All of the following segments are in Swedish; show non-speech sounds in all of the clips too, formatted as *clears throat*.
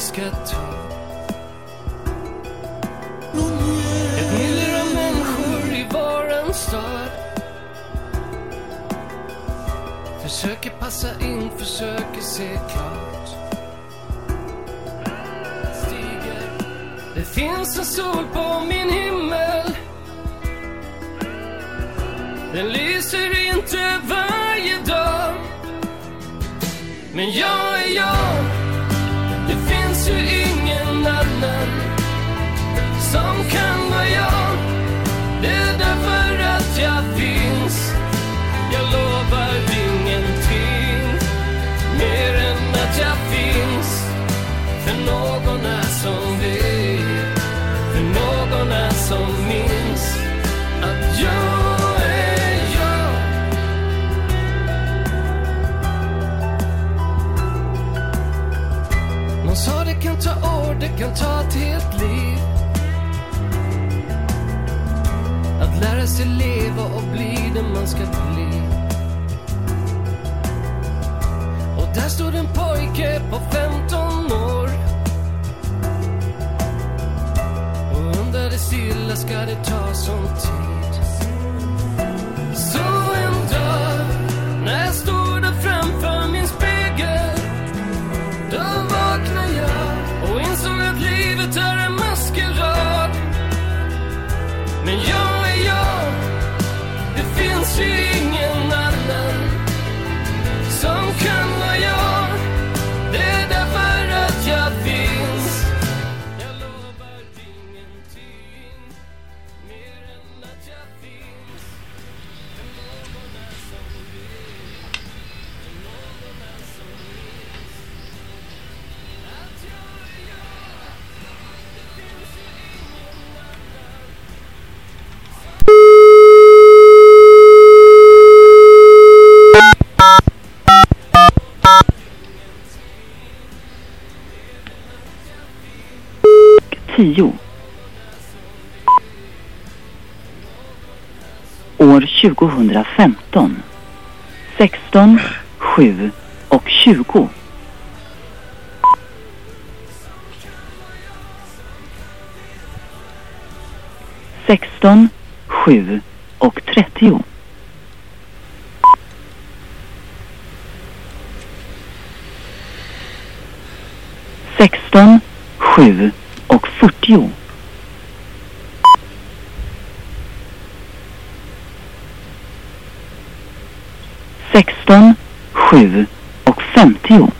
ska ta. Ett myller av människor i våran stad. Försöker passa in, försöker se klart. Stiger. Det finns en sol på min himmel. Den lyser inte varje dag. Men jag är jag. Som kan vara jag. Det är därför att jag finns. Jag lovar ingenting mer än att jag finns. För någon är som vi för någon är som minns att jag är jag. Någon sa det kan ta år, det kan ta ett helt sig leva och bli den man ska bli. Och där stod en pojke på 15 år. Och undrade stilla, ska det ta sån tid? Tio. År 2015. 16, 7 och 20. Sexton, sju och trettio. Sexton, sju och fyrtio. Sexton, sju och femtio.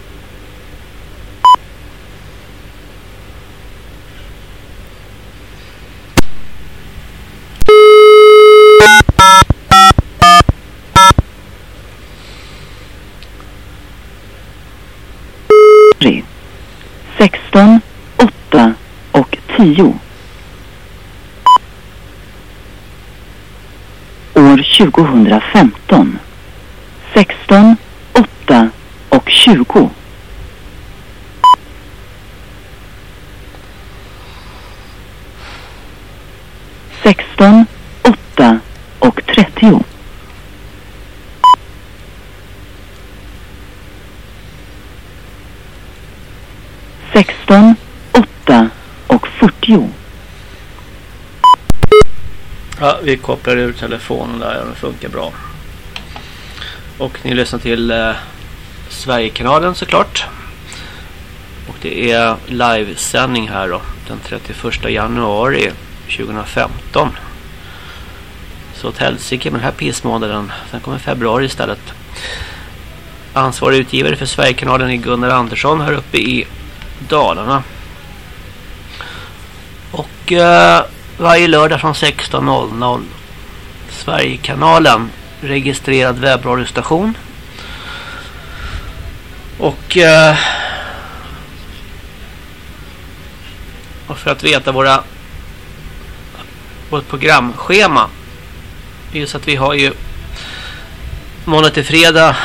Tre. Sexton, åtta och tio. År 2015. 16, 8 och 20. Sexton, åtta och trettio. Sexton, åtta och. Ja, vi kopplar ur telefonen där. Den funkar bra. Och ni lyssnar till eh, Sverigekanalen såklart. Och det är livesändning här då. Den 31 januari 2015. Så åt helsike med den här pissmånaden. Sen kommer februari istället. Ansvarig utgivare för Sverigekanalen är Gunnar Andersson här uppe i Dalarna. Och eh, varje lördag från 16.00 Sverigekanalen registrerad webbradiostation. Och, eh, och för att veta våra vårt programschema just att vi har ju måndag till fredag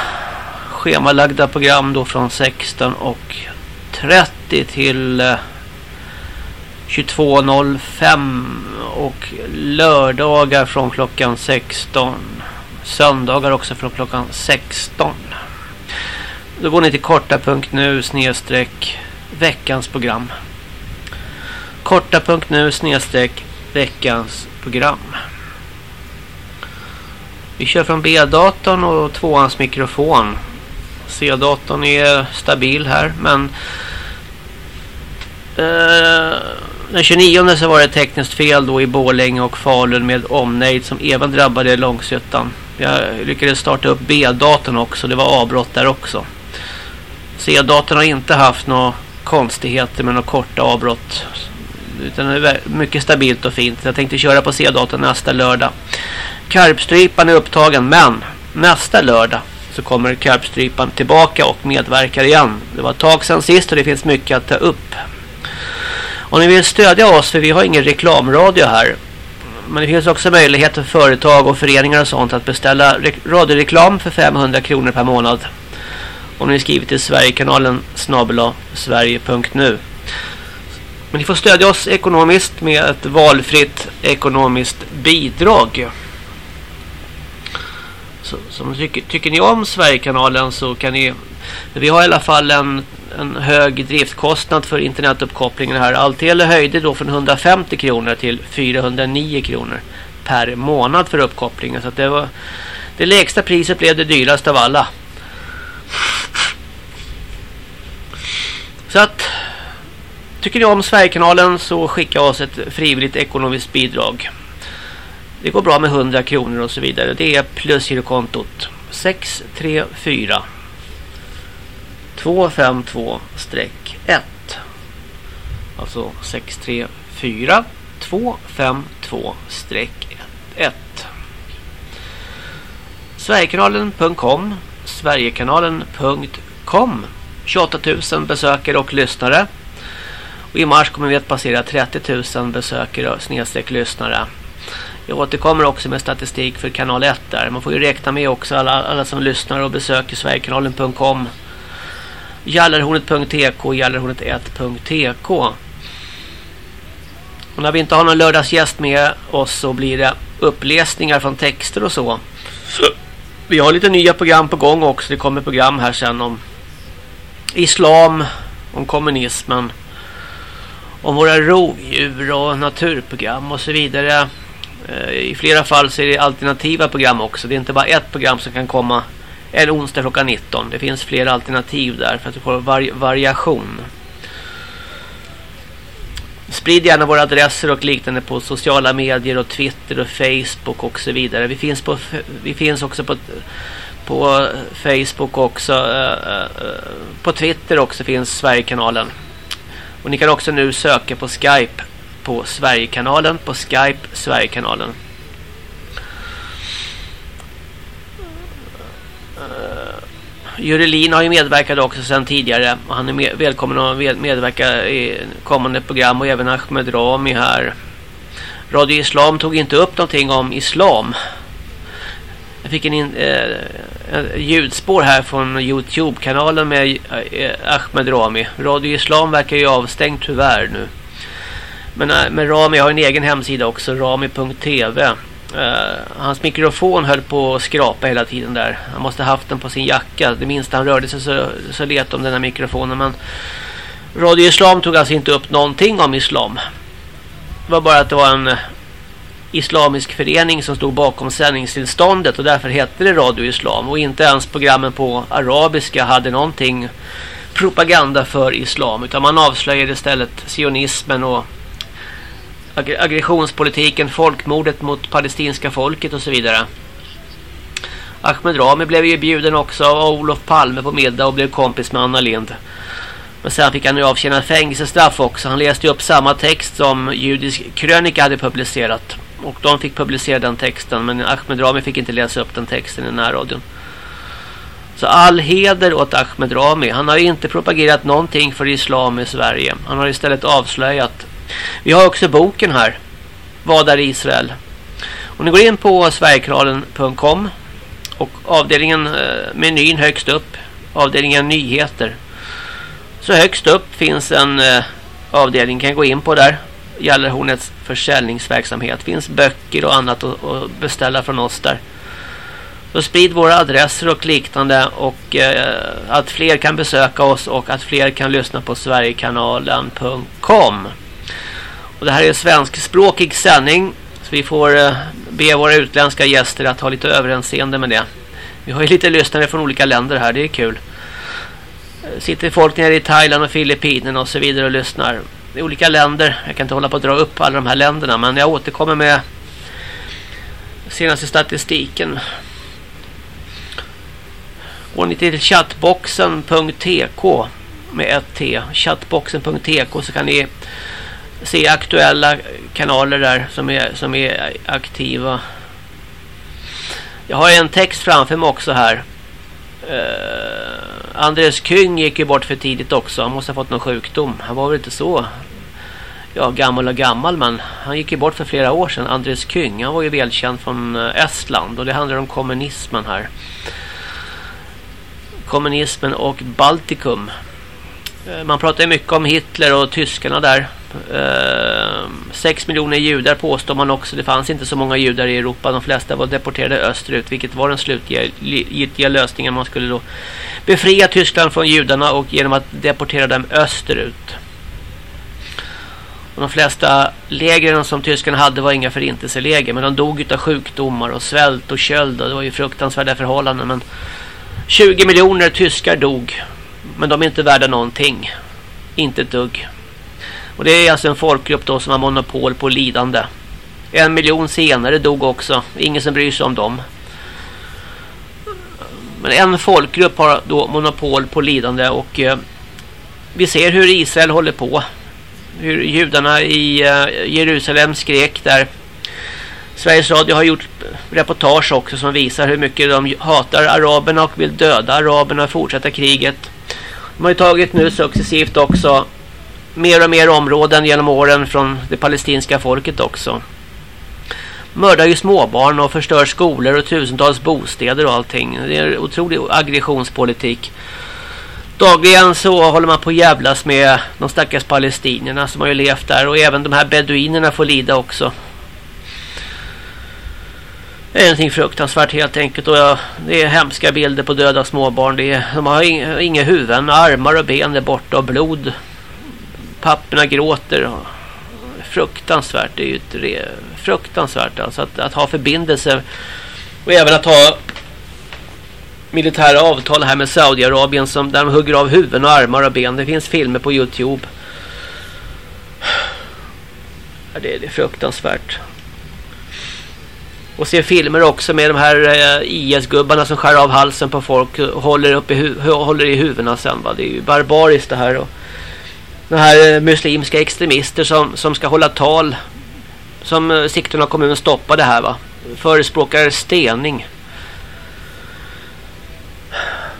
schemalagda program då från 16 och 30 till eh, 22.05 och lördagar från klockan 16. Söndagar också från klockan 16. Då går ni till korta.nu snedstreck veckans program. Korta.nu snedstreck veckans program. Vi kör från B-datorn och tvåans mikrofon. C-datorn är stabil här men eh, den 29 så var det tekniskt fel då i Bålänge och Falun med omnejd som även drabbade Långsötan. Jag lyckades starta upp B-datorn också. Det var avbrott där också. C-datorn har inte haft några konstigheter med några korta avbrott. Utan det är mycket stabilt och fint. Jag tänkte köra på C-datorn nästa lördag. Karpstrypan är upptagen men nästa lördag så kommer Karpstrypan tillbaka och medverkar igen. Det var ett tag sedan sist och det finns mycket att ta upp. Om ni vill stödja oss, för vi har ingen reklamradio här. Men det finns också möjlighet för företag och föreningar och sånt att beställa radioreklam för 500 kronor per månad. Om ni skriver till Sverigekanalen snabbla sverige.nu. Men ni får stödja oss ekonomiskt med ett valfritt ekonomiskt bidrag. Så, så tycker, tycker ni om Sverigekanalen så kan ni... Vi har i alla fall en en hög driftkostnad för internetuppkopplingen här. Alltele höjde då från 150 kronor till 409 kronor per månad för uppkopplingen. Så det var det lägsta priset blev det dyraste av alla. Så att tycker ni om Sverigekanalen så skicka oss ett frivilligt ekonomiskt bidrag. Det går bra med 100 kronor och så vidare. Det är plusgirokontot 634 252-1. Alltså 634 252-1. Sverigekanalen.com Sverigekanalen.com 28 000 besökare och lyssnare. Och i mars kommer vi att passera 30 000 besökare och snedstreck lyssnare. Jag återkommer också med statistik för kanal 1 där. Man får ju räkna med också alla, alla som lyssnar och besöker Sverigekanalen.com Jallarhornet.tk Jallarhornet1.tk Och när vi inte har någon lördagsgäst med oss så blir det uppläsningar från texter och så. Vi har lite nya program på gång också. Det kommer program här sen om islam, om kommunismen, om våra rovdjur och naturprogram och så vidare. Eh, I flera fall så är det alternativa program också. Det är inte bara ett program som kan komma eller onsdag klockan 19. Det finns flera alternativ där för att du får vari variation. Sprid gärna våra adresser och liknande på sociala medier och Twitter och Facebook och så vidare. Vi finns på vi finns också på på Facebook också uh, uh, på Twitter också finns Sverigekanalen. Och ni kan också nu söka på Skype på Sverigekanalen på Skype Sverigekanalen. Eh, Jurelin har ju medverkat också sedan tidigare. Han är med, välkommen att medverka i kommande program och även Ahmed Rami här. Radio Islam tog inte upp någonting om islam. Jag fick en in, eh, ljudspår här från Youtube-kanalen med eh, Ahmed Rami. Radio Islam verkar ju avstängt tyvärr nu. Men, eh, men Rami har en egen hemsida också, rami.tv. Eh, hans mikrofon höll på att skrapa hela tiden där. Han måste haft den på sin jacka. Det minsta han rörde sig så, så letade om den här mikrofonen. Men Radio Islam tog alltså inte upp någonting om islam. Det var bara att det var en eh, islamisk förening som stod bakom sändningstillståndet. Och därför hette det Radio Islam. Och inte ens programmen på arabiska hade någonting propaganda för islam. Utan man avslöjade istället sionismen och aggressionspolitiken, folkmordet mot palestinska folket och så vidare. Ahmed Rami blev ju bjuden också av Olof Palme på middag och blev kompis med Anna Lind. Men sen fick han ju avtjäna fängelsestraff också. Han läste upp samma text som judisk krönika hade publicerat. Och de fick publicera den texten. Men Ahmed Rami fick inte läsa upp den texten i närradion. Så all heder åt Ahmed Rami. Han har inte propagerat någonting för islam i Sverige. Han har istället avslöjat vi har också boken här. Vad är Israel? Om ni går in på sverigekanalen.com och avdelningen eh, menyn högst upp, avdelningen nyheter. Så högst upp finns en eh, avdelning kan gå in på där. Gallerhornets försäljningsverksamhet. finns böcker och annat att beställa från oss där. Så sprid våra adresser och liknande och eh, att fler kan besöka oss och att fler kan lyssna på sverigekanalen.com. Och det här är en svenskspråkig sändning så vi får eh, be våra utländska gäster att ha lite överensseende med det. Vi har ju lite lyssnare från olika länder här, det är kul. Eh, sitter folk nere i Thailand och Filippinerna och så vidare och lyssnar. I olika länder. Jag kan inte hålla på att dra upp alla de här länderna men jag återkommer med senaste statistiken. Går ni till chattboxen.tk med ett T, chattboxen.tk så kan ni se aktuella kanaler där som är, som är aktiva. Jag har en text framför mig också här. Uh, Andres Kyng gick ju bort för tidigt också. Han måste ha fått någon sjukdom. Han var väl inte så ja, gammal och gammal men han gick ju bort för flera år sedan. Andres Kyng, han var ju välkänd från eh, Estland och det handlar om kommunismen här. Kommunismen och Baltikum. Eh, man pratar ju mycket om Hitler och tyskarna där. Eh, sex miljoner judar påstår man också. Det fanns inte så många judar i Europa. De flesta var deporterade österut. Vilket var den slutgiltiga lösningen. Man skulle då befria Tyskland från judarna och genom att deportera dem österut. Och de flesta lägren som tyskarna hade var inga förintelseläger. Men de dog av sjukdomar och svält och köld. Och det var ju fruktansvärda förhållanden. Men 20 miljoner tyskar dog. Men de är inte värda någonting. Inte ett dugg. Och det är alltså en folkgrupp då som har monopol på lidande. En miljon senare dog också. Ingen som bryr sig om dem. Men en folkgrupp har då monopol på lidande och eh, vi ser hur Israel håller på hur judarna i eh, Jerusalem skrek där. Sveriges Radio har gjort reportage också som visar hur mycket de hatar araberna och vill döda araberna och fortsätta kriget. De har ju tagit nu successivt också mer och mer områden genom åren från det palestinska folket också. Mördar ju småbarn och förstör skolor och tusentals bostäder och allting. Det är otrolig aggressionspolitik. Dagligen så håller man på att jävlas med de stackars palestinierna som har ju levt där. Och även de här beduinerna får lida också. Det är någonting fruktansvärt helt enkelt. Och ja, det är hemska bilder på döda småbarn. Det är, de har inga, inga huvuden. Armar och ben är borta och blod. Papperna gråter. Fruktansvärt. Det är ju ett, fruktansvärt alltså att, att ha förbindelse. Och även att ha militära avtal här med Saudiarabien som där de hugger av huvuden och armar och ben. Det finns filmer på Youtube. Ja, det, det är fruktansvärt. Och ser filmer också med de här eh, IS-gubbarna som skär av halsen på folk och håller, upp i, håller i huvudena sen. Va? Det är ju barbariskt det här. Och de här eh, muslimska extremister som, som ska hålla tal som Sigtuna kommun stoppade här va. Förespråkar stening.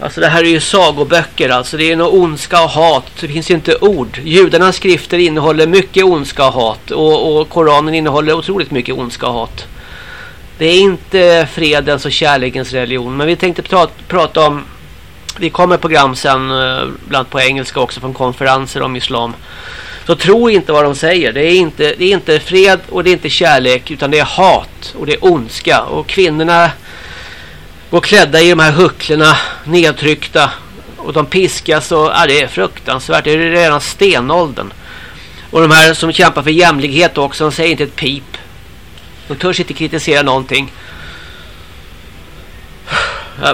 Alltså det här är ju sagoböcker alltså. Det är nog ondska och hat. Det finns ju inte ord. Judarnas skrifter innehåller mycket ondska och hat. Och, och Koranen innehåller otroligt mycket ondska och hat. Det är inte fredens och kärlekens religion. Men vi tänkte prata, prata om... Vi kommer program sen, eh, bland på engelska också, från konferenser om islam. Så tro inte vad de säger. Det är inte, det är inte fred och det är inte kärlek. Utan det är hat och det är ondska. Och kvinnorna går klädda i de här hucklorna. nedtryckta. Och de piskas och ja, det är fruktansvärt. Det är redan stenåldern. Och de här som kämpar för jämlikhet också, de säger inte ett pip. De törs inte kritisera någonting.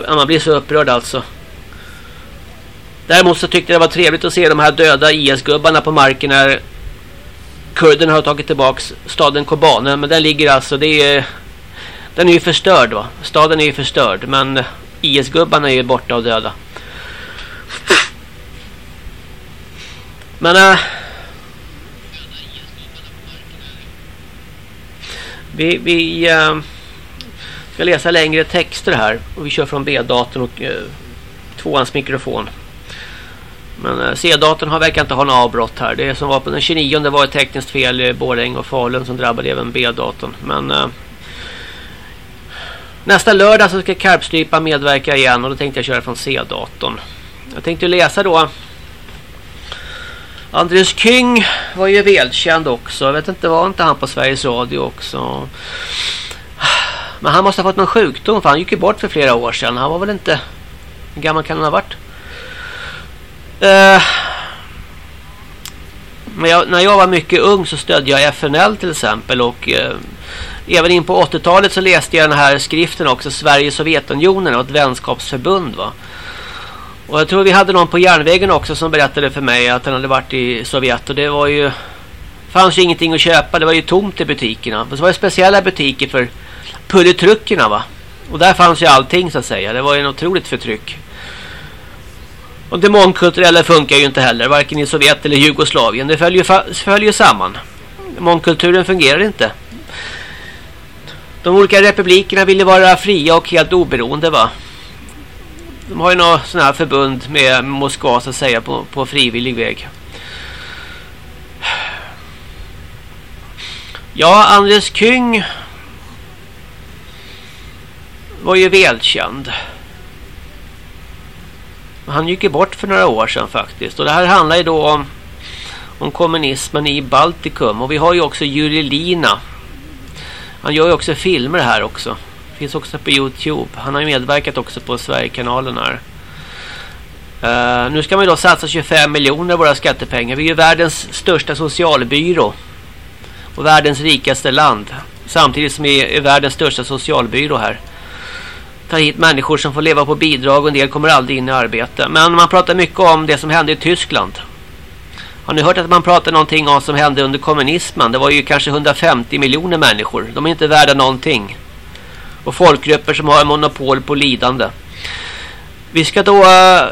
Man blir så upprörd alltså. Däremot så tyckte jag det var trevligt att se de här döda IS-gubbarna på marken när kurderna har tagit tillbaka staden Kobane. Men den ligger alltså, det är den är ju förstörd va. Staden är ju förstörd. Men IS-gubbarna är ju borta och döda. Men... Äh, vi vi äh, ska läsa längre texter här. Och vi kör från B-datorn och äh, tvåans mikrofon. Men äh, C-datorn har verkar inte ha något avbrott här. Det som var på den 29 det var ett tekniskt fel i Borlänge och Falun som drabbade även B-datorn. Men... Äh, Nästa lördag så ska Karpstrypa medverka igen och då tänkte jag köra från C-datorn. Jag tänkte läsa då. Andres King var ju välkänd också. Jag vet inte, var inte han på Sveriges Radio också? Men han måste ha fått någon sjukdom för han gick ju bort för flera år sedan. Han var väl inte... Hur gammal kan han ha varit? Eh, uh, men jag, när jag var mycket ung så stödde jag FNL till exempel och uh, även in på 80-talet så läste jag den här skriften också Sverige-Sovjetunionen och ett vänskapsförbund va. Och jag tror vi hade någon på järnvägen också som berättade för mig att han hade varit i Sovjet och det var ju fanns ju ingenting att köpa, det var ju tomt i butikerna. Men så var det speciella butiker för pulletruckerna va. Och där fanns ju allting så att säga. Det var ju en otroligt förtryck. Och det mångkulturella funkar ju inte heller, varken i Sovjet eller Jugoslavien. Det följer, följer samman. Mångkulturen fungerar inte. De olika republikerna ville vara fria och helt oberoende va. De har ju några sådana här förbund med Moskva så att säga på, på frivillig väg. Ja, Andres Kyng var ju välkänd. Han gick ju bort för några år sedan faktiskt. Och det här handlar ju då om, om kommunismen i Baltikum. Och vi har ju också Jurilina. Han gör ju också filmer här också. Finns också på Youtube. Han har ju medverkat också på Sverigekanalen här. Uh, eh, nu ska man ju då satsa 25 miljoner av våra skattepengar. Vi är ju världens största socialbyrå. Och världens rikaste land. Samtidigt som vi är världens största socialbyrå här ta hit människor som får leva på bidrag och en del kommer aldrig in i arbete. Men man pratar mycket om det som hände i Tyskland. Har ni hört att man pratar någonting om som hände under kommunismen? Det var ju kanske 150 miljoner människor. De är inte värda någonting. Och folkgrupper som har monopol på lidande. Vi ska då eh,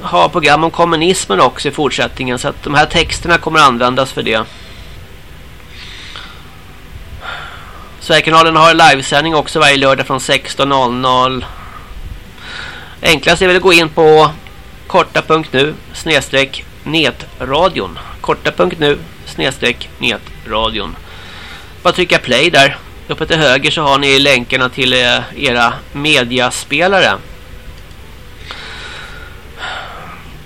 ha program om kommunismen också i fortsättningen. Så att de här texterna kommer användas för det. Sverigekanalen har livesändning också varje lördag från 16.00. Enklast är väl att gå in på korta.nu snedstreck netradion. Korta.nu snedstreck netradion. Bara trycka play där. Uppe till höger så har ni länkarna till eh, era mediaspelare.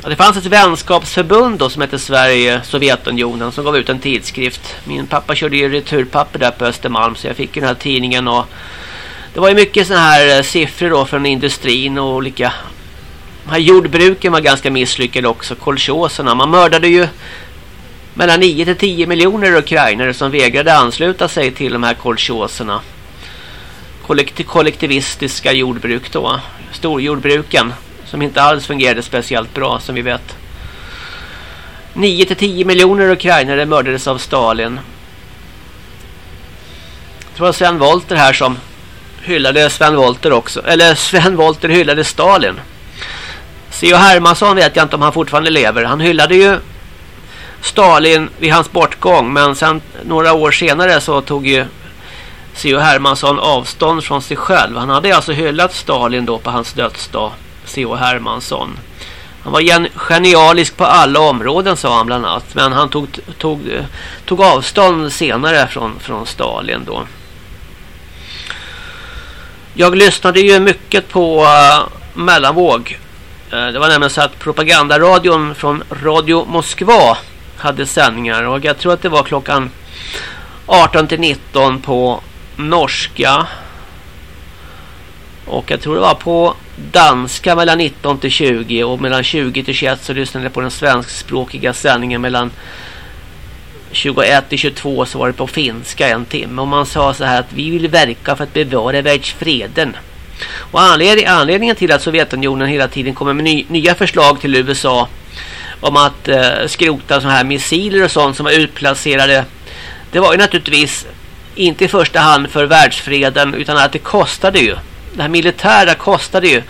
Det fanns ett vänskapsförbund då som hette Sverige Sovjetunionen som gav ut en tidskrift. Min pappa körde ju returpapper där på Östermalm så jag fick den här tidningen och det var ju mycket sådana här eh, siffror då från industrin och olika de här jordbruken var ganska misslyckade också, kolchoserna. Man mördade ju mellan 9 till 10 miljoner ukrainare som vägrade ansluta sig till de här kolchoserna. Kollektiv kollektivistiska jordbruk då, storjordbruken som inte alls fungerade speciellt bra som vi vet. 9 till 10 miljoner ukrainare mördades av Stalin. Jag tror det var Sven Volter här som hyllade Sven Volter också. Eller Sven Volter hyllade Stalin. C.O. Hermansson vet jag inte om han fortfarande lever. Han hyllade ju Stalin vid hans bortgång. Men sen några år senare så tog ju C.O. Hermansson avstånd från sig själv. Han hade alltså hyllat Stalin då på hans dödsdag. C.O. Hermansson. Han var genialisk på alla områden sa han bland annat. Men han tog, tog, tog avstånd senare från, från Stalin då. Jag lyssnade ju mycket på uh, mellanvåg. Uh, det var nämligen så att propagandaradion från Radio Moskva hade sändningar. Och jag tror att det var klockan 18 till 19 på norska. Och jag tror det var på danska mellan 19 till 20 och mellan 20 till 21 så lyssnade jag på den svenskspråkiga sändningen mellan 21 till 22 så var det på finska en timme och man sa så här att vi vill verka för att bevara världsfreden. Och anledning, anledningen till att Sovjetunionen hela tiden kommer med ny, nya förslag till USA om att eh, skrota sådana här missiler och sånt som var utplacerade. Det var ju naturligtvis inte i första hand för världsfreden utan att det kostade ju. Det här militära kostade ju.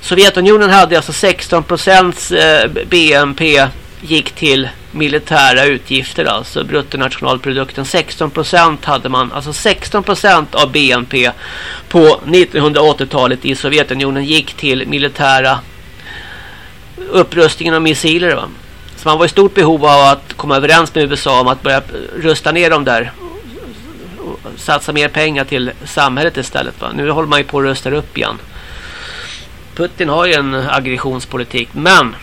Sovjetunionen hade alltså 16 procents eh, BNP gick till militära utgifter alltså bruttonationalprodukten. 16 procent hade man alltså 16 procent av BNP på 1980-talet i Sovjetunionen gick till militära upprustningen av missiler va? så man var i stort behov av att komma överens med USA om att börja rusta ner dem där satsa mer pengar till samhället istället. Va? Nu håller man ju på att rösta upp igen. Putin har ju en aggressionspolitik. Men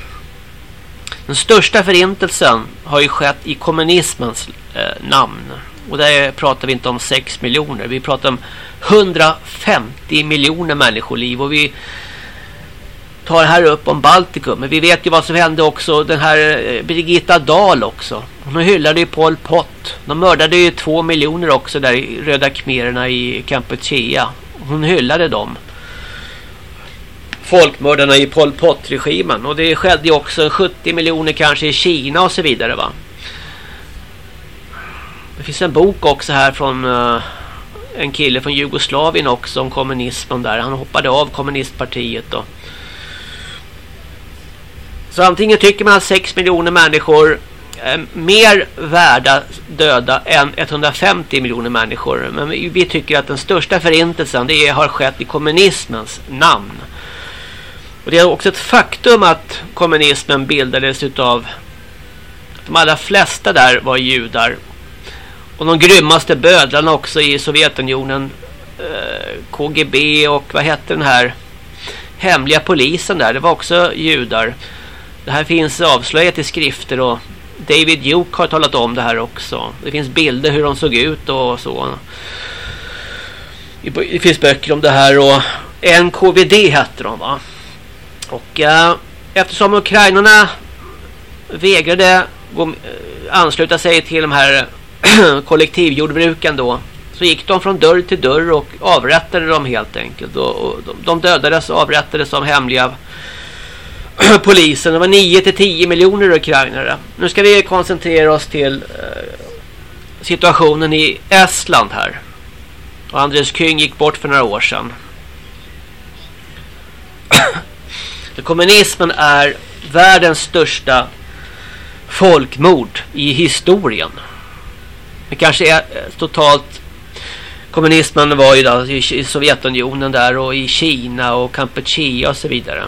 den största förintelsen har ju skett i kommunismens eh, namn. Och där pratar vi inte om 6 miljoner. Vi pratar om 150 miljoner människoliv. Och vi tar här upp om Baltikum. Men vi vet ju vad som hände också. Den här eh, Birgitta Dahl också. Hon hyllade ju Pol Pot. De mördade ju två miljoner också där i Röda Khmererna i Kampuchea. Hon hyllade dem. Folkmördarna i Pol Pot-regimen. Och det skedde ju också 70 miljoner kanske i Kina och så vidare va. Det finns en bok också här från eh, en kille från Jugoslavien också om kommunismen där. Han hoppade av kommunistpartiet då. Så antingen tycker man att 6 miljoner människor är mer värda döda än 150 miljoner människor. Men vi tycker att den största förintelsen det har skett i kommunismens namn. Och det är också ett faktum att kommunismen bildades utav de allra flesta där var judar. Och de grymmaste bödlarna också i Sovjetunionen. Eh, KGB och vad hette den här hemliga polisen där. Det var också judar. Det här finns avslöjat i skrifter och David Duke har talat om det här också. Det finns bilder hur de såg ut och så. Det finns böcker om det här och NKVD hette de va. Och eh, eftersom ukrainarna vägrade gå, eh, ansluta sig till de här *clears throat* kollektivjordbruken då så gick de från dörr till dörr och avrättade dem helt enkelt. Och, och de, de dödades och avrättades som hemliga *clears throat* polisen. Det var 9 till 10 miljoner ukrainare. Nu ska vi koncentrera oss till eh, situationen i Estland här. Och Andres Kyng gick bort för några år sedan. *clears throat* Kommunismen är världens största folkmord i historien. Det kanske är eh, totalt kommunismen var ju då i Sovjetunionen där och i Kina och Kampuchea och så vidare.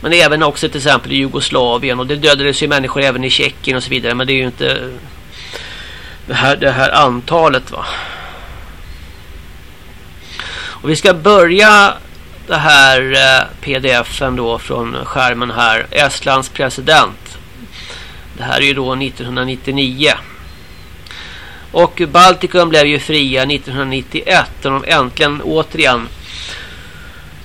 Men även också till exempel i Jugoslavien och det dödades ju människor även i Tjeckien och så vidare men det är ju inte det här, det här antalet va. Och vi ska börja det här eh, pdfen då från skärmen här. Estlands president. Det här är ju då 1999. Och Baltikum blev ju fria 1991 och de äntligen återigen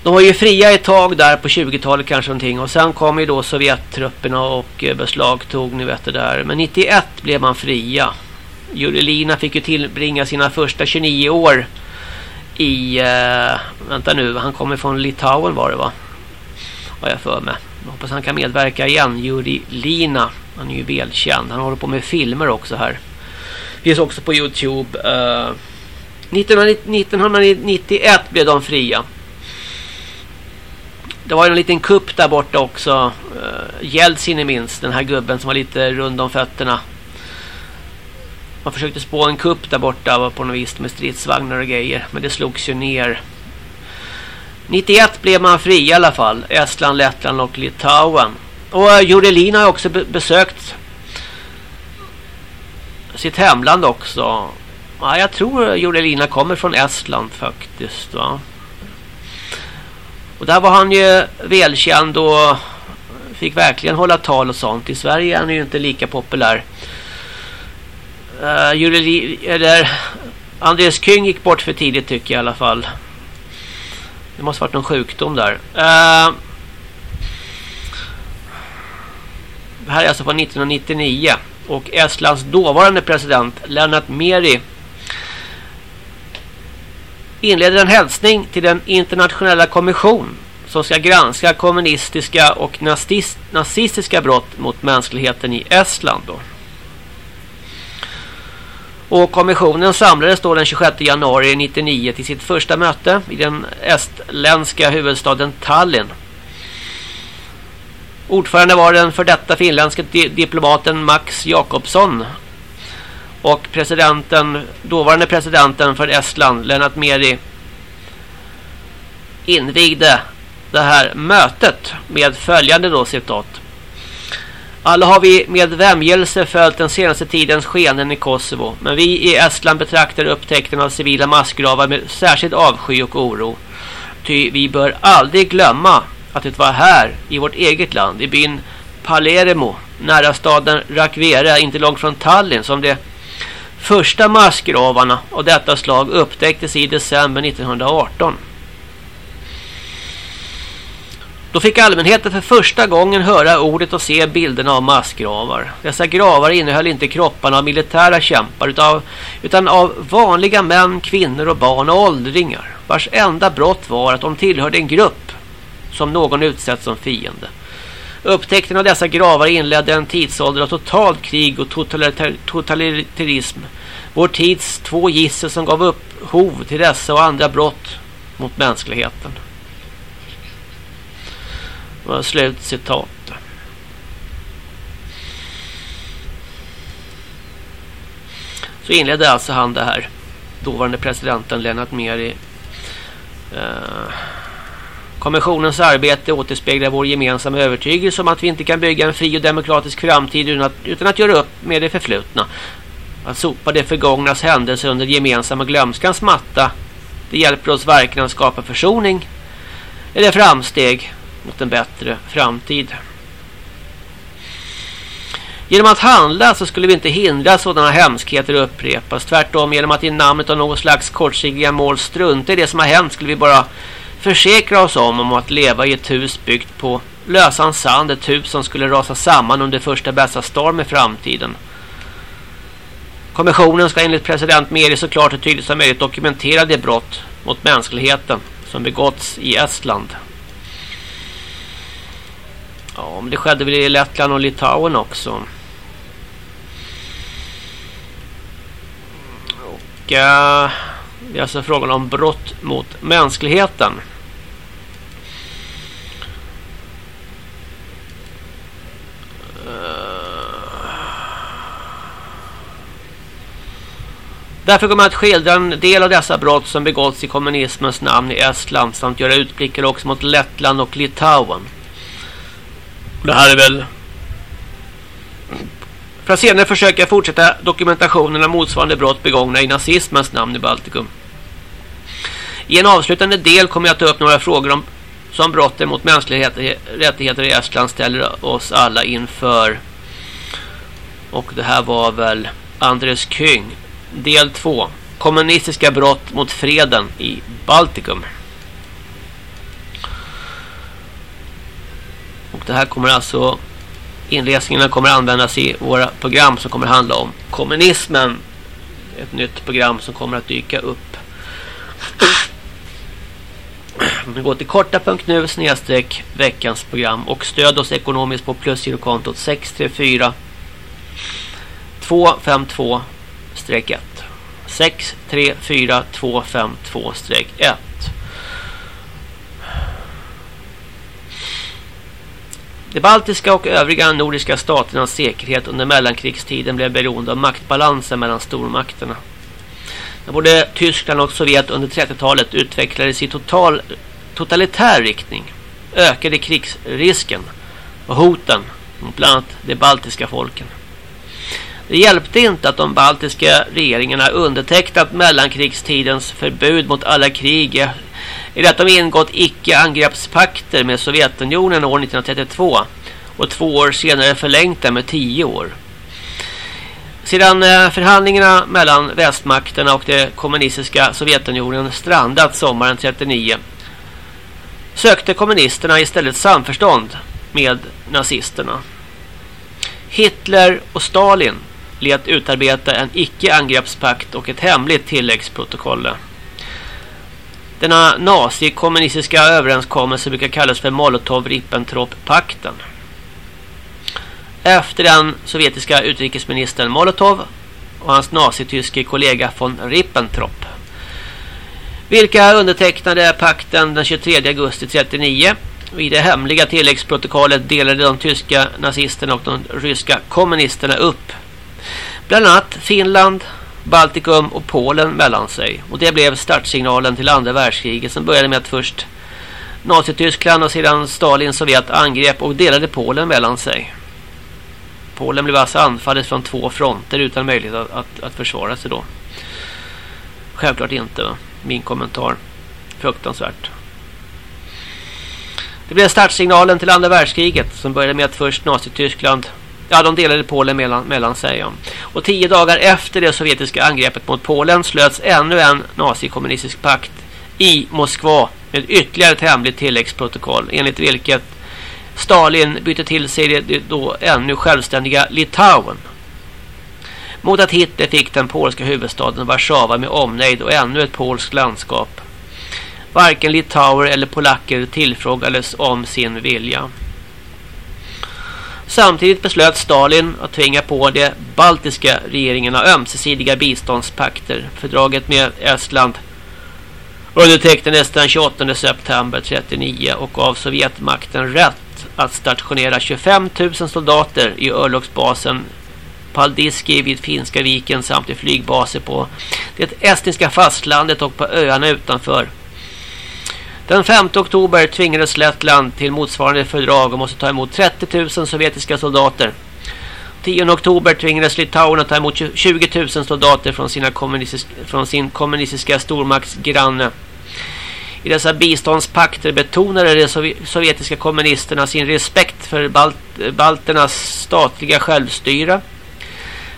de var ju fria ett tag där på 20-talet kanske någonting och sen kom ju då Sovjettrupperna och eh, beslagtog ni vet det där. Men 91 blev man fria. Jurelina fick ju tillbringa sina första 29 år i eh, vänta nu, han kommer från Litauen var det va? Har jag för mig. Jag hoppas han kan medverka igen. Jurelina, Han är ju välkänd. Han håller på med filmer också här. Finns också på Youtube. Eh, 1991 blev de fria. Det var en liten kupp där borta också. Uh, Jeltsin är minst. Den här gubben som var lite rund om fötterna. Man försökte spå en kupp där borta på något vis med stridsvagnar och grejer. Men det slogs ju ner. 91 blev man fri i alla fall. Estland, Lettland och Litauen. Och eh, uh, Jorelina har också besökt sitt hemland också. Ja, jag tror Jorelina kommer från Estland faktiskt va. Och där var han ju välkänd och fick verkligen hålla tal och sånt. I Sverige är han ju inte lika populär. Eh, uh, Juli, eller Andreas Kyng gick bort för tidigt tycker jag i alla fall. Det måste varit någon sjukdom där. Uh, det här är alltså från 1999 och Estlands dåvarande president Lennart Meri inleder en hälsning till den internationella kommission som ska granska kommunistiska och nazistiska brott mot mänskligheten i Estland. Då. Och kommissionen samlades då den 26 januari 1999 till sitt första möte i den estländska huvudstaden Tallinn. Ordförande var den för detta finländska diplomaten Max Jakobsson och presidenten, dåvarande presidenten för Estland, Lennart Meri, invigde det här mötet med följande då citat. Alla har vi med vämjelse följt den senaste tidens skenen i Kosovo. Men vi i Estland betraktar upptäckten av civila massgravar med särskild avsky och oro. Ty vi bör aldrig glömma att det var här, i vårt eget land, i byn Palermo, nära staden Rakvere, inte långt från Tallinn, som det första massgravarna av detta slag upptäcktes i december 1918. Då fick allmänheten för första gången höra ordet och se bilderna av massgravar. Dessa gravar innehöll inte kropparna av militära kämpar utan av, utan av vanliga män, kvinnor och barn och åldringar vars enda brott var att de tillhörde en grupp som någon utsett som fiende. Upptäckten av dessa gravar inledde en tidsålder av totalt krig och totalitarism. Vår tids två gissel som gav upphov till dessa och andra brott mot mänskligheten. Slut citat. Så inledde alltså han det här. Dåvarande presidenten Lennart Meri. Eh, Kommissionens arbete återspeglar vår gemensamma övertygelse om att vi inte kan bygga en fri och demokratisk framtid utan att, utan att göra upp med det förflutna. Att sopa det förgångnas händelser under gemensamma glömskans matta. Det hjälper oss varken att skapa försoning eller framsteg mot en bättre framtid. Genom att handla så skulle vi inte hindra sådana hemskheter upprepas. Tvärtom genom att i namnet av något slags kortsiktiga mål strunta i det som har hänt skulle vi bara försäkra oss om, om att leva i ett hus byggt på lösan sand. Ett hus som skulle rasa samman under första bästa storm i framtiden. Kommissionen ska enligt president Meri så klart och tydligt som möjligt dokumentera det brott mot mänskligheten som begåtts i Estland. Ja, om det skedde väl i Lettland och Litauen också. Och äh, det är alltså frågan om brott mot mänskligheten. Därför kommer jag att skildra en del av dessa brott som begåtts i kommunismens namn i Estland samt göra utblickar också mot Lettland och Litauen. Det här är väl... För att senare försöka fortsätta dokumentationen av motsvarande brott begångna i nazismens namn i Baltikum. I en avslutande del kommer jag att ta upp några frågor om som brotten mot mänskliga rättigheter i Estland ställer oss alla inför. Och det här var väl Andres Kyng Del 2. Kommunistiska brott mot freden i Baltikum. Och det här kommer alltså inläsningarna kommer användas i våra program som kommer handla om kommunismen. Ett nytt program som kommer att dyka upp. Vi går till korta.nu snedstreck veckans program och stöd oss ekonomiskt på plusgirokontot 634 252 1 634252-1 De baltiska och övriga nordiska staternas säkerhet under mellankrigstiden blev beroende av maktbalansen mellan stormakterna. När både Tyskland och Sovjet under 30-talet utvecklades i total, totalitär riktning ökade krigsrisken och hoten mot bland annat de baltiska folken. Det hjälpte inte att de baltiska regeringarna undertecknat mellankrigstidens förbud mot alla krig eller att de ingått icke-angreppspakter med Sovjetunionen år 1932 och två år senare förlängt den med tio år. Sedan eh, förhandlingarna mellan västmakterna och det kommunistiska Sovjetunionen strandat sommaren 1939 sökte kommunisterna istället samförstånd med nazisterna. Hitler och Stalin lät utarbeta en icke-angreppspakt och ett hemligt tilläggsprotokoll. Denna nazi-kommunistiska överenskommelse brukar kallas för Molotov-Ribbentrop-pakten. Efter den sovjetiska utrikesministern Molotov och hans nazityske kollega von Ribbentrop vilka undertecknade pakten den 23 augusti 1939 i det hemliga tilläggsprotokollet delade de tyska nazisterna och de ryska kommunisterna upp bland annat Finland, Baltikum och Polen mellan sig. Och det blev startsignalen till andra världskriget som började med att först Nazityskland och sedan Stalin Sovjet angrep och delade Polen mellan sig. Polen blev alltså anfallet från två fronter utan möjlighet att, att, att försvara sig då. Självklart inte. Va? Min kommentar. Fruktansvärt. Det blev startsignalen till andra världskriget som började med att först Nazityskland Ja, de delade Polen mellan, mellan sig. Ja. Och tio dagar efter det sovjetiska angreppet mot Polen slöts ännu en nazikommunistisk pakt i Moskva med ytterligare ett hemligt tilläggsprotokoll enligt vilket Stalin bytte till sig det då ännu självständiga Litauen. Mot att Hitler fick den polska huvudstaden Warszawa med omnejd och ännu ett polskt landskap. Varken litauer eller polacker tillfrågades om sin vilja. Samtidigt beslöt Stalin att tvinga på de baltiska regeringarna ömsesidiga biståndspakter. Fördraget med Estland undertecknades den 28 september 1939 och gav Sovjetmakten rätt att stationera 25 000 soldater i örlogsbasen Paldiski vid Finska viken samt i flygbaser på det estniska fastlandet och på öarna utanför. Den 5 oktober tvingades Lettland till motsvarande fördrag och måste ta emot 30 000 sovjetiska soldater. 10 oktober tvingades Litauen att ta emot 20 000 soldater från, sina kommunistisk, från sin kommunistiska stormaktsgranne. I dessa biståndspakter betonade de sovjetiska kommunisterna sin respekt för balt balternas statliga självstyre,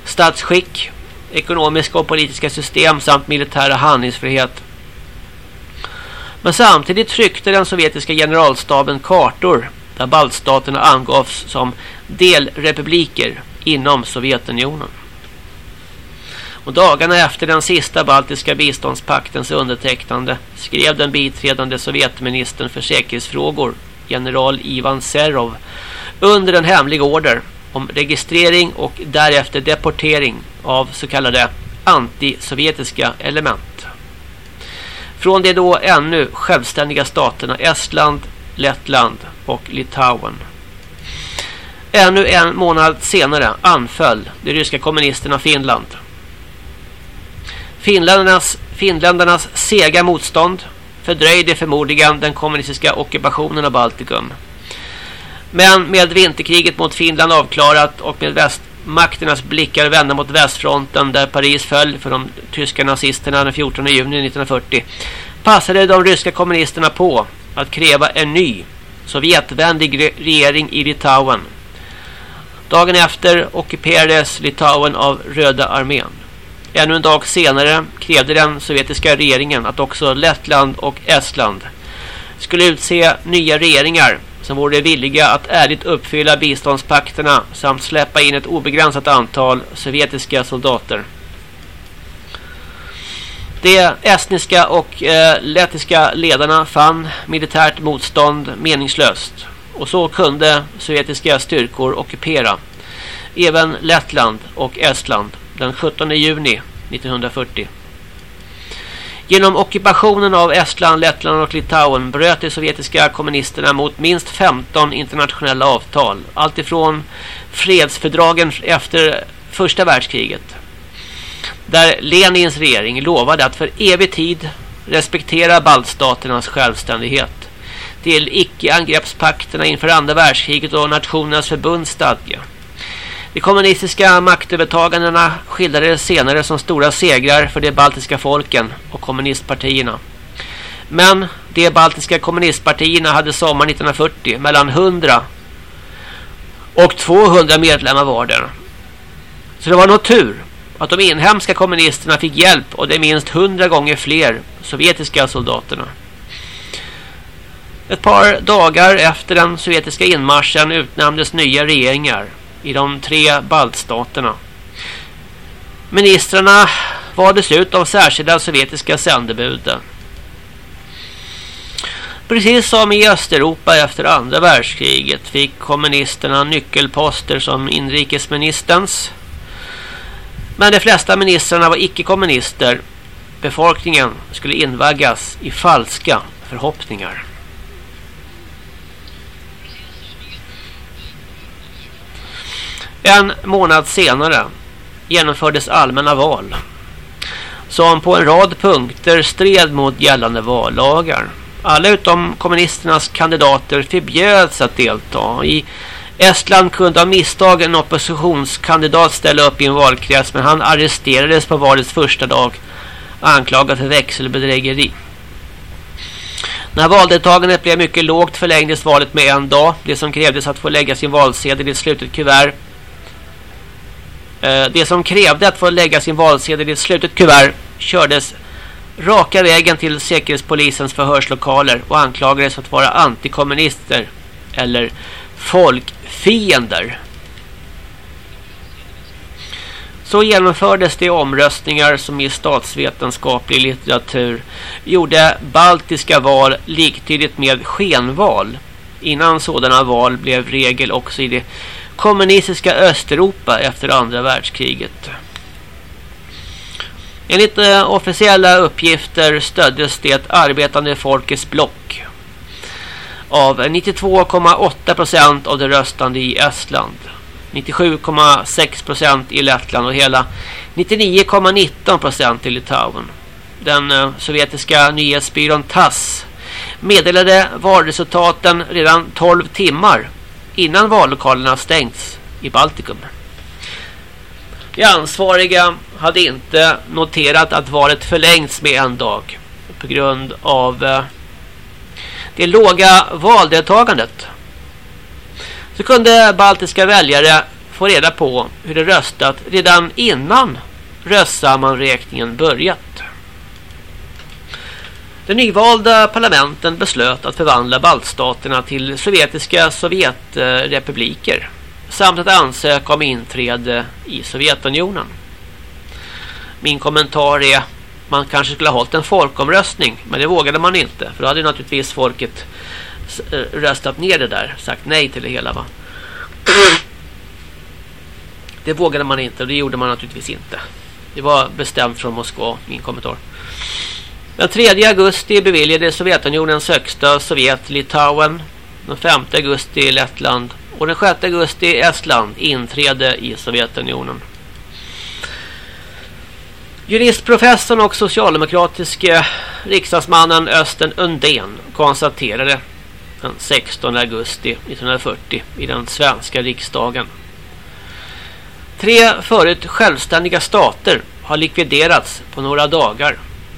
statsskick, ekonomiska och politiska system samt militära handlingsfrihet. Men samtidigt tryckte den sovjetiska generalstaben kartor där baltstaterna angavs som delrepubliker inom Sovjetunionen. Och dagarna efter den sista baltiska biståndspaktens undertecknande skrev den biträdande sovjetministern för säkerhetsfrågor, general Ivan Serov, under en hemlig order om registrering och därefter deportering av så kallade antisovjetiska element. Från de då ännu självständiga staterna Estland, Lettland och Litauen. Ännu en månad senare anföll de ryska kommunisterna Finland. Finländarnas, finländarnas sega motstånd fördröjde förmodligen den kommunistiska ockupationen av Baltikum. Men med vinterkriget mot Finland avklarat och med väst makternas blickar vända mot västfronten där Paris föll för de tyska nazisterna den 14 juni 1940 passade de ryska kommunisterna på att kräva en ny Sovjetvänlig regering i Litauen. Dagen efter ockuperades Litauen av Röda armén. Ännu en dag senare krävde den sovjetiska regeringen att också Lettland och Estland skulle utse nya regeringar som vore villiga att ärligt uppfylla biståndspakterna samt släppa in ett obegränsat antal sovjetiska soldater. De estniska och eh, lettiska ledarna fann militärt motstånd meningslöst och så kunde sovjetiska styrkor ockupera även Lettland och Estland den 17 juni 1940. Genom ockupationen av Estland, Lettland och Litauen bröt de sovjetiska kommunisterna mot minst 15 internationella avtal. Alltifrån fredsfördragen efter första världskriget. Där Lenins regering lovade att för evig tid respektera baltstaternas självständighet till icke-angreppspakterna inför andra världskriget och nationernas förbundsstadga. De kommunistiska maktövertagandena skildrades senare som stora segrar för de baltiska folken och kommunistpartierna. Men de baltiska kommunistpartierna hade sommar 1940 mellan 100 och 200 medlemmar vardera. Så det var nog tur att de inhemska kommunisterna fick hjälp och det är minst 100 gånger fler sovjetiska soldaterna. Ett par dagar efter den sovjetiska inmarschen utnämndes nya regeringar i de tre baltstaterna. Ministrarna var dessutom särskilda sovjetiska sändebuden. Precis som i Östeuropa efter andra världskriget fick kommunisterna nyckelposter som inrikesministerns. Men de flesta ministrarna var icke-kommunister. Befolkningen skulle invaggas i falska förhoppningar. En månad senare genomfördes allmänna val som på en rad punkter stred mot gällande vallagar. Alla utom kommunisternas kandidater förbjöds att delta. I Estland kunde av misstag en oppositionskandidat ställa upp i en valkrets men han arresterades på valets första dag anklagad för växelbedrägeri. När valdeltagandet blev mycket lågt förlängdes valet med en dag. Det som krävdes att få lägga sin valsedel i ett slutet kuvert Eh, det som krävde att få lägga sin valsedel i ett slutet kuvert kördes raka vägen till säkerhetspolisens förhörslokaler och anklagades för att vara antikommunister eller folkfiender. Så genomfördes de omröstningar som i statsvetenskaplig litteratur gjorde baltiska val liktydigt med skenval. Innan sådana val blev regel också i det kommunistiska Östeuropa efter andra världskriget. Enligt eh, officiella uppgifter stöddes det arbetande folkets block av 92,8 procent av de röstande i Estland. 97,6 procent i Lettland och hela 99,19 procent i Litauen. Den eh, sovjetiska nyhetsbyrån TASS meddelade valresultaten redan 12 timmar innan vallokalerna stängts i Baltikum. De ansvariga hade inte noterat att valet förlängts med en dag på grund av eh, det låga valdeltagandet. Så kunde baltiska väljare få reda på hur de röstat redan innan röstsammanräkningen börjat. De nyvalda parlamenten beslöt att förvandla baltstaterna till sovjetiska sovjetrepubliker samt att ansöka om inträde i Sovjetunionen. Min kommentar är man kanske skulle ha hållit en folkomröstning men det vågade man inte för då hade naturligtvis folket eh, röstat ner det där, sagt nej till det hela va. *clears throat* Det vågade man inte och det gjorde man naturligtvis inte. Det var bestämt från Moskva, min kommentar. Den 3 augusti beviljade Sovjetunionens högsta Sovjet Litauen. Den 5 augusti Lettland. Och den 6 augusti Estland inträde i Sovjetunionen. Juristprofessorn och socialdemokratiske riksdagsmannen Östen Undén konstaterade den 16 augusti 1940 i den svenska riksdagen. Tre förut självständiga stater har likviderats på några dagar.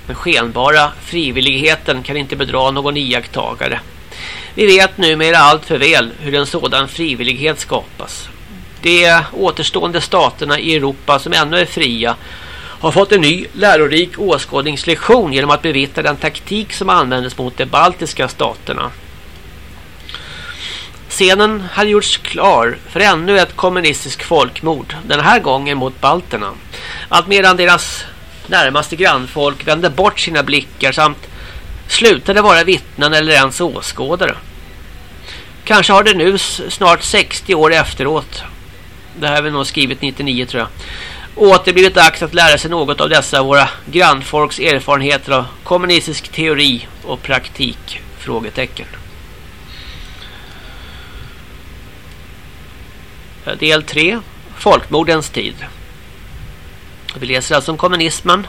Den skenbara frivilligheten kan inte bedra någon iakttagare. Vi vet numera allt för väl hur en sådan frivillighet skapas. De återstående staterna i Europa som ännu är fria har fått en ny lärorik åskådningslektion genom att bevittna den taktik som användes mot de baltiska staterna. Scenen hade gjorts klar för ännu ett kommunistiskt folkmord, den här gången mot balterna. Allt medan deras närmaste grannfolk vände bort sina blickar samt slutade vara vittnen eller ens åskådare. Kanske har det nu snart 60 år efteråt. Det här har vi nog skrivit 99 tror jag. Åter blivit dags att lära sig något av dessa våra grannfolks erfarenheter av kommunistisk teori och praktik? Frågetecken. Del 3. Folkmordens tid. Vi läser alltså om kommunismen.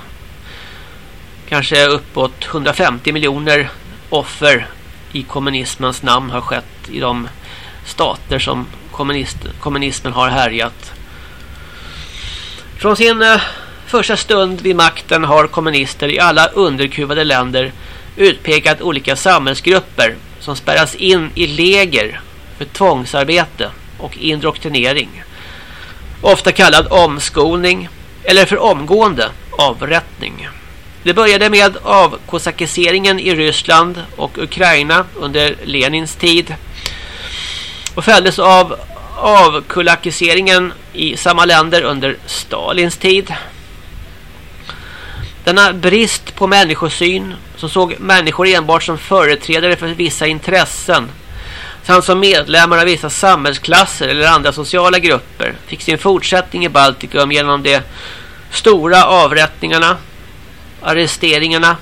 Kanske uppåt 150 miljoner offer i kommunismens namn har skett i de stater som kommunist, kommunismen har härjat. Från sin eh, första stund vid makten har kommunister i alla underkuvade länder utpekat olika samhällsgrupper som spärras in i läger för tvångsarbete och indoktrinering. Ofta kallad omskolning eller för omgående avrättning. Det började med avkosakiseringen i Ryssland och Ukraina under Lenins tid och följdes av avkulakiseringen i samma länder under Stalins tid. Denna brist på människosyn som såg människor enbart som företrädare för vissa intressen samt som medlemmar av vissa samhällsklasser eller andra sociala grupper fick sin fortsättning i Baltikum genom de stora avrättningarna, arresteringarna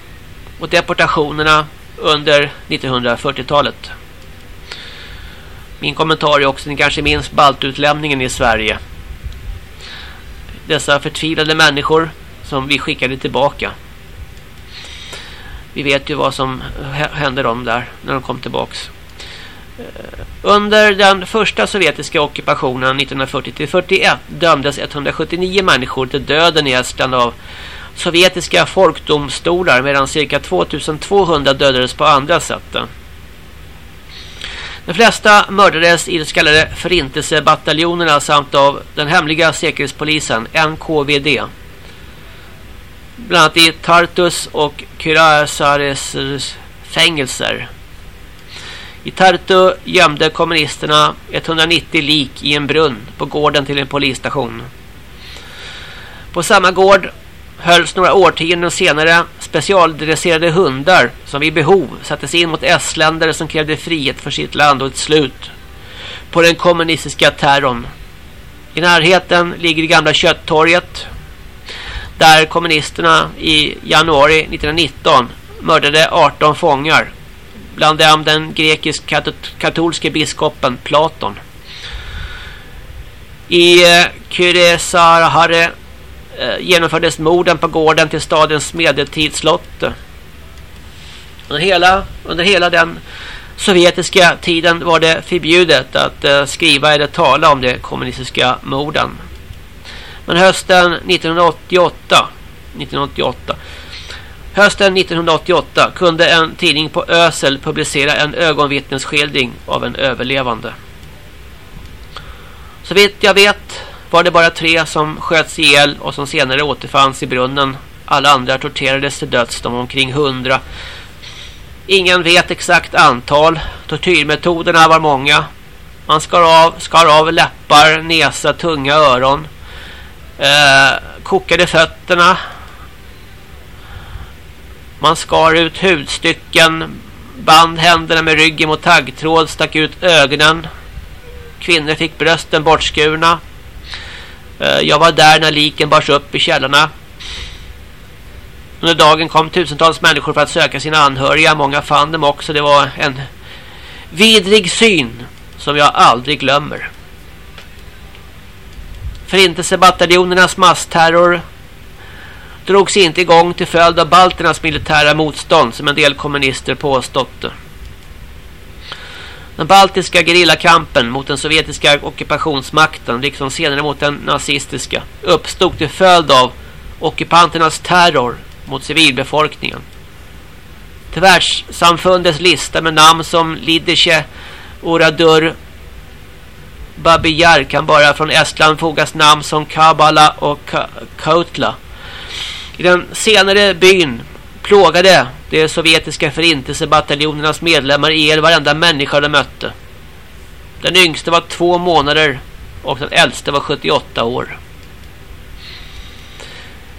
och deportationerna under 1940-talet. Min kommentar är också, ni kanske minns baltutlämningen i Sverige. Dessa förtvivlade människor som vi skickade tillbaka. Vi vet ju vad som hände dem där när de kom tillbaks. Eh, under den första sovjetiska ockupationen 1940-41 dömdes 179 människor till döden i Estland av sovjetiska folkdomstolar medan cirka 2200 dödades på andra sätt. De flesta mördades i de så kallade förintelsebataljonerna samt av den hemliga säkerhetspolisen, NKVD. Bland annat i Tartus och Kyrasares fängelser. I Tartu gömde kommunisterna 190 lik i en brunn på gården till en polisstation. På samma gård hölls några årtionden senare specialdresserade hundar som vid behov sattes in mot estländare som krävde frihet för sitt land och ett slut på den kommunistiska terrorn. I närheten ligger det gamla köttorget där kommunisterna i januari 1919 mördade 18 fångar. Bland dem den grekisk-katolske biskopen Platon. I eh, Kyresarahare eh, genomfördes morden på gården till stadens medeltidsslott. Under hela, under hela den sovjetiska tiden var det förbjudet att eh, skriva eller tala om de kommunistiska morden. Men hösten 1988, 1988 Hösten 1988 kunde en tidning på Ösel publicera en ögonvittnesskildring av en överlevande. Så vitt jag vet var det bara tre som sköts ihjäl och som senare återfanns i brunnen. Alla andra torterades till döds, de omkring hundra. Ingen vet exakt antal. Tortyrmetoderna var många. Man skar av, skar av läppar, näsa, tunga, öron. Eh, kokade fötterna. Man skar ut hudstycken, band händerna med ryggen mot taggtråd, stack ut ögonen. Kvinnor fick brösten bortskurna. Eh, jag var där när liken bars upp i källarna. Under dagen kom tusentals människor för att söka sina anhöriga. Många fann dem också. Det var en vidrig syn som jag aldrig glömmer. Förintelsebataljonernas massterror drogs inte igång till följd av balternas militära motstånd som en del kommunister påstått. Den baltiska gerillakampen mot den sovjetiska ockupationsmakten liksom senare mot den nazistiska uppstod till följd av ockupanternas terror mot civilbefolkningen. Till lista med namn som Lidice, Oradur, Babijar kan bara från Estland fogas namn som Kabala och Kautla. I den senare byn plågade de sovjetiska förintelsebataljonernas medlemmar ihjäl varenda människa de mötte. Den yngste var två månader och den äldste var 78 år.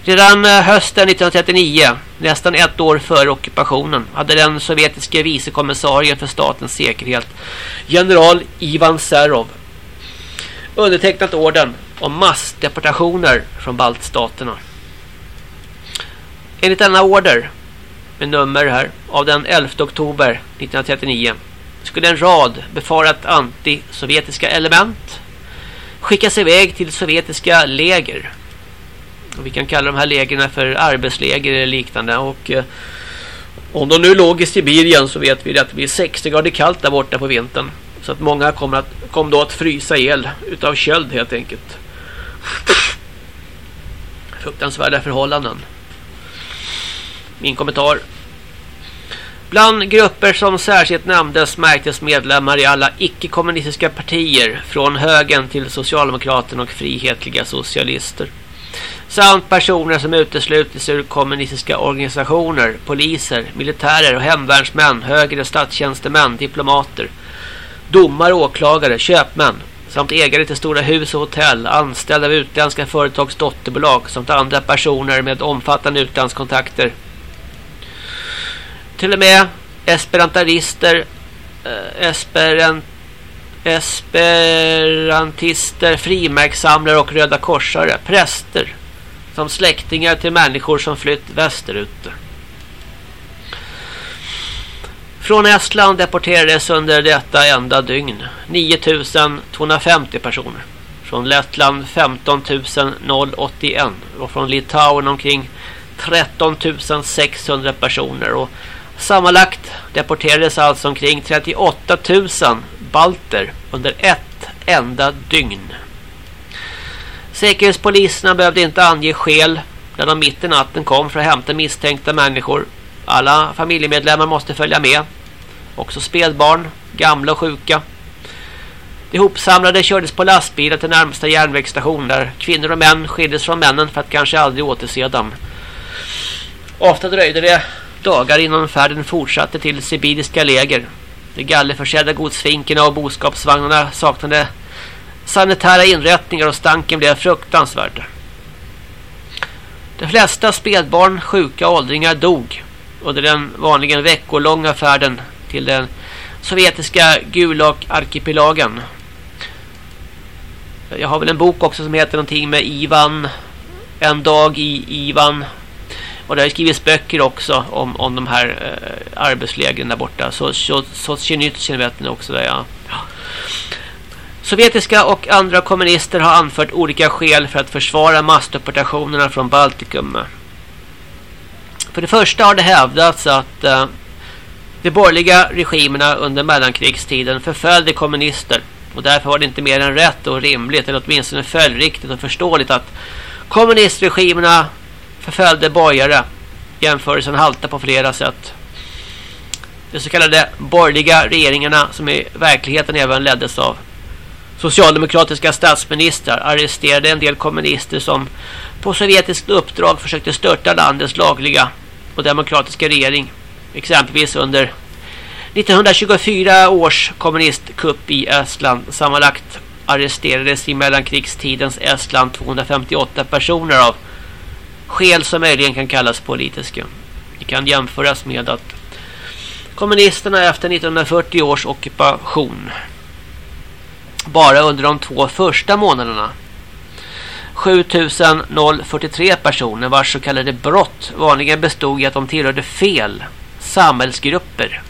Redan eh, hösten 1939, nästan ett år före ockupationen, hade den sovjetiska vicekommissarien för statens säkerhet, general Ivan Serov, undertecknat orden om massdeportationer från baltstaterna. Enligt denna order, med nummer här, av den 11 oktober 1939 skulle en rad befarat anti-sovjetiska element skickas iväg till sovjetiska läger. Och vi kan kalla de här lägren för arbetsläger eller liknande. Och eh, om de nu låg i Sibirien så vet vi att det blir 60 grader kallt där borta på vintern. Så att många kommer, att, kommer då att frysa ihjäl utav köld helt enkelt. Fruktansvärda förhållanden. Min kommentar. Bland grupper som särskilt nämndes märktes medlemmar i alla icke-kommunistiska partier från högen till Socialdemokraterna och frihetliga socialister. Samt personer som uteslutits ur kommunistiska organisationer, poliser, militärer och hemvärnsmän, högre statstjänstemän, diplomater, domare, åklagare, köpmän samt ägare till stora hus och hotell, anställda av utländska företags dotterbolag samt andra personer med omfattande utlandskontakter till och med esperantarister eh, esperant, esperantister, frimärkssamlare och röda korsare, präster som släktingar till människor som flytt västerut. Från Estland deporterades under detta enda dygn 9250 personer. Från Lettland 15 081 och från Litauen omkring 13 600 personer och Sammanlagt deporterades alltså omkring 38 000 balter under ett enda dygn. Säkerhetspoliserna behövde inte ange skäl när de mitt i natten kom för att hämta misstänkta människor. Alla familjemedlemmar måste följa med. också spädbarn, gamla och sjuka. De hopsamlade kördes på lastbilar till närmsta järnvägsstation där kvinnor och män skildes från männen för att kanske aldrig återse dem. Ofta dröjde det dagar innan färden fortsatte till sibiriska läger. De gallerförsedda godsfinkerna och boskapsvagnarna saknade sanitära inrättningar och stanken blev fruktansvärd. De flesta spädbarn, sjuka och åldringar dog under den vanligen veckolånga färden till den sovjetiska Gulag-arkipelagen. Jag har väl en bok också som heter någonting med Ivan. En dag i Ivan. Och det har skrivits böcker också om, om de här eh, arbetslägren där borta. Så, Tjenytjen vet ni också där ja. Sovjetiska och andra kommunister har anfört olika skäl för att försvara massdeportationerna från Baltikum. För det första har det hävdats att uh, de borgerliga regimerna under mellankrigstiden förföljde kommunister och därför var det inte mer än rätt och rimligt eller åtminstone följdriktigt och förståeligt att kommunistregimerna förföljde borgare. Jämförelsen haltar på flera sätt. De så kallade borgerliga regeringarna som i verkligheten även leddes av socialdemokratiska statsministrar arresterade en del kommunister som på sovjetiskt uppdrag försökte störta landets lagliga och demokratiska regering. Exempelvis under 1924 års kommunistkupp i Estland sammanlagt arresterades i mellankrigstidens Estland 258 personer av skäl som möjligen kan kallas politiska. Det kan jämföras med att kommunisterna efter 1940 års ockupation bara under de två första månaderna 7043 personer vars så kallade brott vanligen bestod i att de tillhörde fel samhällsgrupper.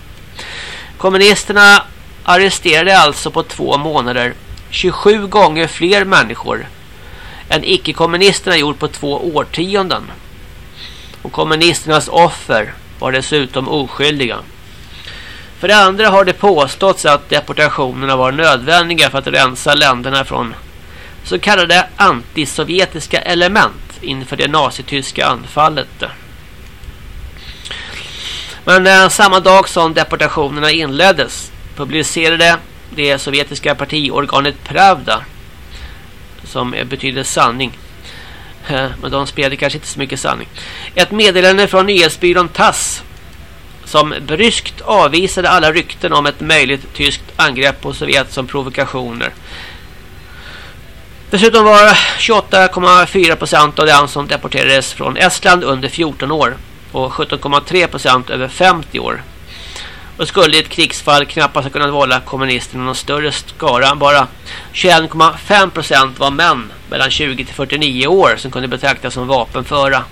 Kommunisterna arresterade alltså på två månader 27 gånger fler människor än icke-kommunisterna gjort på två årtionden. Och kommunisternas offer var dessutom oskyldiga. För det andra har det påståtts att deportationerna var nödvändiga för att rensa länderna från så kallade antisovjetiska element inför det nazityska anfallet. Men eh, samma dag som deportationerna inleddes publicerade det sovjetiska partiorganet Pravda som betyder sanning. Men de spelade kanske inte så mycket sanning. Ett meddelande från nyhetsbyrån TASS som bryskt avvisade alla rykten om ett möjligt tyskt angrepp på Sovjet som provokationer. Dessutom var 28,4% av de som deporterades från Estland under 14 år och 17,3% över 50 år. Och skulle i ett krigsfall knappast ha kunnat vålla kommunisterna någon större skara. Bara 21,5% var män mellan 20 till 49 år som kunde betraktas som vapenföra.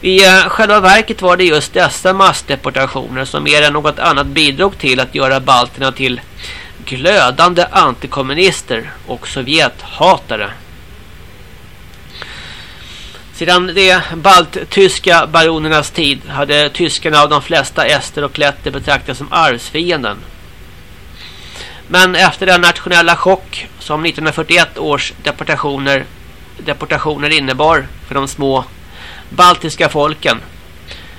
I eh, själva verket var det just dessa massdeportationer som mer än något annat bidrog till att göra balterna till glödande antikommunister och Sovjethatare. Sedan de balttyska baronernas tid hade tyskarna av de flesta ester och letter betraktats som arvsfienden. Men efter den nationella chock som 1941 års deportationer, deportationer innebar för de små baltiska folken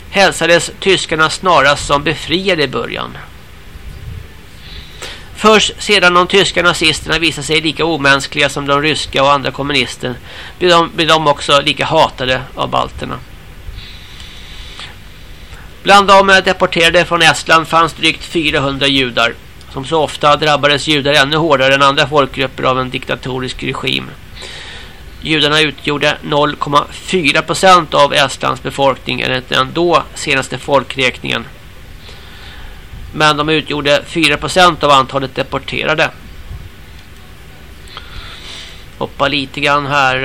hälsades tyskarna snarast som befriade i början. Först sedan de tyska nazisterna visade sig lika omänskliga som de ryska och andra kommunister blev de, blev de också lika hatade av balterna. Bland de deporterade från Estland fanns drygt 400 judar. Som så ofta drabbades judar ännu hårdare än andra folkgrupper av en diktatorisk regim. Judarna utgjorde 0,4% av Estlands befolkning enligt den då senaste folkräkningen. Men de utgjorde 4% av antalet deporterade. Hoppa lite grann här.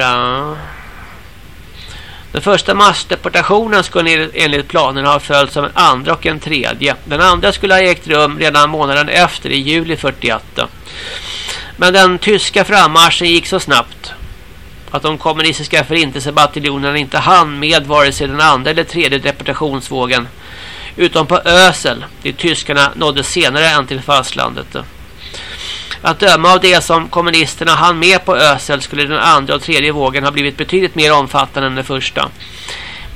Den första massdeportationen skulle enligt planerna ha följts av en andra och en tredje. Den andra skulle ha ägt rum redan månaden efter i juli 41. Men den tyska frammarschen gick så snabbt att de kommunistiska förintelsebataljonerna inte hann med vare sig den andra eller tredje deportationsvågen utom på Ösel, dit tyskarna nådde senare än till fastlandet. Att döma av det som kommunisterna hann med på Ösel skulle den andra och tredje vågen ha blivit betydligt mer omfattande än den första.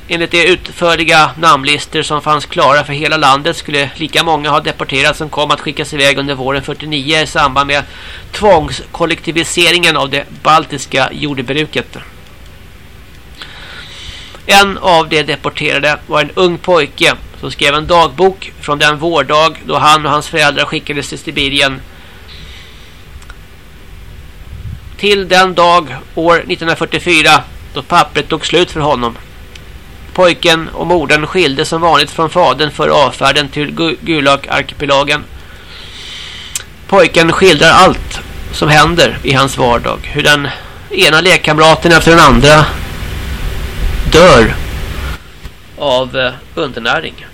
Enligt de utförliga namnlistor som fanns klara för hela landet skulle lika många ha deporterats som kom att skickas iväg under våren 49 i samband med tvångskollektiviseringen av det baltiska jordbruket. En av de deporterade var en ung pojke som skrev en dagbok från den vårdag då han och hans föräldrar skickades till Sibirien till den dag år 1944 då pappret tog slut för honom. Pojken och modern skilde som vanligt från fadern för avfärden till Gulag-arkipelagen. Pojken skildrar allt som händer i hans vardag. Hur den ena lekkamraten efter den andra dör av eh, undernäring.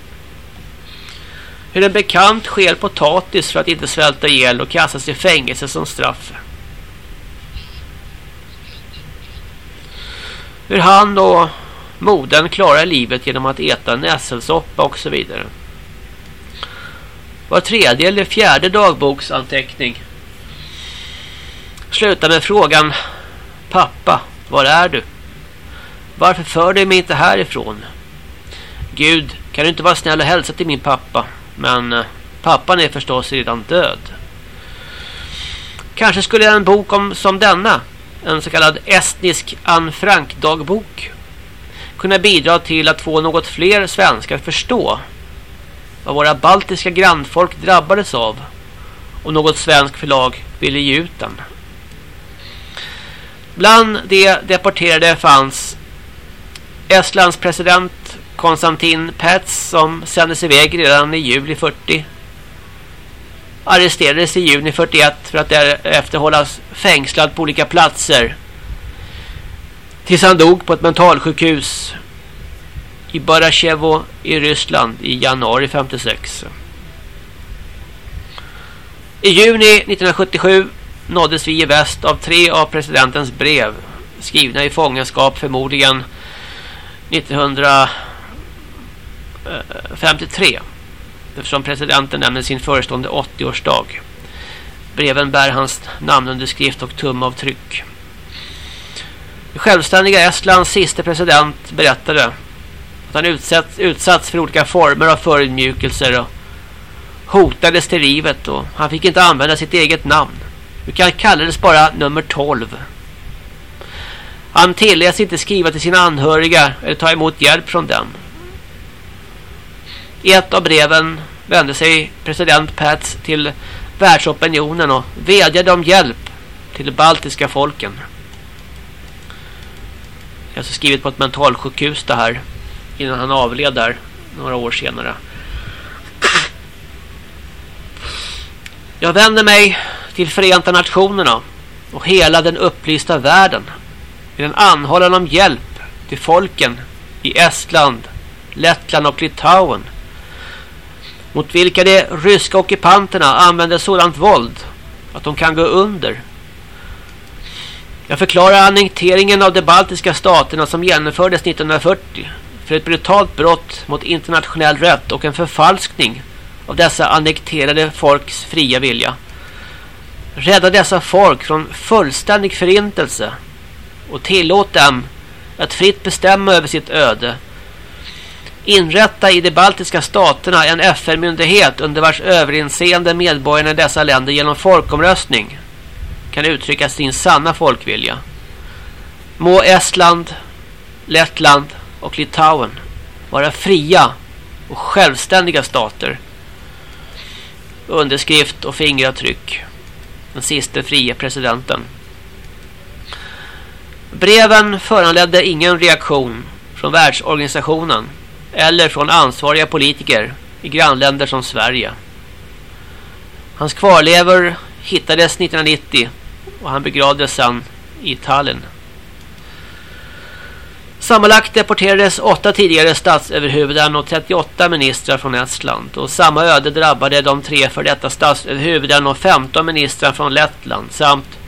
Hur en bekant skäl potatis för att inte svälta ihjäl och kastas i fängelse som straff. Hur han och modern klarar livet genom att äta nässelsoppa och så vidare. Var tredje eller fjärde dagboksanteckning slutar med frågan Pappa, var är du? Varför för du mig inte härifrån? Gud, kan du inte vara snäll och hälsa till min pappa? Men eh, pappan är förstås redan död. Kanske skulle en bok om som denna, en så kallad estnisk Anne Frank-dagbok, kunna bidra till att få något fler svenskar att förstå vad våra baltiska grannfolk drabbades av och något svensk förlag ville ge ut den. Bland de deporterade fanns Estlands president Konstantin Pets som sändes iväg redan i juli 40. Arresterades i juni 41 för att därefter hållas fängslad på olika platser. Tills han dog på ett mentalsjukhus i Barachevo i Ryssland i januari 56. I juni 1977 nåddes vi i väst av tre av presidentens brev skrivna i fångenskap förmodligen Eh, 53. eftersom presidenten nämner sin förestående 80-årsdag. Breven bär hans namnunderskrift och tumavtryck. Det självständiga Estlands sista president berättade att han utsatts, utsatts för olika former av förödmjukelser och hotades till livet och han fick inte använda sitt eget namn. Utan kallades bara nummer 12. Han tilläts inte skriva till sina anhöriga eller ta emot hjälp från dem. I ett av breven vände sig president Pats till världsopinionen och vädjade om hjälp till de baltiska folken. Jag har alltså skrivit på ett mentalsjukhus det här innan han avled där några år senare. Jag vänder mig till Förenta Nationerna och hela den upplysta världen med en anhållan om hjälp till folken i Estland, Lettland och Litauen mot vilka de ryska ockupanterna använder sådant våld att de kan gå under. Jag förklarar annekteringen av de baltiska staterna som genomfördes 1940 för ett brutalt brott mot internationell rätt och en förfalskning av dessa annekterade folks fria vilja. Rädda dessa folk från fullständig förintelse och tillåt dem att fritt bestämma över sitt öde. Inrätta i de baltiska staterna en FN-myndighet under vars överinseende medborgarna i dessa länder genom folkomröstning kan uttrycka sin sanna folkvilja. Må Estland, Lettland och Litauen vara fria och självständiga stater. Underskrift och fingeravtryck. Den sista fria presidenten. Breven föranledde ingen reaktion från världsorganisationen eller från ansvariga politiker i grannländer som Sverige. Hans kvarlever hittades 1990 och han begravdes sedan i Tallinn. Sammanlagt deporterades åtta tidigare statsöverhuvuden och 38 ministrar från Estland. Och samma öde drabbade de tre för detta statsöverhuvuden och 15 ministrar från Lettland samt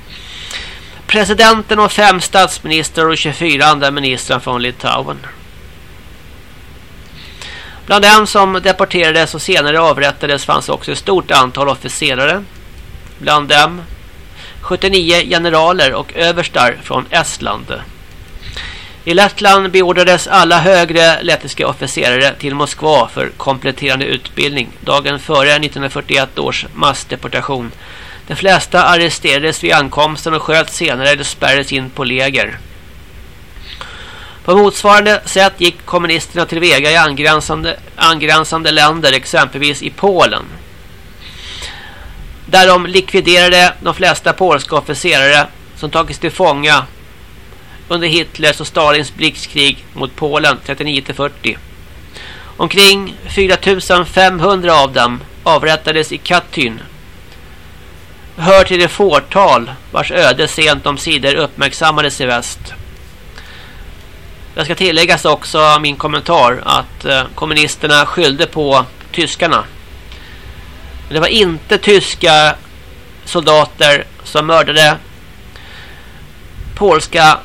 presidenten och fem statsministrar och 24 andra ministrar från Litauen. Bland dem som deporterades och senare avrättades fanns också ett stort antal officerare. Bland dem 79 generaler och överstar från Estland. I Lettland beordrades alla högre lettiska officerare till Moskva för kompletterande utbildning dagen före 1941 års massdeportation. De flesta arresterades vid ankomsten och sköts senare eller spärrades in på läger. På motsvarande sätt gick kommunisterna tillväga i angränsande, angränsande länder, exempelvis i Polen. Där de likviderade de flesta polska officerare som tagits till fånga under Hitlers och Stalins blixtkrig mot Polen 39-40. Omkring 4500 av dem avrättades i Katyn. Hör till det fårtal vars öde sent om sidor uppmärksammades i väst. Jag ska tilläggas också min kommentar att eh, kommunisterna skyllde på tyskarna. Men det var inte tyska soldater som mördade polska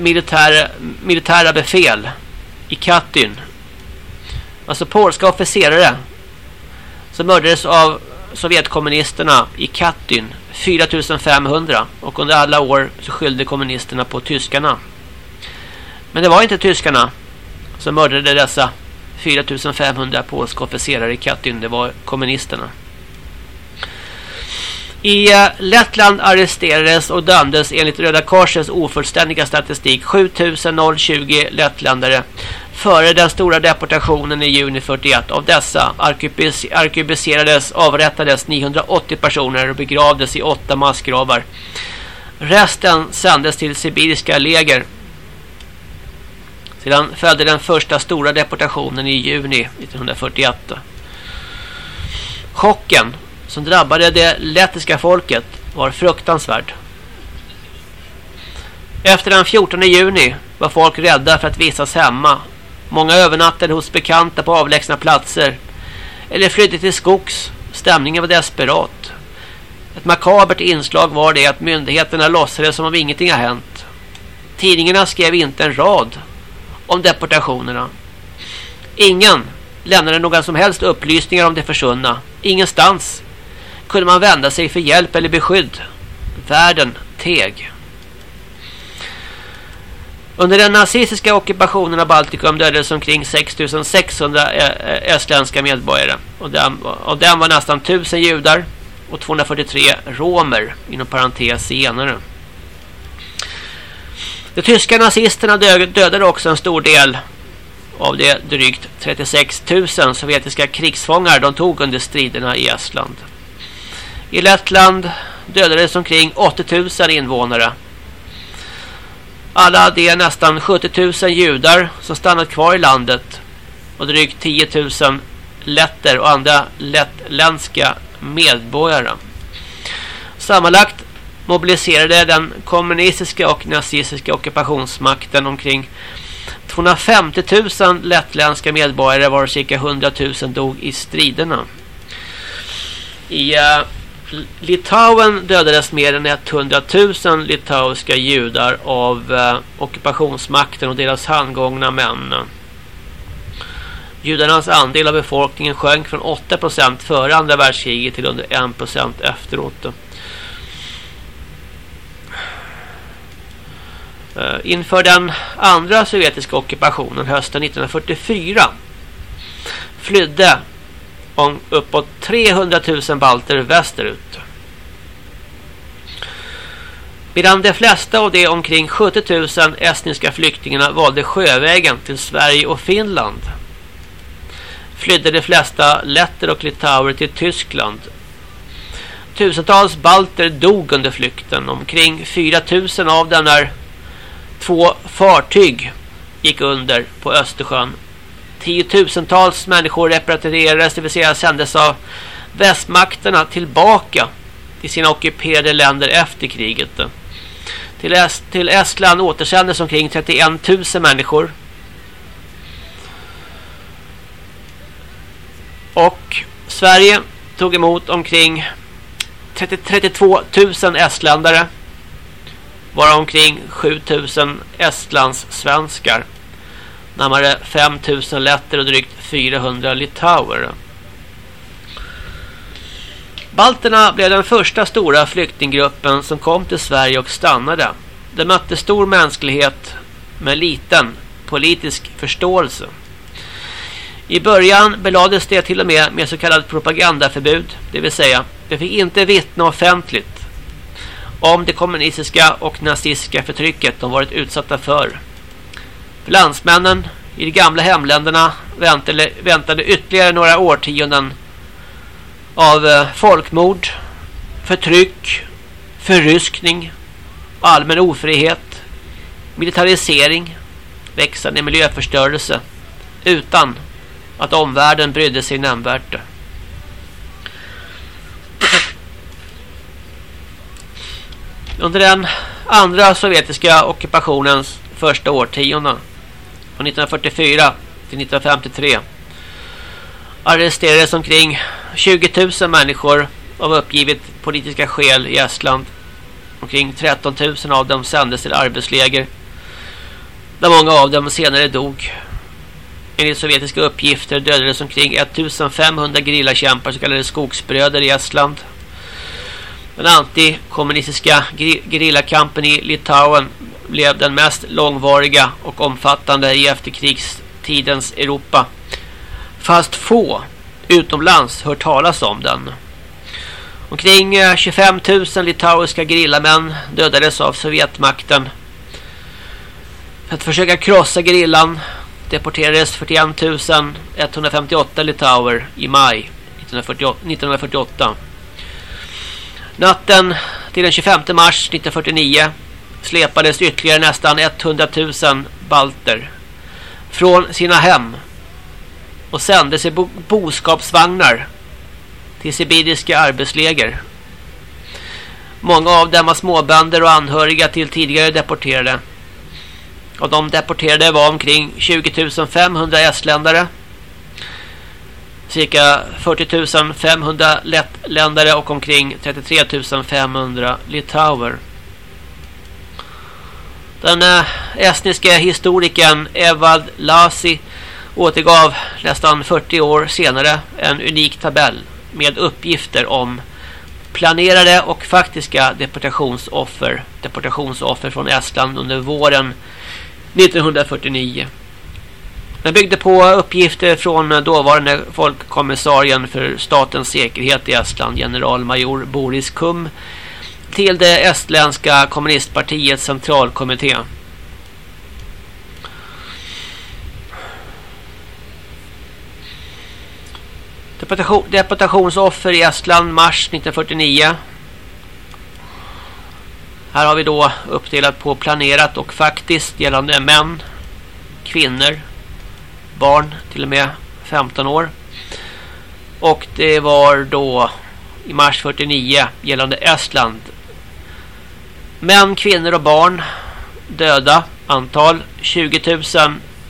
militära, militära befäl i Katyn. Alltså polska officerare som mördades av Sovjetkommunisterna i Katyn 4500 och under alla år så skyllde kommunisterna på tyskarna. Men det var inte tyskarna som mördade dessa 4500 polska officerare i Katyn, det var kommunisterna. I eh, Lettland arresterades och dömdes enligt Röda Korsets ofullständiga statistik 7020 lettländare före den stora deportationen i juni 41. Av dessa arkebuserades, avrättades 980 personer och begravdes i åtta massgravar. Resten sändes till sibiriska läger. Sedan följde den första stora deportationen i juni 1941. Chocken som drabbade det lettiska folket var fruktansvärd. Efter den 14 juni var folk rädda för att visas hemma. Många övernattade hos bekanta på avlägsna platser eller flydde till skogs. Stämningen var desperat. Ett makabert inslag var det att myndigheterna låtsades som om ingenting har hänt. Tidningarna skrev inte en rad om deportationerna. Ingen lämnade några som helst upplysningar om det försvunna. Ingenstans kunde man vända sig för hjälp eller beskydd. Världen teg. Under den nazistiska ockupationen av Baltikum dödades omkring 6600 eh, eh, estländska medborgare. Och den, av dem var nästan 1000 judar och 243 romer, inom parentes senare. De tyska nazisterna dödade också en stor del av de drygt 36 000 sovjetiska krigsfångar de tog under striderna i Estland. I Lettland dödades omkring 80 000 invånare. Alla de nästan 70 000 judar som stannat kvar i landet och drygt 10 000 letter och andra lettländska medborgare. Sammanlagt mobiliserade den kommunistiska och nazistiska ockupationsmakten omkring 250 000 lettländska medborgare var cirka 100 000 dog i striderna. I uh, Litauen dödades mer än 100 000 litauiska judar av uh, ockupationsmakten och deras handgångna män. Judarnas andel av befolkningen sjönk från 8% före andra världskriget till under 1% efteråt. Eh, inför den andra sovjetiska ockupationen hösten 1944 flydde om uppåt 300 000 balter västerut. Medan de flesta av de omkring 70 000 estniska flyktingarna valde sjövägen till Sverige och Finland flydde de flesta letter och litauer till Tyskland. Tusentals balter dog under flykten. Omkring 4 000 av dem när två fartyg gick under på Östersjön tiotusentals människor repatrierades, det vill säga sändes av västmakterna tillbaka till sina ockuperade länder efter kriget. Till, Est till Estland återsändes omkring 31 000 människor. Och Sverige tog emot omkring 30, 32 000 estländare. Varav omkring 7000 estlands svenskar närmare 5000 letter och drygt 400 litauer. Balterna blev den första stora flyktinggruppen som kom till Sverige och stannade. De mötte stor mänsklighet med liten politisk förståelse. I början belades det till och med med så kallat propagandaförbud, det vill säga det fick inte vittna offentligt om det kommunistiska och nazistiska förtrycket de varit utsatta för. Landsmännen i de gamla hemländerna väntade, väntade ytterligare några årtionden av eh, folkmord, förtryck, förryskning, allmän ofrihet, militarisering, växande miljöförstörelse utan att omvärlden brydde sig nämnvärt. Under den andra sovjetiska ockupationens första årtionden från 1944 till 1953 arresterades omkring 20 000 människor av uppgivet politiska skäl i Estland. Omkring 13 000 av dem sändes till arbetsläger där många av dem senare dog. Enligt sovjetiska uppgifter dödades omkring 1500 grillakämpar, så kallade skogsbröder i Estland. Den antikommunistiska gerillakampen i Litauen blev den mest långvariga och omfattande i efterkrigstidens Europa. Fast få utomlands hört talas om den. Omkring eh, 25 000 litauiska grillamän dödades av Sovjetmakten. För att försöka krossa grillan deporterades 41 158 litauer i maj 1948. Natten till den 25 mars 1949 släpades ytterligare nästan 100 000 balter från sina hem och sändes i bo boskapsvagnar till sibiriska arbetsläger. Många av dem var småbönder och anhöriga till tidigare deporterade. Och de deporterade var omkring 20 500 estländare cirka 40 500 lättländare och omkring 33 500 litauer. Den eh, estniske estniska historikern Evald Lasi återgav nästan 40 år senare en unik tabell med uppgifter om planerade och faktiska deportationsoffer, deportationsoffer från Estland under våren 1949. Den byggde på uppgifter från dåvarande folkkommissarien för statens säkerhet i Estland, generalmajor Boris Kum, till det estländska kommunistpartiets centralkommitté. Deportation, deportationsoffer i Estland mars 1949. Här har vi då uppdelat på planerat och faktiskt gällande män, kvinnor, barn till och med 15 år. Och det var då i mars 49 gällande Estland. Män, kvinnor och barn döda antal 20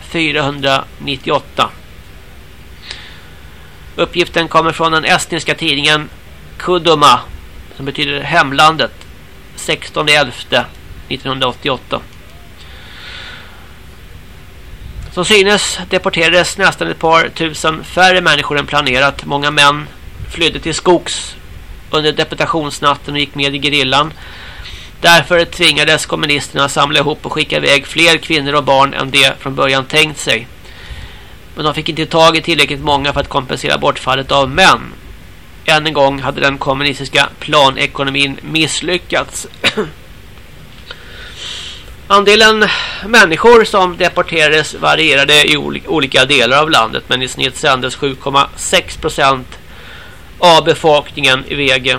498. Uppgiften kommer från den estniska tidningen Kuduma som betyder hemlandet 16 11 1988. Som synes deporterades nästan ett par tusen färre människor än planerat. Många män flydde till skogs under deportationsnatten och gick med i gerillan. Därför tvingades kommunisterna samla ihop och skicka iväg fler kvinnor och barn än de från början tänkt sig. Men de fick inte tag i tillräckligt många för att kompensera bortfallet av män. Än en gång hade den kommunistiska planekonomin misslyckats. *clears throat* Andelen människor som deporterades varierade i olika delar av landet men i snitt sändes 7,6 procent av befolkningen i VG.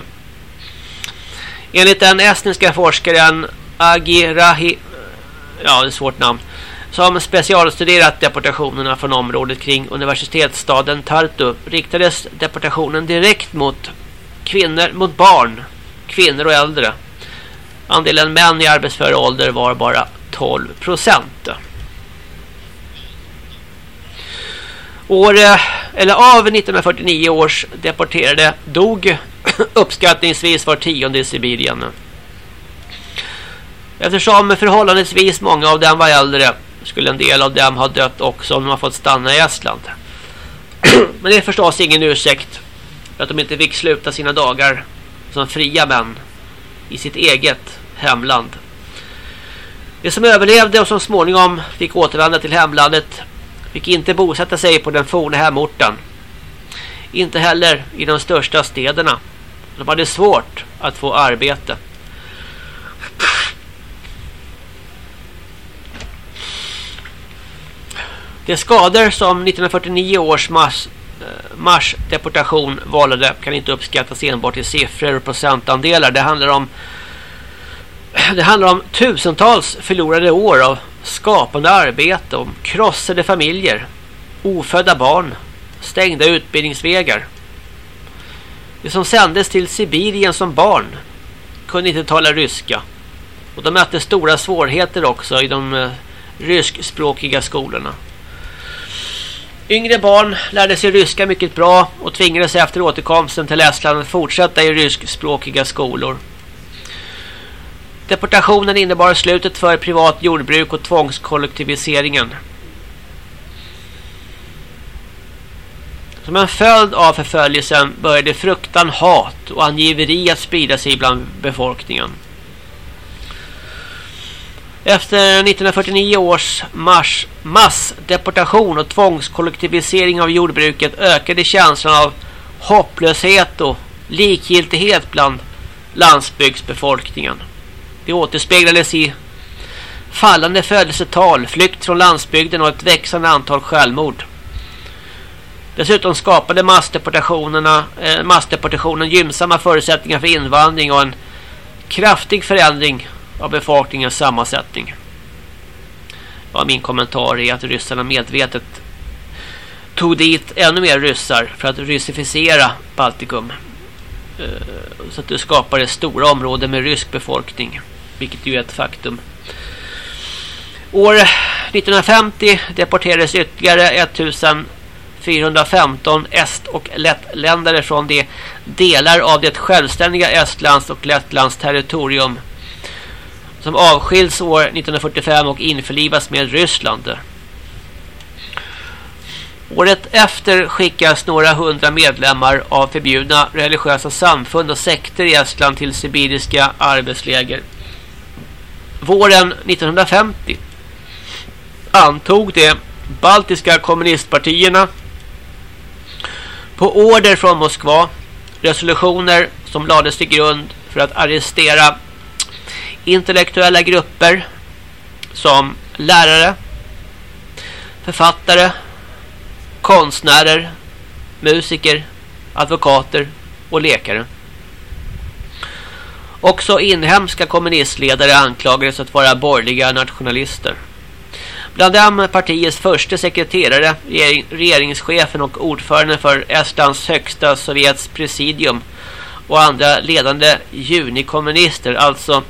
Enligt den estniska forskaren Agi Rahi... ja det är svårt namn som specialstuderat deportationerna från området kring universitetsstaden Tartu riktades deportationen direkt mot kvinnor, mot barn, kvinnor och äldre. Andelen män i arbetsför ålder var bara 12 procent. År, eller av 1949 års deporterade dog *coughs* uppskattningsvis var tionde i Sibirien. Eftersom förhållandevis många av dem var äldre skulle en del av dem ha dött också om de har fått stanna i Estland. *coughs* Men det är förstås ingen ursäkt för att de inte fick sluta sina dagar som fria män i sitt eget hemland. De som överlevde och som småningom fick återvända till hemlandet fick inte bosätta sig på den forna hemorten. Inte heller i de största städerna. De hade svårt att få arbete. De skador som 1949 års mars, Eh, marsdeportation vållade kan inte uppskattas enbart i siffror och procentandelar. Det handlar om det handlar om tusentals förlorade år av skapande arbete, om krossade familjer, ofödda barn, stängda utbildningsvägar. De som sändes till Sibirien som barn kunde inte tala ryska. Och de mötte stora svårigheter också i de eh, ryskspråkiga skolorna. Yngre barn lärde sig ryska mycket bra och tvingades efter återkomsten till Estland att fortsätta i ryskspråkiga skolor. Deportationen innebar slutet för privat jordbruk och tvångskollektiviseringen. Som en följd av förföljelsen började fruktan, hat och angiveri att sprida sig bland befolkningen. Efter 1949 års mars, massdeportation och tvångskollektivisering av jordbruket ökade känslan av hopplöshet och likgiltighet bland landsbygdsbefolkningen. Det återspeglades i fallande födelsetal, flykt från landsbygden och ett växande antal självmord. Dessutom skapade massdeportationerna, eh, massdeportationen gynnsamma förutsättningar för invandring och en kraftig förändring av befolkningens sammansättning. Ja, min kommentar är att ryssarna medvetet tog dit ännu mer ryssar för att ryssificera Baltikum. Eh, så att det skapade stora områden med rysk befolkning. Vilket ju är ett faktum. År 1950 deporterades ytterligare 1415 est- och lettländare från de delar av det självständiga Estlands och Lettlands territorium som avskiljs år 1945 och införlivas med Ryssland. Året efter skickas några hundra medlemmar av förbjudna religiösa samfund och sekter i Estland till sibiriska arbetsläger. Våren 1950 antog de baltiska kommunistpartierna på order från Moskva resolutioner som lades till grund för att arrestera intellektuella grupper som lärare, författare, konstnärer, musiker, advokater och läkare. Också inhemska kommunistledare anklagades att vara borgerliga nationalister. Bland dem partiets första sekreterare, regeringschefen och ordförande för Estlands högsta Sovjets presidium och andra ledande junikommunister, alltså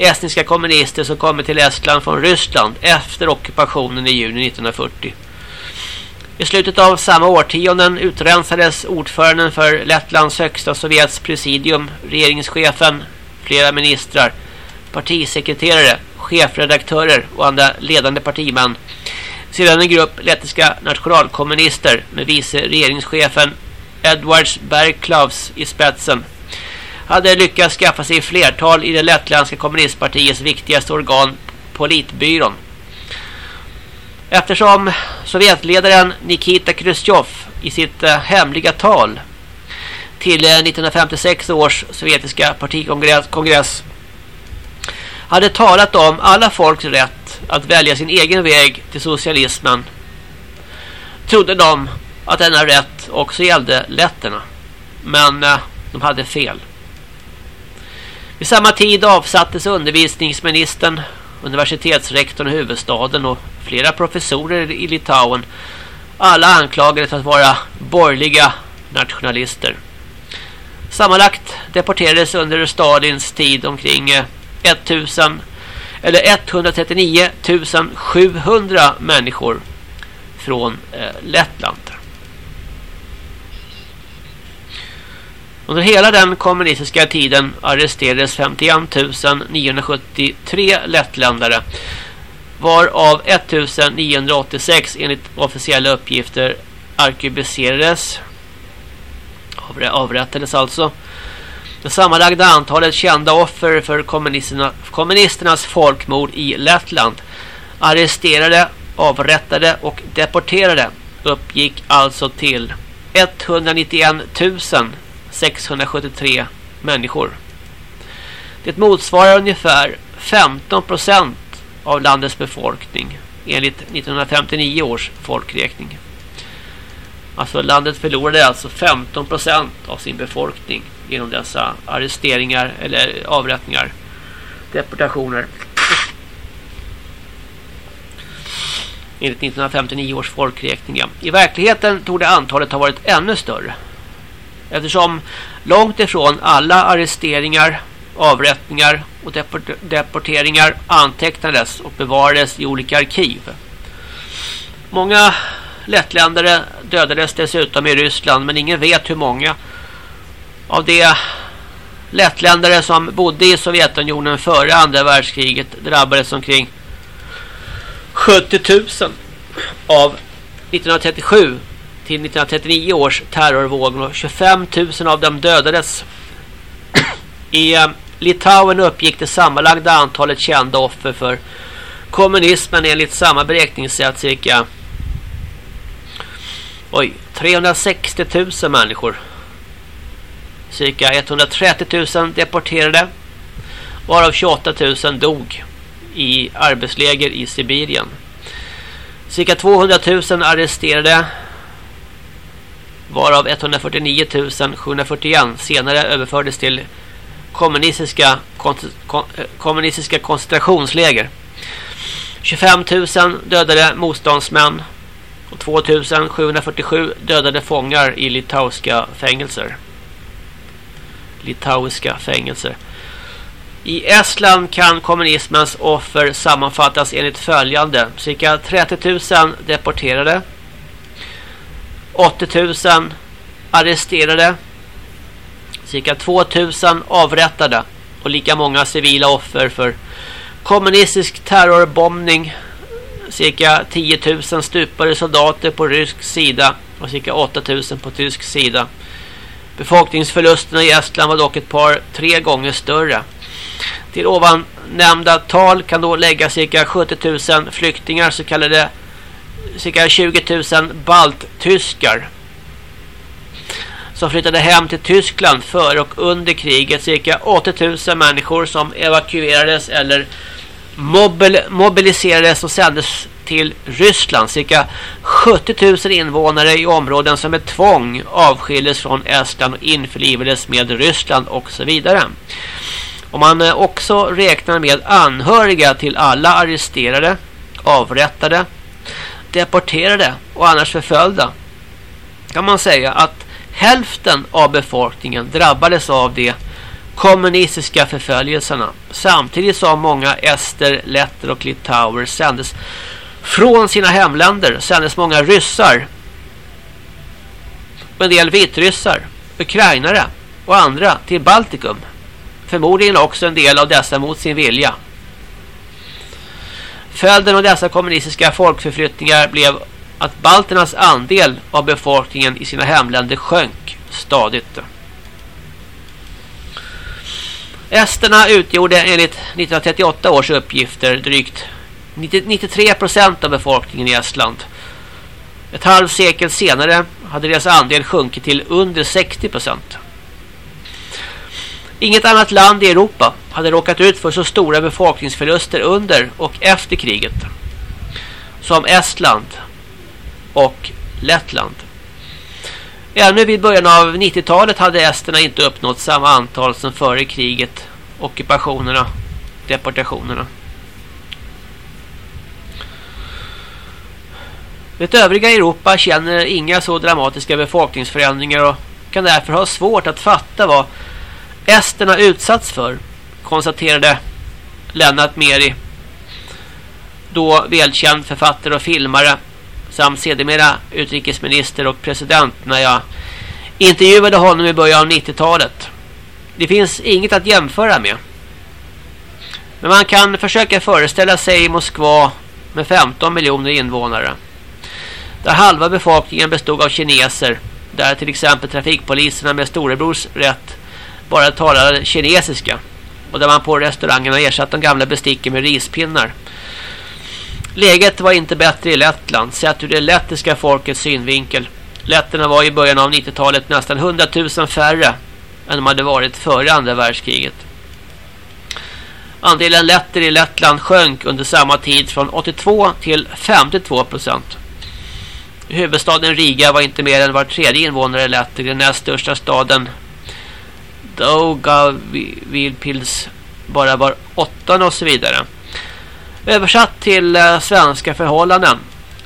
estniska kommunister som kommit till Estland från Ryssland efter ockupationen i juni 1940. I slutet av samma årtionden utrensades ordföranden för Lettlands högsta Sovjets presidium, regeringschefen, flera ministrar, partisekreterare, chefredaktörer och andra ledande partimän. Sedan en grupp lettiska nationalkommunister med vice regeringschefen Edwards Bergklaus i spetsen hade lyckats skaffa sig flertal i det lettländska kommunistpartiets viktigaste organ, Politbyrån. Eftersom Sovjetledaren Nikita Khrushchev i sitt eh, hemliga tal till eh, 1956 års sovjetiska partikongress hade talat om alla folks rätt att välja sin egen väg till socialismen trodde de att denna rätt också gällde letterna. Men eh, de hade fel. Vid samma tid avsattes undervisningsministern, universitetsrektorn i huvudstaden och flera professorer i Litauen. Alla anklagades att vara borgerliga nationalister. Sammanlagt deporterades under Stalins tid omkring eh, 1000 eller 139 700 människor från eh, Lettland. Under hela den kommunistiska tiden arresterades 51 973 lettländare varav 1986 enligt officiella uppgifter arkebuserades avrättades alltså Det sammanlagda antalet kända offer för kommunisterna, kommunisternas folkmord i Lettland arresterade, avrättade och deporterade uppgick alltså till 191 000. 673 människor. Det motsvarar ungefär 15 procent av landets befolkning enligt 1959 års folkräkning. Alltså landet förlorade alltså 15 procent av sin befolkning genom dessa arresteringar eller avrättningar, deportationer. Enligt 1959 års folkräkning. I verkligheten tog det antalet ha varit ännu större. Eftersom långt ifrån alla arresteringar, avrättningar och deporteringar antecknades och bevarades i olika arkiv. Många lättländare dödades dessutom i Ryssland men ingen vet hur många av de lättländare som bodde i Sovjetunionen före andra världskriget drabbades omkring 70 000 av 1937 till 1939 års terrorvåg och 25 000 av dem dödades. I eh, Litauen uppgick det sammanlagda antalet kända offer för kommunismen enligt samma beräkningssätt cirka oj, 360 000 människor. Cirka 130 000 deporterade varav 28 000 dog i arbetsläger i Sibirien. Cirka 200 000 arresterade varav 149 741 senare överfördes till kommunistiska, eh, kommunistiska koncentrationsläger. 25 000 dödade motståndsmän och 2747 dödade fångar i litauiska fängelser. Litauiska fängelser. I Estland kan kommunismens offer sammanfattas enligt följande. Cirka 30 000 deporterade. 80 000 arresterade. Cirka 2 000 avrättade. Och lika många civila offer för kommunistisk terrorbombning. Cirka 10 000 stupade soldater på rysk sida. Och cirka 8 000 på tysk sida. Befolkningsförlusterna i Estland var dock ett par tre gånger större. Till ovan nämnda tal kan då lägga cirka 70 000 flyktingar, så kallade cirka 20 000 balttyskar som flyttade hem till Tyskland före och under kriget. Cirka 80 000 människor som evakuerades eller mobil mobiliserades och sändes till Ryssland. Cirka 70 000 invånare i områden som med tvång avskildes från Estland och införlivades med Ryssland och så vidare. Om man eh, också räknar med anhöriga till alla arresterade, avrättade, deporterade och annars förföljda kan man säga att hälften av befolkningen drabbades av de kommunistiska förföljelserna samtidigt som många ester, letter och litauer sändes från sina hemländer sändes många ryssar och en del vitryssar, ukrainare och andra till Baltikum Förmodligen också en del av dessa mot sin vilja. Följden av dessa kommunistiska folkförflyttningar blev att balternas andel av befolkningen i sina hemländer sjönk stadigt. Esterna utgjorde enligt 1938 års uppgifter drygt 93 procent av befolkningen i Estland. Ett halvsekel senare hade deras andel sjunkit till under 60 procent. Inget annat land i Europa hade råkat ut för så stora befolkningsförluster under och efter kriget som Estland och Lettland. Ännu vid början av 90-talet hade esterna inte uppnått samma antal som före kriget, ockupationerna, deportationerna. Det övriga Europa känner inga så dramatiska befolkningsförändringar och kan därför ha svårt att fatta vad esterna utsatts för konstaterade Lennart Meri då välkänd författare och filmare samt sedermera utrikesminister och president när jag intervjuade honom i början av 90-talet. Det finns inget att jämföra med. Men man kan försöka föreställa sig Moskva med 15 miljoner invånare. Där halva befolkningen bestod av kineser. Där till exempel trafikpoliserna med storebrors rätt bara talade kinesiska och där man på restaurangerna ersatte de gamla besticken med rispinnar. Läget var inte bättre i Lettland sett ur det lettiska folkets synvinkel. Letterna var i början av 90-talet nästan 100 000 färre än de hade varit före andra världskriget. Andelen letter i Lettland sjönk under samma tid från 82 till 52 procent. Huvudstaden Riga var inte mer än var tredje invånare letter. Den näst största staden Daugavpils bara var åttan och så vidare. Översatt till eh, svenska förhållanden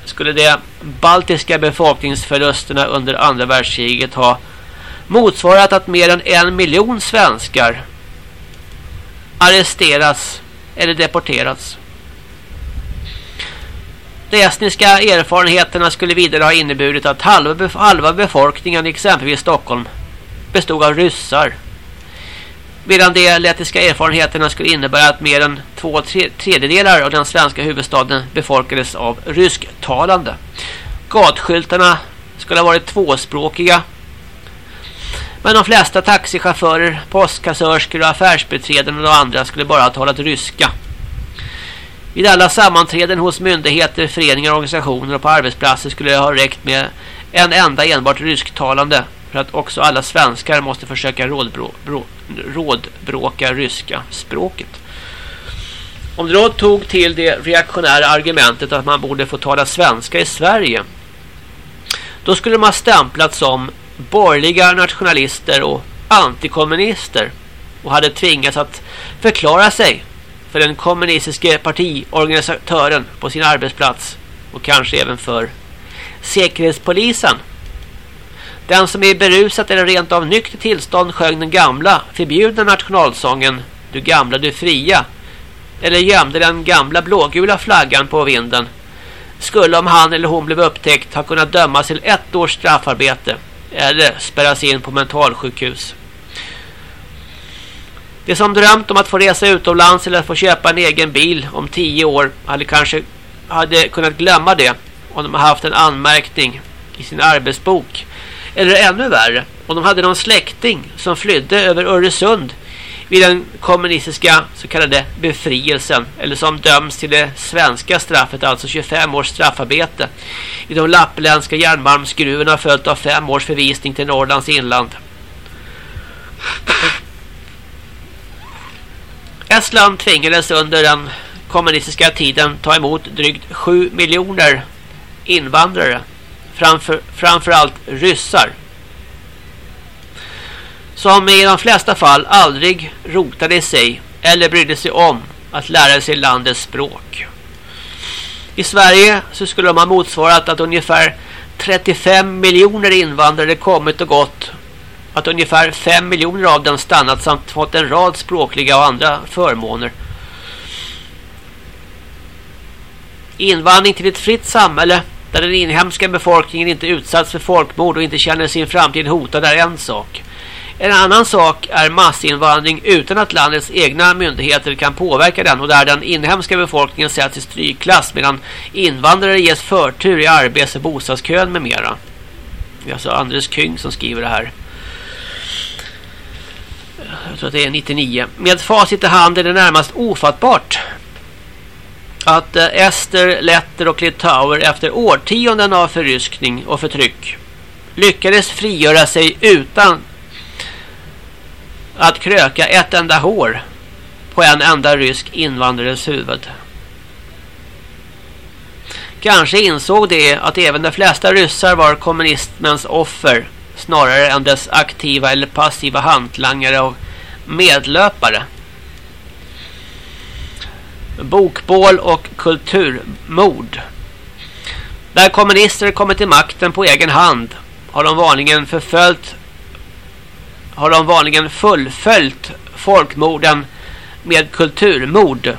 skulle de baltiska befolkningsförlusterna under andra världskriget ha motsvarat att mer än en miljon svenskar arresteras eller deporterats. De estniska erfarenheterna skulle vidare ha inneburit att halva, halva befolkningen i exempelvis Stockholm bestod av ryssar. Medan de lettiska erfarenheterna skulle innebära att mer än två tredjedelar av den svenska huvudstaden befolkades av rysktalande. Gatskyltarna skulle ha varit tvåspråkiga. Men de flesta taxichaufförer, postkassörskor och affärsbeträden och andra skulle bara ha talat ryska. Vid alla sammanträden hos myndigheter, föreningar, organisationer och på arbetsplatser skulle det ha räckt med en enda enbart rysktalande för att också alla svenskar måste försöka rådbrå, rådbråka ryska språket. Om du då tog till det reaktionära argumentet att man borde få tala svenska i Sverige då skulle man stämplats som borgerliga nationalister och antikommunister och hade tvingats att förklara sig för den kommunistiska partiorganisatören på sin arbetsplats och kanske även för säkerhetspolisen. Den som är berusat eller rent av nykter tillstånd sjöng den gamla förbjudna nationalsången Du gamla du fria eller gömde den gamla blågula flaggan på vinden skulle om han eller hon blev upptäckt ha kunnat dömas till ett års straffarbete eller spärras in på mentalsjukhus. De som drömt om att få resa utomlands eller att få köpa en egen bil om tio år hade kanske hade kunnat glömma det om de haft en anmärkning i sin arbetsbok. Eller ännu värre, om de hade någon släkting som flydde över Öresund vid den kommunistiska så kallade befrielsen eller som döms till det svenska straffet, alltså 25 års straffarbete i de lappländska järnmalmsgruvorna följt av fem års förvisning till Norrlands inland. Estland tvingades under den kommunistiska tiden ta emot drygt 7 miljoner invandrare, framför, framförallt ryssar som i de flesta fall aldrig rotade sig eller brydde sig om att lära sig landets språk. I Sverige så skulle de ha motsvarat att ungefär 35 miljoner invandrare kommit och gått. Att ungefär 5 miljoner av dem stannat samt fått en rad språkliga och andra förmåner. Invandring till ett fritt samhälle där den inhemska befolkningen inte utsatts för folkmord och inte känner sin framtid hotad är en sak. En annan sak är massinvandring utan att landets egna myndigheter kan påverka den och där den inhemska befolkningen sätts i strykklass medan invandrare ges förtur i arbets- och bostadskön med mera. Det är alltså Andres Kyng som skriver det här. Jag tror att det är 99. Med facit i hand är det närmast ofattbart att eh, ester, letter och litauer efter årtionden av förryskning och förtryck lyckades frigöra sig utan att kröka ett enda hår på en enda rysk invandrares huvud. Kanske insåg de att även de flesta ryssar var kommunismens offer snarare än dess aktiva eller passiva hantlangare och medlöpare. Bokbål och kulturmord. Där kommunister kommit till makten på egen hand har de vanligen förföljt har de vanligen fullföljt folkmorden med kulturmord.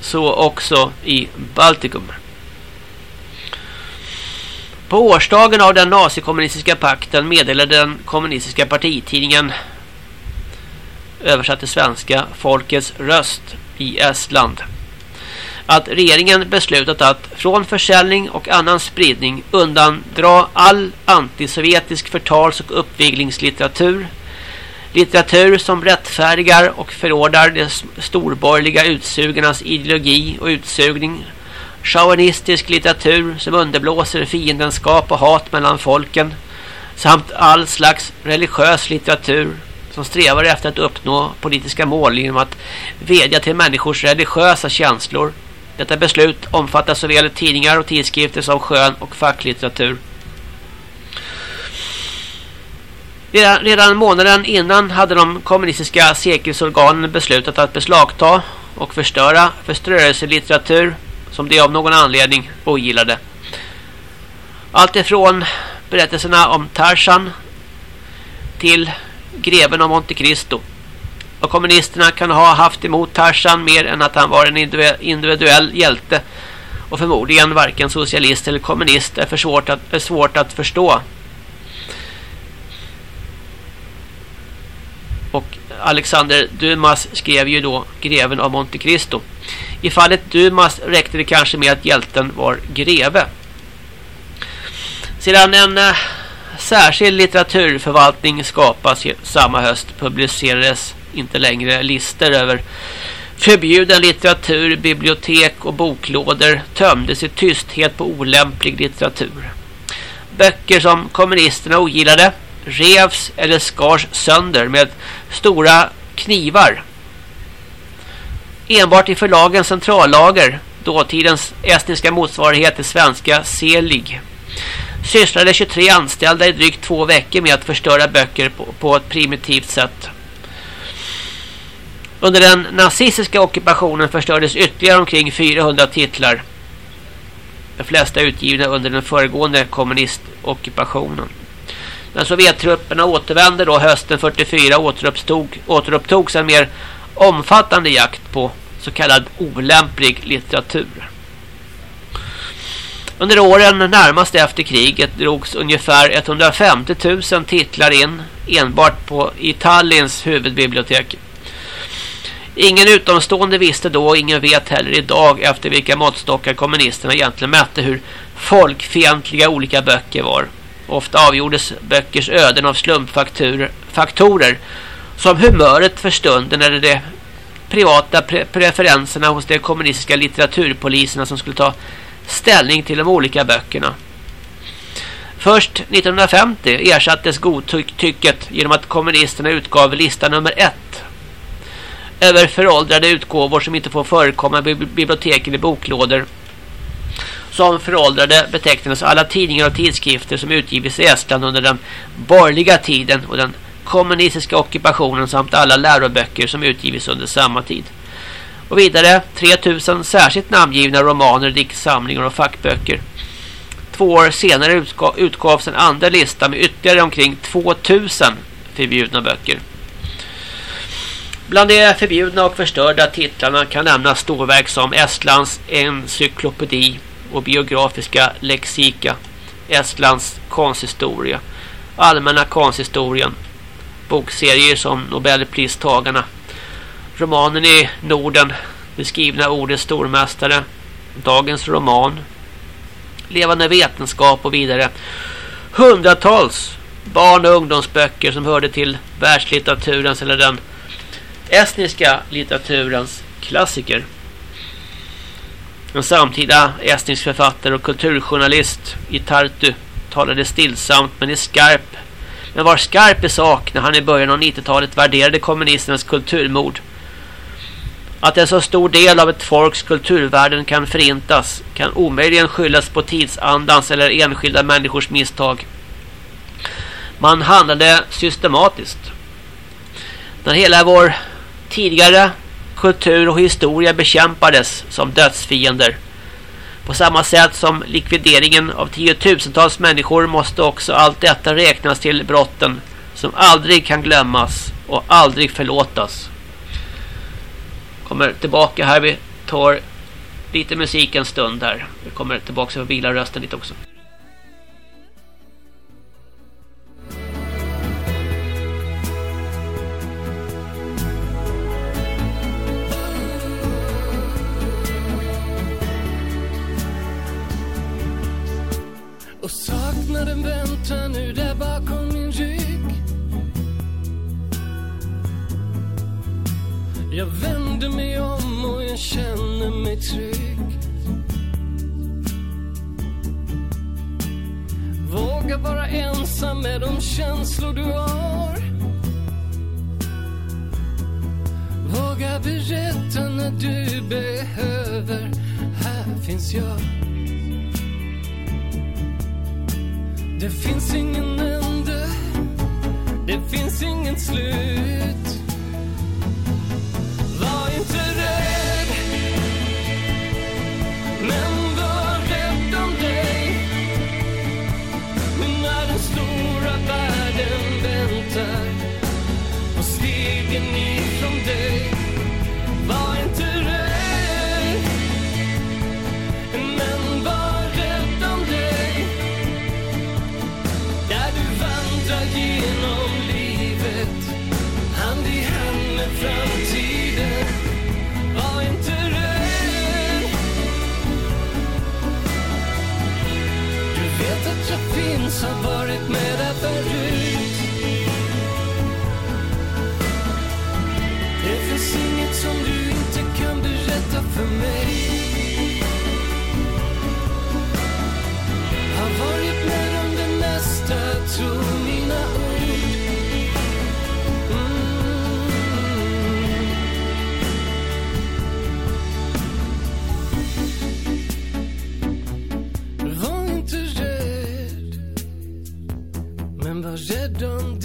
Så också i Baltikum. På årsdagen av den nazikommunistiska pakten meddelade den kommunistiska partitidningen översatt till svenska Folkets röst i Estland att regeringen beslutat att från försäljning och annan spridning undandra all antisovjetisk förtals- och uppviglingslitteratur Litteratur som rättfärdigar och förordar de storborgerliga utsugarnas ideologi och utsugning. Chauvinistisk litteratur som underblåser fiendenskap och hat mellan folken. Samt all slags religiös litteratur som strävar efter att uppnå politiska mål genom att vädja till människors religiösa känslor. Detta beslut omfattar såväl tidningar och tidskrifter som skön- och facklitteratur. Redan, redan månaden innan hade de kommunistiska säkerhetsorganen beslutat att beslagta och förstöra förstörelselitteratur som de av någon anledning ogillade. Allt ifrån berättelserna om Tarzan till greven av Monte Cristo. Och kommunisterna kan ha haft emot Tarzan mer än att han var en individuell hjälte. Och förmodligen varken socialist eller kommunist är för svårt att, är svårt att förstå. Och Alexander Dumas skrev ju då greven av Monte Cristo. I fallet Dumas räckte det kanske med att hjälten var greve. Sedan en eh, särskild litteraturförvaltning skapas samma höst publicerades inte längre lister över förbjuden litteratur, bibliotek och boklådor tömdes i tysthet på olämplig litteratur. Böcker som kommunisterna ogillade revs eller skars sönder med stora knivar. Enbart i förlagens centrallager, dåtidens estniska motsvarighet till svenska Selig, sysslade 23 anställda i drygt två veckor med att förstöra böcker på, på ett primitivt sätt. Under den nazistiska ockupationen förstördes ytterligare omkring 400 titlar. De flesta utgivna under den föregående kommunistockupationen. När Sovjettrupperna återvände då hösten 44 återupptog, återupptogs en mer omfattande jakt på så kallad olämplig litteratur. Under åren närmast efter kriget drogs ungefär 150 000 titlar in enbart på Italiens Tallinns huvudbibliotek. Ingen utomstående visste då och ingen vet heller idag efter vilka måttstockar kommunisterna egentligen mätte hur folkfientliga olika böcker var. Ofta avgjordes böckers öden av slumpfaktorer som humöret för stunden eller de privata pre preferenserna hos de kommunistiska litteraturpoliserna som skulle ta ställning till de olika böckerna. Först 1950 ersattes godtycket genom att kommunisterna utgav lista nummer ett över föråldrade utgåvor som inte får förekomma i biblioteken i boklådor. Som föråldrade betecknades alla tidningar och tidskrifter som utgivits i Estland under den borgerliga tiden och den kommunistiska ockupationen samt alla läroböcker som utgivits under samma tid. Och vidare 3000 särskilt namngivna romaner, diktsamlingar och fackböcker. Två år senare utgavs en andra lista med ytterligare omkring 2000 förbjudna böcker. Bland de förbjudna och förstörda titlarna kan nämnas storverk som Estlands encyklopedi och biografiska lexika, Estlands konsthistoria, allmänna konsthistorien, bokserier som Nobelpristagarna, romanen i Norden, beskrivna ordets stormästare, dagens roman, levande vetenskap och vidare. Hundratals barn- och ungdomsböcker som hörde till världslitteraturens eller den estniska litteraturens klassiker. En samtida estnisk författare och kulturjournalist i Tartu talade stillsamt men i skarp men var skarp i sak när han i början av 90-talet värderade kommunisternas kulturmord. Att en så stor del av ett folks kulturvärden kan förintas kan omöjligen skyllas på tidsandans eller enskilda människors misstag. Man handlade systematiskt. När hela vår tidigare kultur och historia bekämpades som dödsfiender. På samma sätt som likvideringen av tiotusentals människor måste också allt detta räknas till brotten som aldrig kan glömmas och aldrig förlåtas. Kommer tillbaka här, vi tar lite musik en stund här. Vi kommer tillbaka för bilarrösten lite också. Och saknaden väntar nu där bakom Jag vänder mig om och jag känner mig trygg. Våga vara ensam med de känslor du har. Våga berätta när du behöver. Här finns jag. Det finns ingen ände. Det finns inget slut. Var inte rädd. Men var rädd om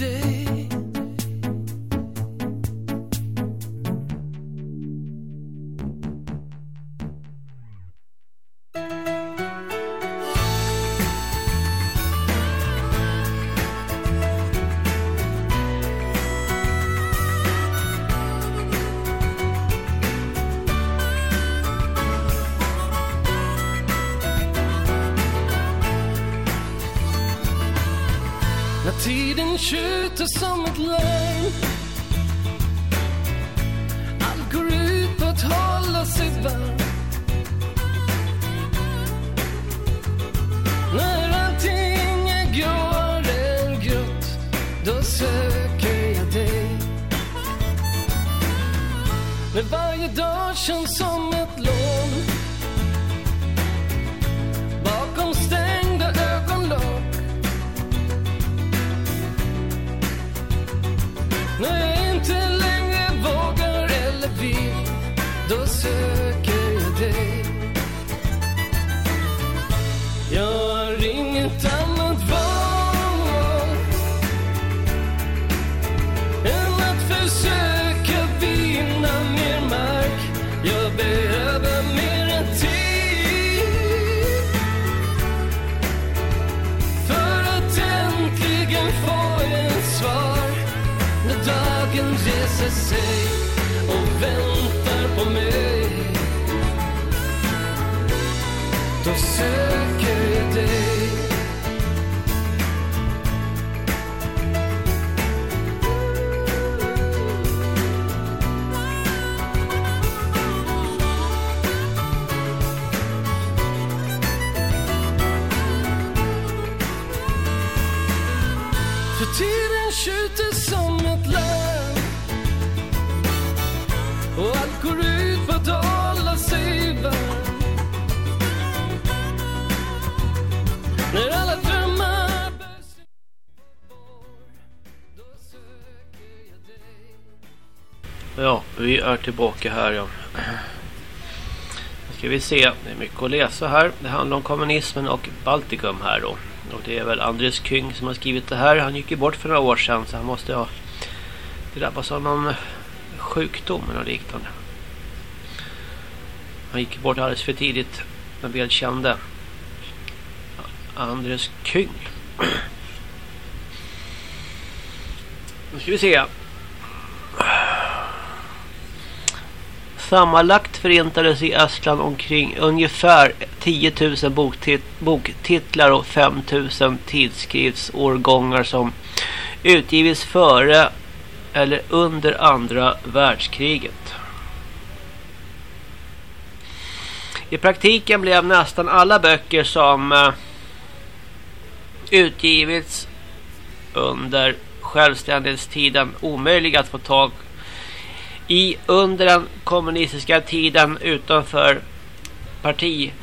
är tillbaka här. Ja. Nu ska vi se. Det är mycket att läsa här. Det handlar om kommunismen och Baltikum här då. Och det är väl Andres Kyng som har skrivit det här. Han gick ju bort för några år sedan så han måste ha drabbats av någon sjukdom eller liknande. Han gick bort alldeles för tidigt. Den välkände Andres Kyng. Nu ska vi se. Sammanlagt förintades i Estland omkring ungefär 10 000 boktit boktitlar och 5 000 tidskriftsårgångar som utgivits före eller under andra världskriget. I praktiken blev nästan alla böcker som eh, utgivits under självständighetstiden omöjliga att få tag i under den kommunistiska tiden utanför parti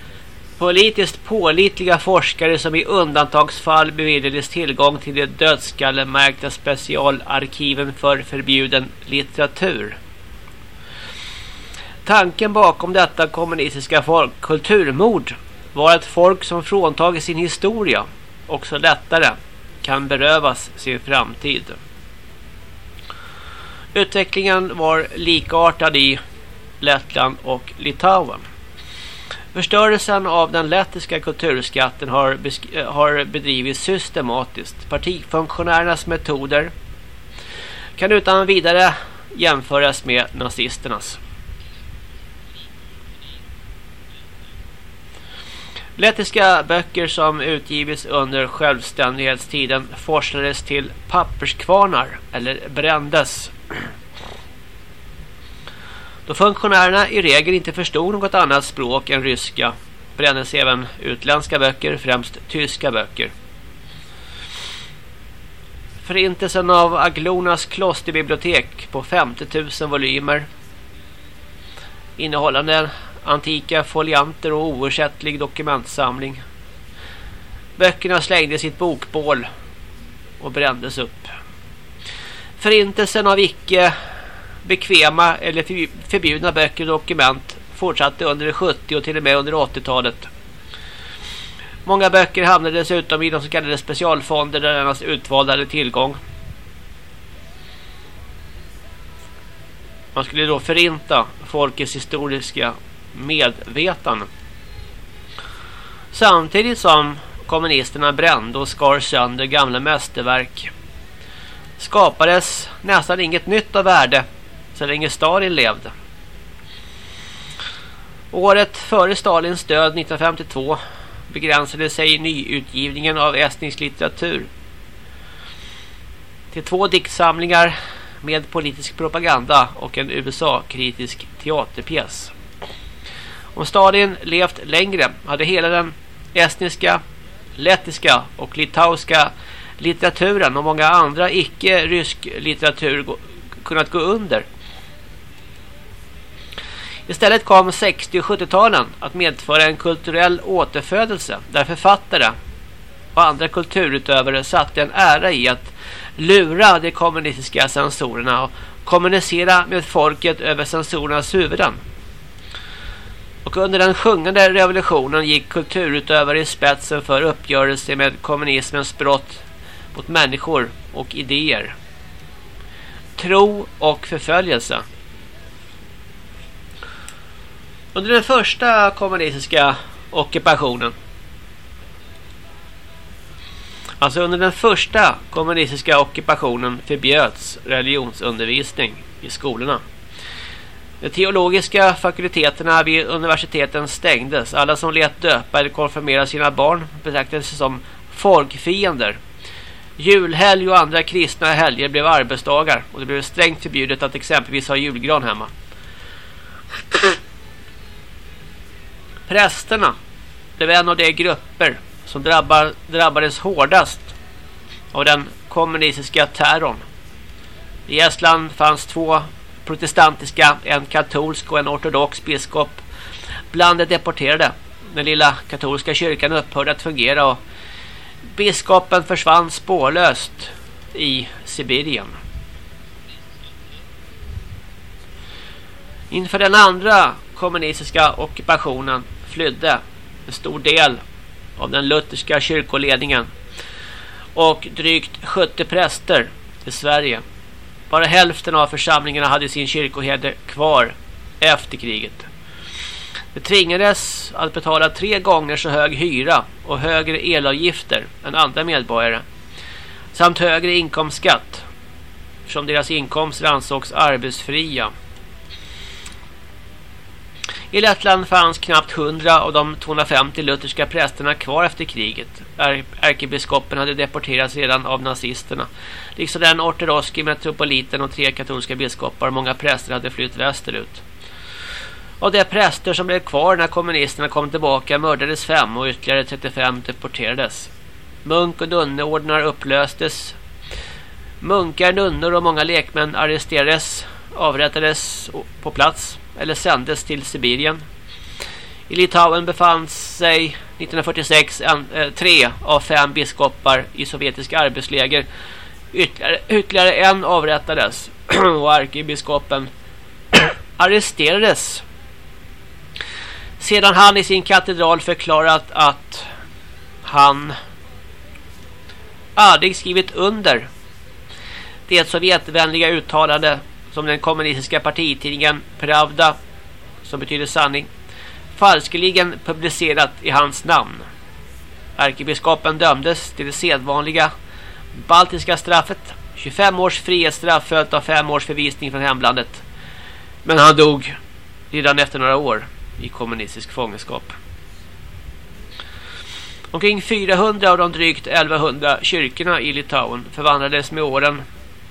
politiskt pålitliga forskare som i undantagsfall beviljades tillgång till de dödskallemärkta specialarkiven för förbjuden litteratur. Tanken bakom detta kommunistiska folkkulturmord var att folk som fråntagit sin historia också lättare kan berövas sin framtid. Utvecklingen var likartad i Lettland och Litauen. Förstörelsen av den lettiska kulturskatten har, har bedrivits systematiskt. Partifunktionärernas metoder kan utan vidare jämföras med nazisternas. Lettiska böcker som utgivits under självständighetstiden forslades till papperskvarnar eller brändes. Då funktionärerna i regel inte förstod något annat språk än ryska brändes även utländska böcker, främst tyska böcker. Förintelsen av Aglonas klosterbibliotek på 50 000 volymer innehållande antika folianter och oersättlig dokumentsamling. Böckerna slängdes i ett bokbål och brändes upp. Förintelsen av icke bekväma eller förbjudna böcker och dokument fortsatte under 70 och till och med under 80-talet. Många böcker hamnade dessutom i de så kallade specialfonder där endast utvalda hade tillgång. Man skulle då förinta folkets historiska medvetande. Samtidigt som kommunisterna brände och skar sönder gamla mästerverk skapades nästan inget nytt av värde så länge Stalin levde. Året före Stalins död 1952 begränsade sig nyutgivningen av estnisk litteratur till två diktsamlingar med politisk propaganda och en USA-kritisk teaterpjäs. Om Stalin levt längre hade hela den estniska, lettiska och litauiska litteraturen och många andra icke-rysk litteratur kunnat gå under. Istället kom 60- och 70-talen att medföra en kulturell återfödelse där författare och andra kulturutövare satte en ära i att lura de kommunistiska censorerna och kommunicera med folket över censorernas huvuden. Och under den sjungande revolutionen gick kulturutövare i spetsen för uppgörelse med kommunismens brott mot människor och idéer. Tro och förföljelse. Under den första kommunistiska ockupationen Alltså under den första kommunistiska ockupationen förbjöds religionsundervisning i skolorna. De teologiska fakulteterna vid universiteten stängdes. Alla som lät döpa eller konfirmera sina barn betraktades som folkfiender. Julhelg och andra kristna helger blev arbetsdagar och det blev strängt förbjudet att exempelvis ha julgran hemma. Prästerna blev en av de grupper som drabbar, drabbades hårdast av den kommunistiska terrorn. I Estland fanns två protestantiska, en katolsk och en ortodox biskop bland de deporterade. Den lilla katolska kyrkan upphörde att fungera och biskopen försvann spårlöst i Sibirien. Inför den andra kommunistiska ockupationen flydde en stor del av den lutherska kyrkoledningen och drygt 70 präster till Sverige. Bara hälften av församlingarna hade sin kyrkoherde kvar efter kriget. De tvingades att betala tre gånger så hög hyra och högre elavgifter än andra medborgare. Samt högre inkomstskatt. eftersom deras inkomster ansågs arbetsfria. I Lettland fanns knappt 100 av de 250 lutherska prästerna kvar efter kriget. Ärkebiskopen hade deporterats redan av nazisterna. Liksom den Orteroski, metropoliten och tre katolska biskopar. Många präster hade flytt västerut. Av de präster som blev kvar när kommunisterna kom tillbaka mördades fem och ytterligare 35 deporterades. Munk- och nunneordnar upplöstes. Munkar, nunnor och många lekmän arresterades avrättades på plats eller sändes till Sibirien. I Litauen befann sig 1946 en, eh, tre av fem biskopar i sovjetiska arbetsläger. Ytterligare, ytterligare en avrättades *clears throat* och ärkebiskopen *clears throat* arresterades. Sedan han i sin katedral förklarat att han aldrig skrivit under det sovjetvänliga uttalande som den kommunistiska partitidningen Pravda som betyder sanning falskeligen publicerat i hans namn. Ärkebiskopen dömdes till det sedvanliga baltiska straffet 25 års frihetsstraff följt av 5 års förvisning från hemlandet. Men han dog redan efter några år i kommunistisk fångenskap. Omkring 400 av de drygt 1100 kyrkorna i Litauen förvandlades med åren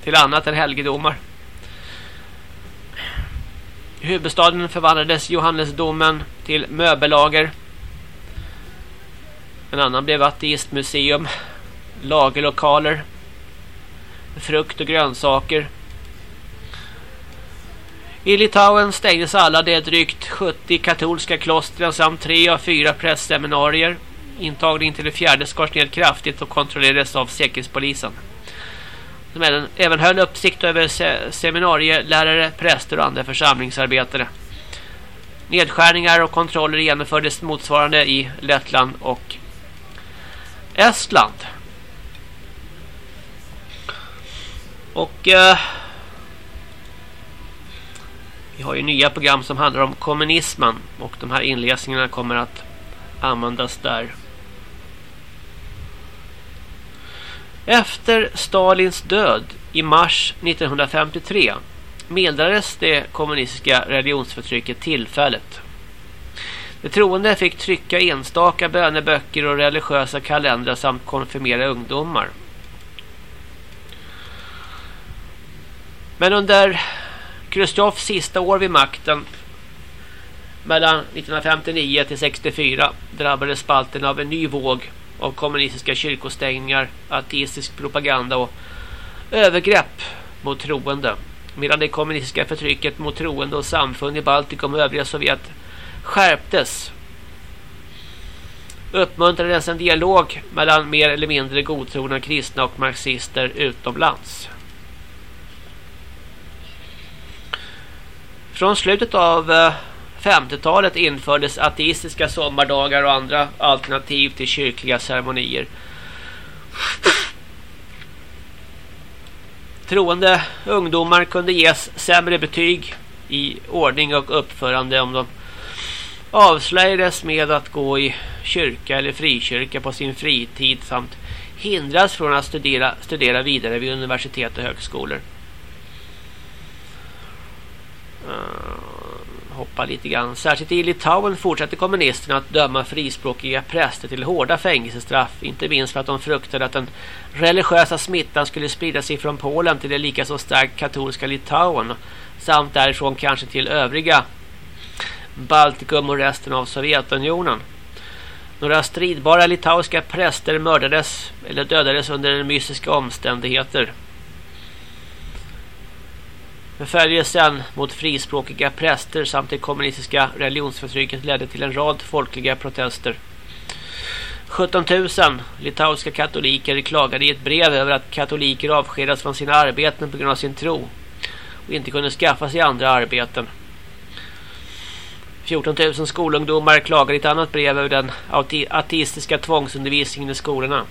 till annat än helgedomar. I huvudstaden förvandlades Johannesdomen till möbellager. En annan blev ateistmuseum, lagerlokaler, frukt och grönsaker. I Litauen stängdes alla de drygt 70 katolska klostren samt tre av fyra prästseminarier. Intagningen till det fjärde skars ned kraftigt och kontrollerades av säkerhetspolisen. Som även, även höll uppsikt över se seminarielärare, präster och andra församlingsarbetare. Nedskärningar och kontroller genomfördes motsvarande i Lettland och Estland. Och eh, vi har ju nya program som handlar om kommunismen och de här inläsningarna kommer att användas där. Efter Stalins död i mars 1953 mildrades det kommunistiska religionsförtrycket tillfället. De troende fick trycka enstaka böneböcker och religiösa kalendrar samt konfirmera ungdomar. Men under Khrushchevs sista år vid makten mellan 1959 till 64 drabbades Balten av en ny våg av kommunistiska kyrkostängningar, ateistisk propaganda och övergrepp mot troende. Medan det kommunistiska förtrycket mot troende och samfund i Baltikum och övriga Sovjet skärptes uppmuntrades en dialog mellan mer eller mindre godtrogna kristna och marxister utomlands. Från slutet av eh, 50-talet infördes ateistiska sommardagar och andra alternativ till kyrkliga ceremonier. Troende ungdomar kunde ges sämre betyg i ordning och uppförande om de avslöjades med att gå i kyrka eller frikyrka på sin fritid samt hindras från att studera, studera vidare vid universitet och högskolor. Eh, hoppa lite grann. Särskilt i Litauen fortsätter kommunisterna att döma frispråkiga präster till hårda fängelsestraff. Inte minst för att de fruktade att den religiösa smittan skulle sprida sig från Polen till det lika så starkt katolska Litauen. Samt därifrån kanske till övriga Baltikum och resten av Sovjetunionen. Några stridbara litauiska präster mördades eller dödades under mystiska omständigheter. Förföljelsen mot frispråkiga präster samt det kommunistiska religionsförtrycket ledde till en rad folkliga protester. 17 000 litauiska katoliker klagade i ett brev över att katoliker avskedats från sina arbeten på grund av sin tro och inte kunde skaffa sig andra arbeten. 14 000 skolungdomar klagade i ett annat brev över den ateistiska tvångsundervisningen i skolorna.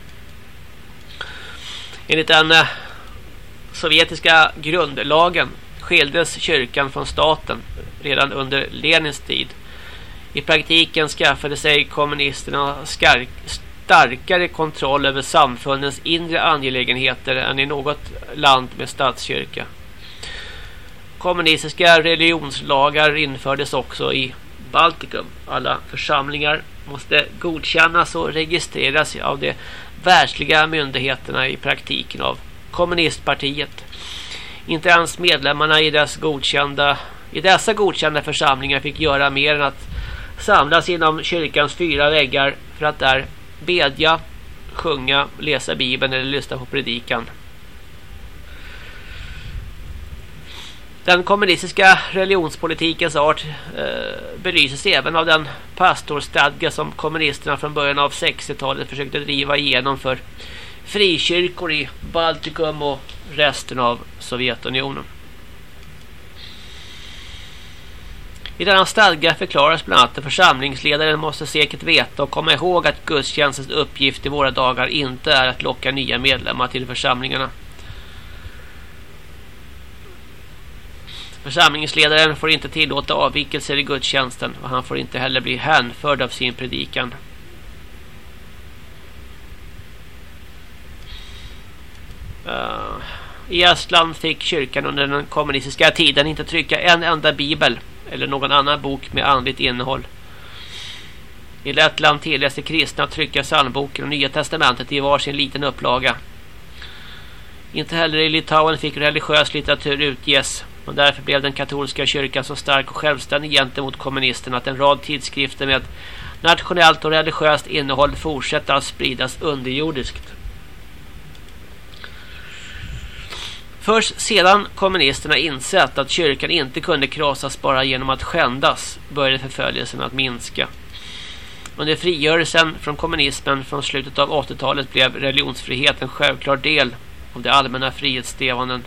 Enligt den eh, sovjetiska grundlagen skildes kyrkan från staten redan under Lenins tid. I praktiken skaffade sig kommunisterna starkare kontroll över samfundens inre angelägenheter än i något land med statskyrka. Kommunistiska religionslagar infördes också i Baltikum. Alla församlingar måste godkännas och registreras av de världsliga myndigheterna i praktiken av kommunistpartiet. Inte ens medlemmarna i, dess godkända, i dessa godkända församlingar fick göra mer än att samlas inom kyrkans fyra väggar för att där bedja, sjunga, läsa bibeln eller lyssna på predikan. Den kommunistiska religionspolitikens art eh, belyses även av den pastorstadga som kommunisterna från början av 60-talet försökte driva igenom för frikyrkor i Baltikum och resten av Sovjetunionen. I denna stadga förklaras bland annat att församlingsledaren måste säkert veta och komma ihåg att gudstjänstens uppgift i våra dagar inte är att locka nya medlemmar till församlingarna. Församlingsledaren får inte tillåta avvikelser i gudstjänsten och han får inte heller bli hänförd av sin predikan. Eh, I Estland fick kyrkan under den kommunistiska tiden inte trycka en enda bibel eller någon annan bok med andligt innehåll. I Lettland tilläts kristna att trycka psalmboken och Nya testamentet i varsin liten upplaga. Inte heller i Litauen fick religiös litteratur utges och därför blev den katolska kyrkan så stark och självständig gentemot kommunisterna att en rad tidskrifter med nationellt och religiöst innehåll fortsätter att spridas underjordiskt. Först sedan kommunisterna insett att kyrkan inte kunde krossas bara genom att skändas började förföljelsen att minska. Under frigörelsen från kommunismen från slutet av 80-talet blev religionsfrihet en självklar del av de allmänna frihetssträvanden.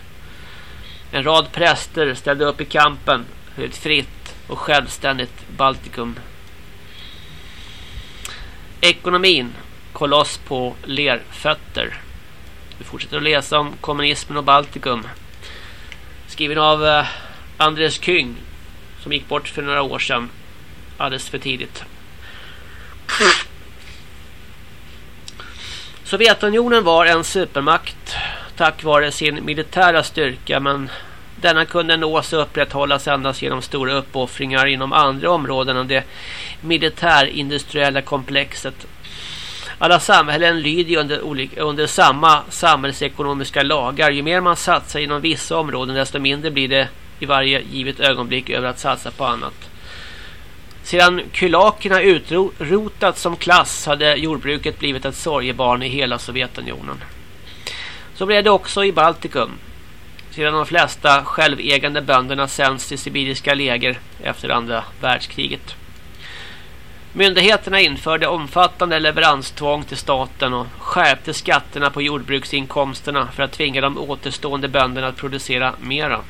En rad präster ställde upp i kampen för ett fritt och självständigt Baltikum. Ekonomin koloss på lerfötter. Vi fortsätter att läsa om kommunismen och Baltikum. Skriven av eh, Andres Kyng som gick bort för några år sedan. Alldeles för tidigt. Sovjetunionen var en supermakt tack vare sin militära styrka men denna kunde nås och upprätthållas endast genom stora uppoffringar inom andra områden än det militärindustriella komplexet. Alla samhällen lyder under, olika, under samma samhällsekonomiska lagar. Ju mer man satsar inom vissa områden desto mindre blir det i varje givet ögonblick över att satsa på annat. Sedan kulakerna utrotats som klass hade jordbruket blivit ett sorgebarn i hela Sovjetunionen. Så blev det också i Baltikum. Sedan de flesta självägande bönderna sänds till sibiriska läger efter andra världskriget. Myndigheterna införde omfattande leveranstvång till staten och skärpte skatterna på jordbruksinkomsterna för att tvinga de återstående bönderna att producera mera.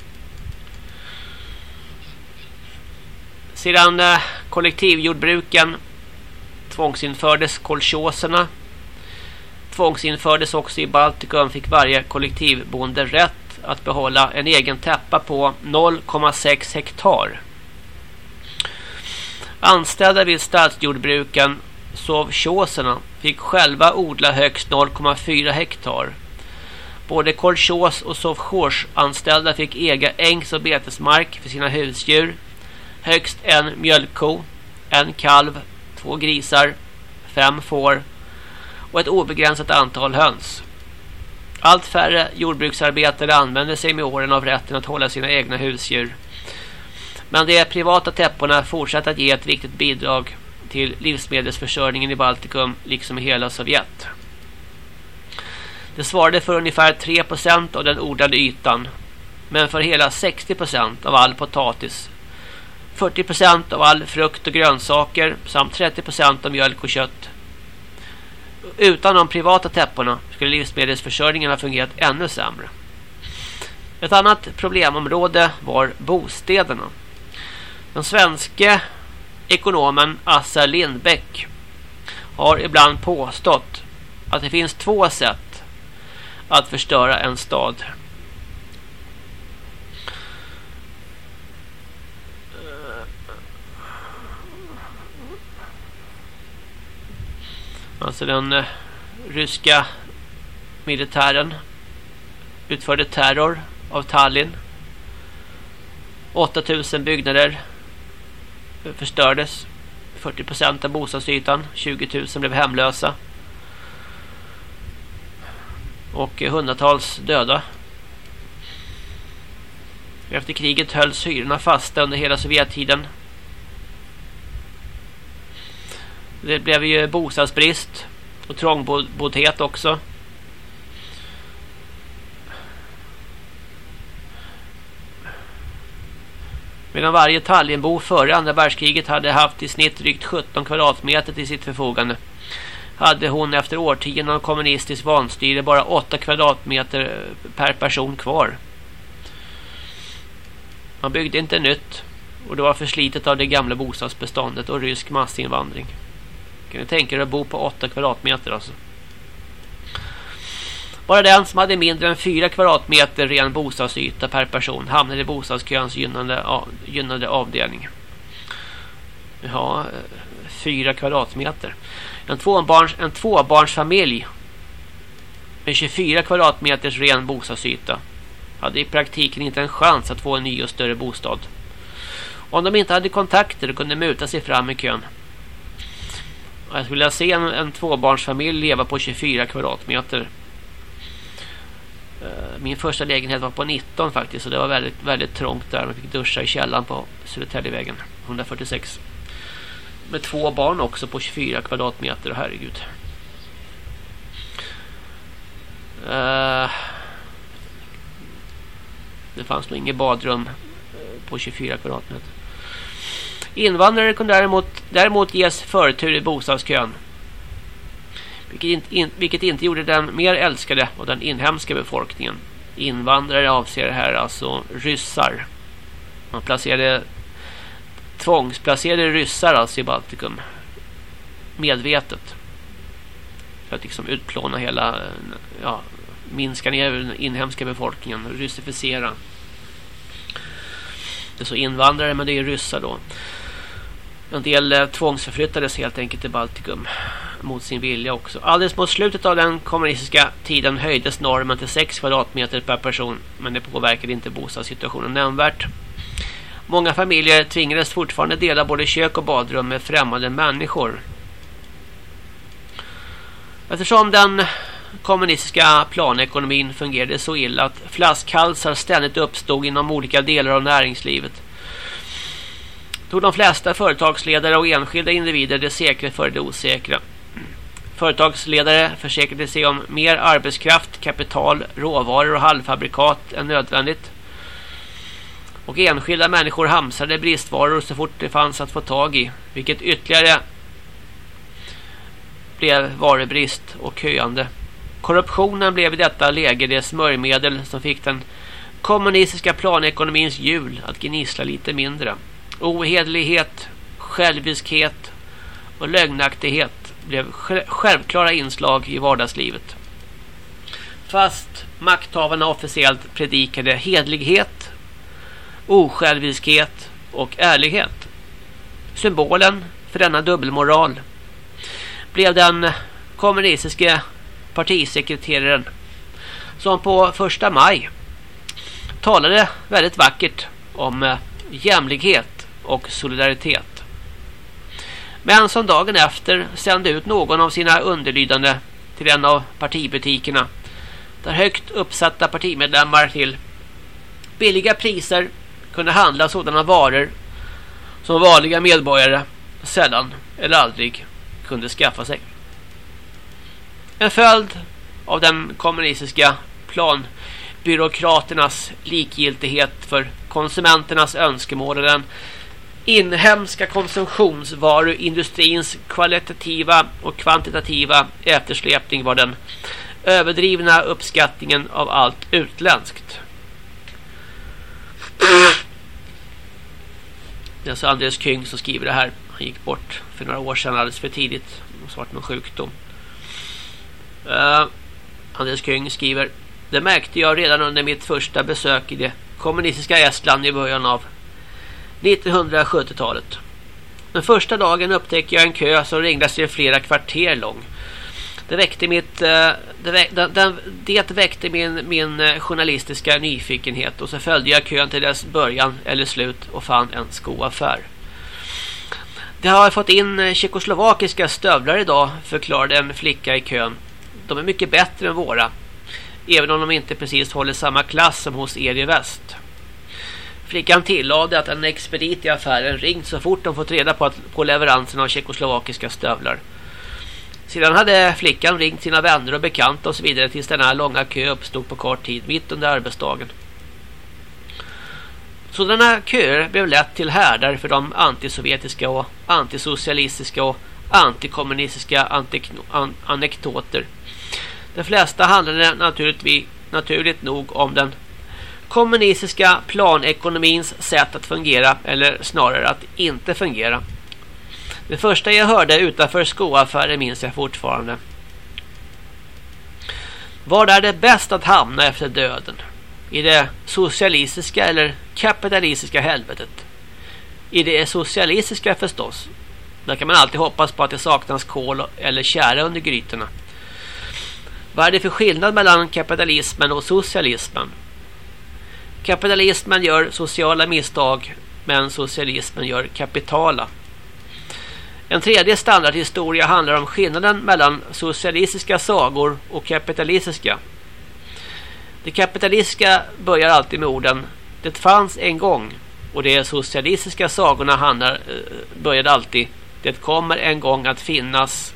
Sedan eh, kollektivjordbruken tvångsinfördes kolchoserna tvångsinfördes också i Baltikum fick varje kollektivbonde rätt att behålla en egen täppa på 0,6 hektar. Anställda vid stadsjordbruken sovchoserna fick själva odla högst 0,4 hektar. Både kolchos och sovchorsanställda fick äga ängs- och betesmark för sina husdjur. Högst en mjölkko, en kalv, två grisar, fem får och ett obegränsat antal höns. Allt färre jordbruksarbetare använder sig med åren av rätten att hålla sina egna husdjur. Men de privata täpporna fortsatte att ge ett viktigt bidrag till livsmedelsförsörjningen i Baltikum liksom i hela Sovjet. Det svarade för ungefär 3% av den odlade ytan men för hela 60% av all potatis 40% av all frukt och grönsaker samt 30% av mjölk och kött. Utan de privata täpporna skulle livsmedelsförsörjningen ha fungerat ännu sämre. Ett annat problemområde var bostäderna. Den svenske ekonomen Assa Lindbäck har ibland påstått att det finns två sätt att förstöra en stad. Alltså den eh, ryska militären utförde terror av Tallinn. 8000 byggnader förstördes. 40% av bostadsytan. 20 000 blev hemlösa. Och eh, hundratals döda. Efter kriget hölls hyrorna fasta under hela Sovjettiden. Det blev ju bostadsbrist och trångboddhet också. Medan varje Tallinnbo före andra världskriget hade haft i snitt drygt 17 kvadratmeter till sitt förfogande hade hon efter årtionden av kommunistiskt vanstyre bara 8 kvadratmeter eh, per person kvar. Man byggde inte nytt och det var förslitet av det gamla bostadsbeståndet och rysk massinvandring. Kan du tänka dig att bo på 8 kvadratmeter alltså? Bara den som hade mindre än 4 kvadratmeter ren bostadsyta per person hamnade i bostadsköns gynnande, gynnade avdelning. Ja, eh, 4 kvadratmeter. En tvåbarns, en tvåbarnsfamilj med 24 kvadratmeters ren bostadsyta hade i praktiken inte en chans att få en ny och större bostad. Om de inte hade kontakter och kunde muta sig fram i kön. Jag skulle vilja se en, en tvåbarnsfamilj leva på 24 kvadratmeter. Eh, min första lägenhet var på 19 faktiskt. Så det var väldigt, väldigt trångt där. Man fick duscha i källaren på Södertäljevägen. 146. Med två barn också på 24 kvadratmeter. Herregud. Eh, det fanns nog inget badrum eh, på 24 kvadratmeter. Invandrare kunde däremot, däremot ges förtur i bostadskön. Vilket inte, in, vilket inte gjorde den mer älskade av den inhemska befolkningen. Invandrare avser här alltså ryssar. Man placerade tvångsplacerade ryssar alltså i Baltikum. Medvetet. För att liksom utplåna hela, ja, minska ner den inhemska befolkningen, ryssificera. Det är så invandrare men det är ryssar då. En del eh, tvångsförflyttades helt enkelt till Baltikum mot sin vilja också. Alldeles mot slutet av den kommunistiska tiden höjdes normen till 6 kvadratmeter per person men det påverkade inte bostadssituationen nämnvärt. Många familjer tvingades fortfarande dela både kök och badrum med främmande människor. Eftersom den kommunistiska planekonomin fungerade så illa att flaskhalsar ständigt uppstod inom olika delar av näringslivet tog de flesta företagsledare och enskilda individer det säkra för det osäkra. Företagsledare försäkrade sig om mer arbetskraft, kapital, råvaror och halvfabrikat än nödvändigt. Och enskilda människor hamsade bristvaror så fort det fanns att få tag i, vilket ytterligare blev varubrist och köande. Korruptionen blev i detta läge det smörjmedel som fick den kommunistiska planekonomins hjul att gnissla lite mindre. Ohederlighet, själviskhet och lögnaktighet blev självklara inslag i vardagslivet. Fast makthavarna officiellt predikade hedlighet, osjälviskhet och ärlighet. Symbolen för denna dubbelmoral blev den kommunistiska partisekreteraren som på första maj talade väldigt vackert om eh, jämlikhet och solidaritet. Men som dagen efter sände ut någon av sina underlydande till en av partibutikerna där högt uppsatta partimedlemmar till billiga priser kunde handla sådana varor som vanliga medborgare sällan eller aldrig kunde skaffa sig. En följd av den kommunistiska planbyråkraternas likgiltighet för konsumenternas önskemål och den inhemska konsumtionsvaruindustrins kvalitativa och kvantitativa eftersläpning var den överdrivna uppskattningen av allt utländskt. Det är alltså Andreas Kyng som skriver det här. Han gick bort för några år sedan alldeles för tidigt. Det varit någon sjukdom. Uh, eh, Andreas Kyng skriver Det märkte jag redan under mitt första besök i det kommunistiska Estland i början av 1970-talet. Den första dagen upptäckte jag en kö som ringde sig flera kvarter lång. Det väckte mitt eh, det, väckte, det väckte min min eh, journalistiska nyfikenhet och så följde jag kön till dess början eller slut och fann en skoaffär. Det har fått in eh, tjeckoslovakiska stövlar idag, förklarade en flicka i kön. De är mycket bättre än våra. Även om de inte precis håller samma klass som hos er i väst. Flickan tillade att en expedit i affären ringt så fort de fått reda på, att, på leveransen av tjeckoslovakiska stövlar. Sedan hade flickan ringt sina vänner och bekanta och så vidare tills denna långa kö uppstod på kort tid mitt under arbetsdagen. Sådana köer blev lätt till härdar för de antisovjetiska och antisocialistiska och antikommunistiska anekdoter. De flesta handlade naturligt nog om den kommunistiska planekonomins sätt att fungera eller snarare att inte fungera. Det första jag hörde utanför skoaffären minns jag fortfarande. Var är det bäst att hamna efter döden? I det socialistiska eller kapitalistiska helvetet? I det socialistiska förstås. Där kan man alltid hoppas på att det saknas kol eller kära under grytorna. Vad är det för skillnad mellan kapitalismen och socialismen? Kapitalismen gör sociala misstag men socialismen gör kapitala. En tredje standardhistoria handlar om skillnaden mellan socialistiska sagor och kapitalistiska. Det kapitalistiska börjar alltid med orden Det fanns en gång och de socialistiska sagorna handlar, eh, började alltid Det kommer en gång att finnas.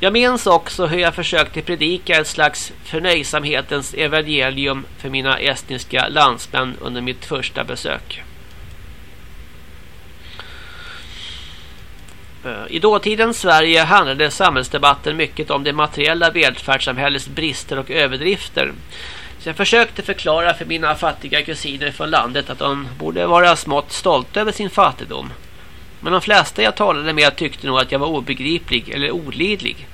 Jag minns också hur jag försökte predika ett slags förnöjsamhetens evangelium för mina estniska landsmän under mitt första besök. Eh, I dåtidens Sverige handlade samhällsdebatten mycket om det materiella välfärdssamhällets brister och överdrifter. Så jag försökte förklara för mina fattiga kusiner från landet att de borde vara smått stolta över sin fattigdom. Men de flesta jag talade med tyckte nog att jag var obegriplig eller olidlig.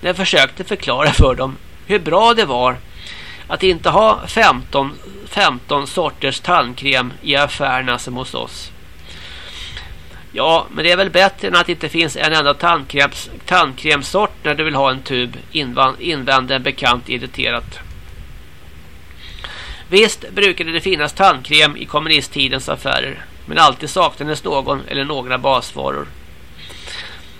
När jag försökte förklara för dem hur bra det var att inte ha 15, 15 sorters tandkräm i affärerna som hos oss. Ja, men det är väl bättre än att det inte finns en enda tandkräms, tandkrämsort när du vill ha en tub, invände en bekant irriterat. Visst brukade det finnas tandkräm i kommunisttidens affärer, men alltid saknades någon eller några basvaror.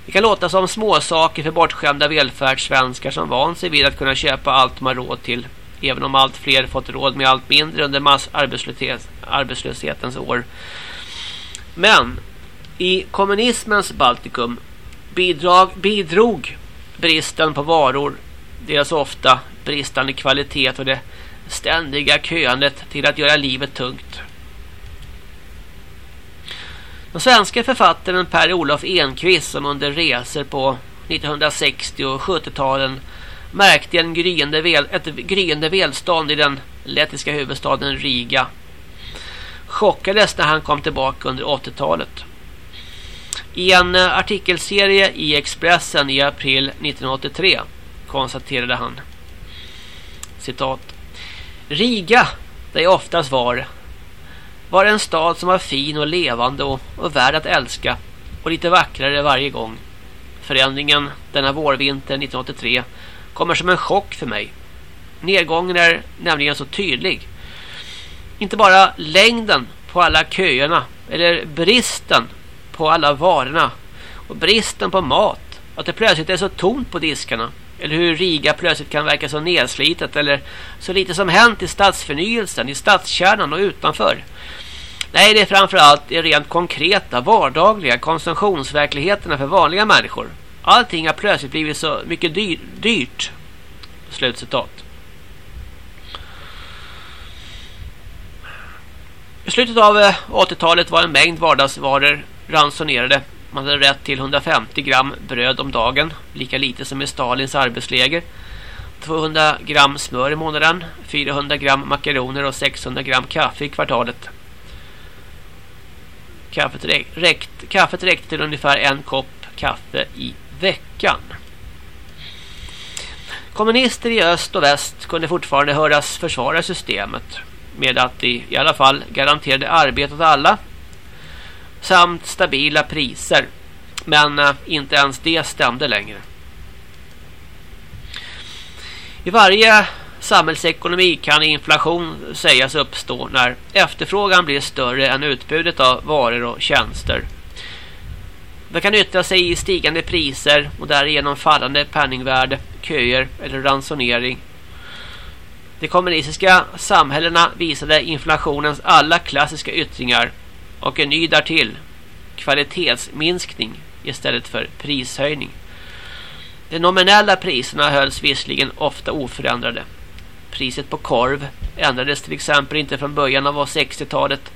Det kan låta som småsaker för bortskämda välfärdssvenskar som van sig vid att kunna köpa allt man råd till, även om allt fler fått råd med allt mindre under massarbetslöshetens år. Men i kommunismens Baltikum bidrag, bidrog bristen på varor, deras ofta bristande kvalitet och det ständiga köandet till att göra livet tungt. Den svenska författaren Per-Olof Enquist som under resor på 1960- och 70-talen märkte en gryende väl, ett gryende välstånd i den lettiska huvudstaden Riga chockades när han kom tillbaka under 80-talet. I en eh, artikelserie i Expressen i april 1983 konstaterade han citat Riga, där jag oftast var var det en stad som var fin och levande och, och värd att älska och lite vackrare varje gång. Förändringen denna vårvinter 1983 kommer som en chock för mig. Nedgången är nämligen så tydlig. Inte bara längden på alla köerna eller bristen på alla varorna och bristen på mat. Att det plötsligt är så tomt på diskarna. Eller hur Riga plötsligt kan verka så nedslitet eller så lite som hänt i stadsförnyelsen, i stadskärnan och utanför. Nej, det är framförallt det rent konkreta, vardagliga konsumtionsverkligheterna för vanliga människor. Allting har plötsligt blivit så mycket dyr, dyrt. Slutcitat. I slutet av eh, 80-talet var en mängd vardagsvaror ransonerade. Man hade rätt till 150 gram bröd om dagen, lika lite som i Stalins arbetsläger. 200 gram smör i månaden, 400 gram makaroner och 600 gram kaffe i kvartalet. Kaffet, räckt, kaffet räckte till ungefär en kopp kaffe i veckan. Kommunister i öst och väst kunde fortfarande höras försvara systemet med att de i alla fall garanterade arbete åt alla samt stabila priser. Men eh, inte ens det stämde längre. I varje samhällsekonomi kan inflation sägas uppstå när efterfrågan blir större än utbudet av varor och tjänster. Det kan yttra sig i stigande priser och därigenom fallande penningvärde, köer eller ransonering. De kommunistiska samhällena visade inflationens alla klassiska yttringar och en ny därtill kvalitetsminskning istället för prishöjning. De nominella priserna hölls visserligen ofta oförändrade. priset på korv ändrades till exempel inte från början av 60-talet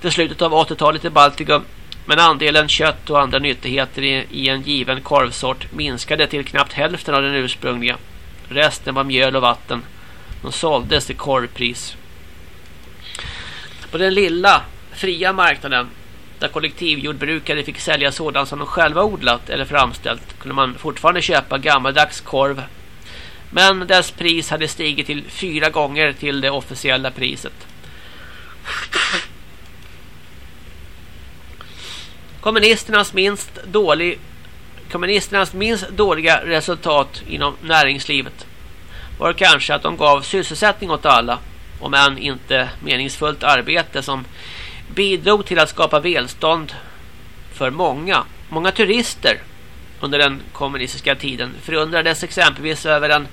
till slutet av 80-talet i Baltikum men andelen kött och andra nyttigheter i, en given korvsort minskade till knappt hälften av den ursprungliga. Resten var mjöl och vatten. De såldes till korvpris. På den lilla, fria marknaden där kollektivjordbrukare fick sälja sådant som de själva odlat eller framställt kunde man fortfarande köpa gammaldags korv. Men dess pris hade stigit till fyra gånger till det officiella priset. Kommunisternas minst, dålig, kommunisternas minst dåliga resultat inom näringslivet var kanske att de gav sysselsättning åt alla om än inte meningsfullt arbete som bidrog till att skapa välstånd för många. Många turister under den kommunistiska tiden förundrades exempelvis över den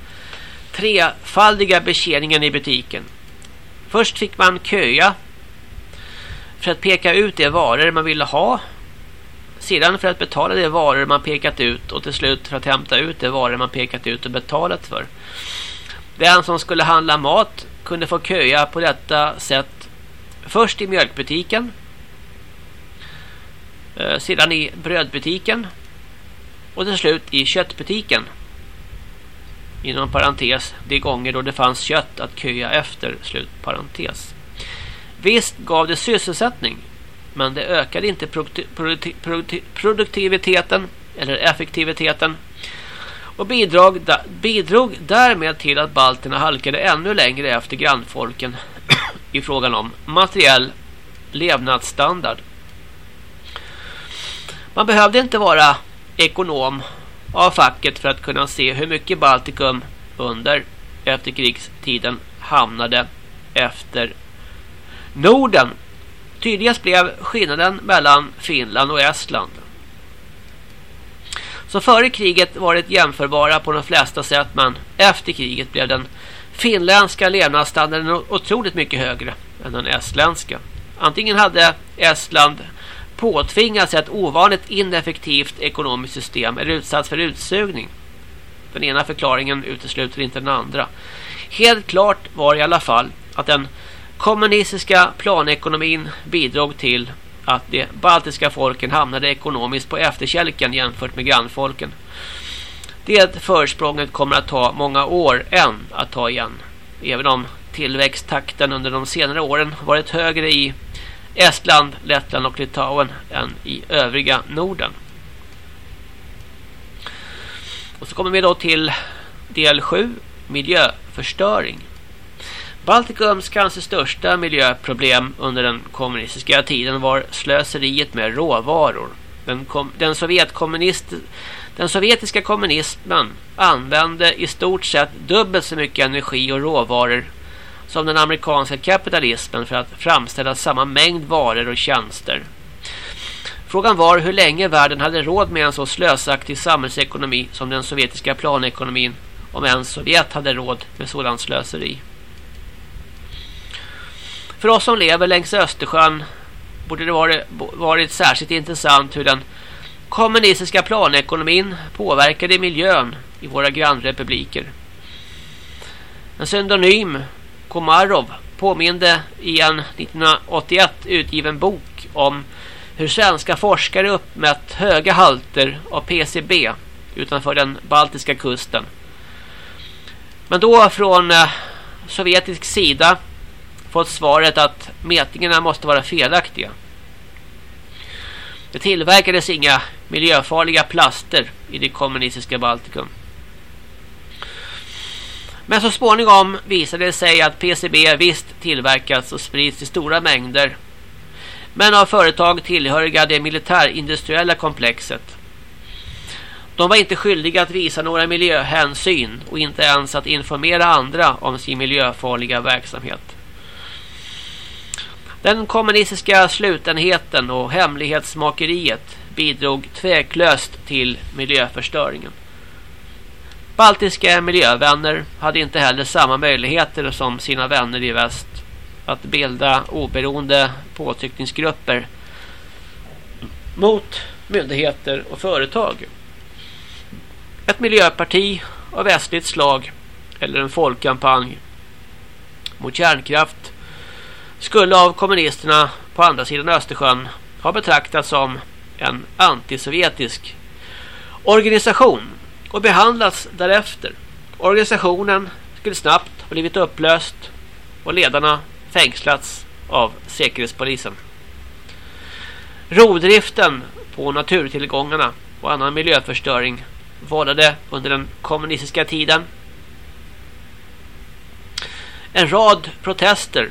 trefaldiga betjäningen i butiken. Först fick man köa för att peka ut de varor man ville ha. Sedan för att betala de varor man pekat ut och till slut för att hämta ut de varor man pekat ut och betalat för. Den som skulle handla mat kunde få köa på detta sätt först i mjölkbutiken eh, sedan i brödbutiken och till slut i köttbutiken. Inom parentes, de gånger då det fanns kött att köa efter, slut parentes. Visst gav det sysselsättning, men det ökade inte produktiviteten eller effektiviteten och bidrog, bidrog därmed till att balterna halkade ännu längre efter grannfolken i frågan om materiell levnadsstandard. Man behövde inte vara ekonom av facket för att kunna se hur mycket Baltikum under efterkrigstiden hamnade efter Norden. Tydligast blev skillnaden mellan Finland och Estland. Så före kriget var det jämförbara på de flesta sätt men efter kriget blev den finländska levnadsstandarden otroligt mycket högre än den estländska. Antingen hade Estland påtvingats ett ovanligt ineffektivt ekonomiskt system eller utsatts för utsugning. Den ena förklaringen utesluter inte den andra. Helt klart var i alla fall att den kommunistiska planekonomin bidrog till att de baltiska folken hamnade ekonomiskt på efterkälken jämfört med grannfolken. Det försprånget kommer att ta många år än att ta igen. Även om tillväxttakten under de senare åren varit högre i Estland, Lettland och Litauen än i övriga Norden. Och så kommer vi då till del 7, miljöförstöring. Baltikums kanske största miljöproblem under den kommunistiska tiden var slöseriet med råvaror. Den, kom, den, Sovjetkommunist, den sovjetiska kommunismen använde i stort sett dubbelt så mycket energi och råvaror som den amerikanska kapitalismen för att framställa samma mängd varor och tjänster. Frågan var hur länge världen hade råd med en så slösaktig samhällsekonomi som den sovjetiska planekonomin om ens Sovjet hade råd med sådant slöseri. För oss som lever längs Östersjön borde det varit, varit särskilt intressant hur den kommunistiska planekonomin påverkade miljön i våra grannrepubliker. En synonym Komarov påminde i en 1981 utgiven bok om hur svenska forskare uppmätt höga halter av PCB utanför den baltiska kusten. Men då från eh, sovjetisk sida fått svaret att mätningarna måste vara felaktiga. Det tillverkades inga miljöfarliga plaster i det kommunistiska Baltikum. Men så småningom visade det sig att PCB visst tillverkats och sprids i stora mängder. Men av företag tillhöriga det militärindustriella komplexet. De var inte skyldiga att visa några miljöhänsyn och inte ens att informera andra om sin miljöfarliga verksamhet. Den kommunistiska slutenheten och hemlighetsmakeriet bidrog tveklöst till miljöförstöringen. Baltiska miljövänner hade inte heller samma möjligheter som sina vänner i väst att bilda oberoende påtryckningsgrupper mot myndigheter och företag. Ett miljöparti av västligt slag eller en folkkampanj mot kärnkraft skulle av kommunisterna på andra sidan Östersjön ha betraktats som en antisovjetisk organisation och behandlats därefter. Organisationen skulle snabbt ha blivit upplöst och ledarna fängslats av säkerhetspolisen. Rovdriften på naturtillgångarna och annan miljöförstöring vållade under den kommunistiska tiden en rad protester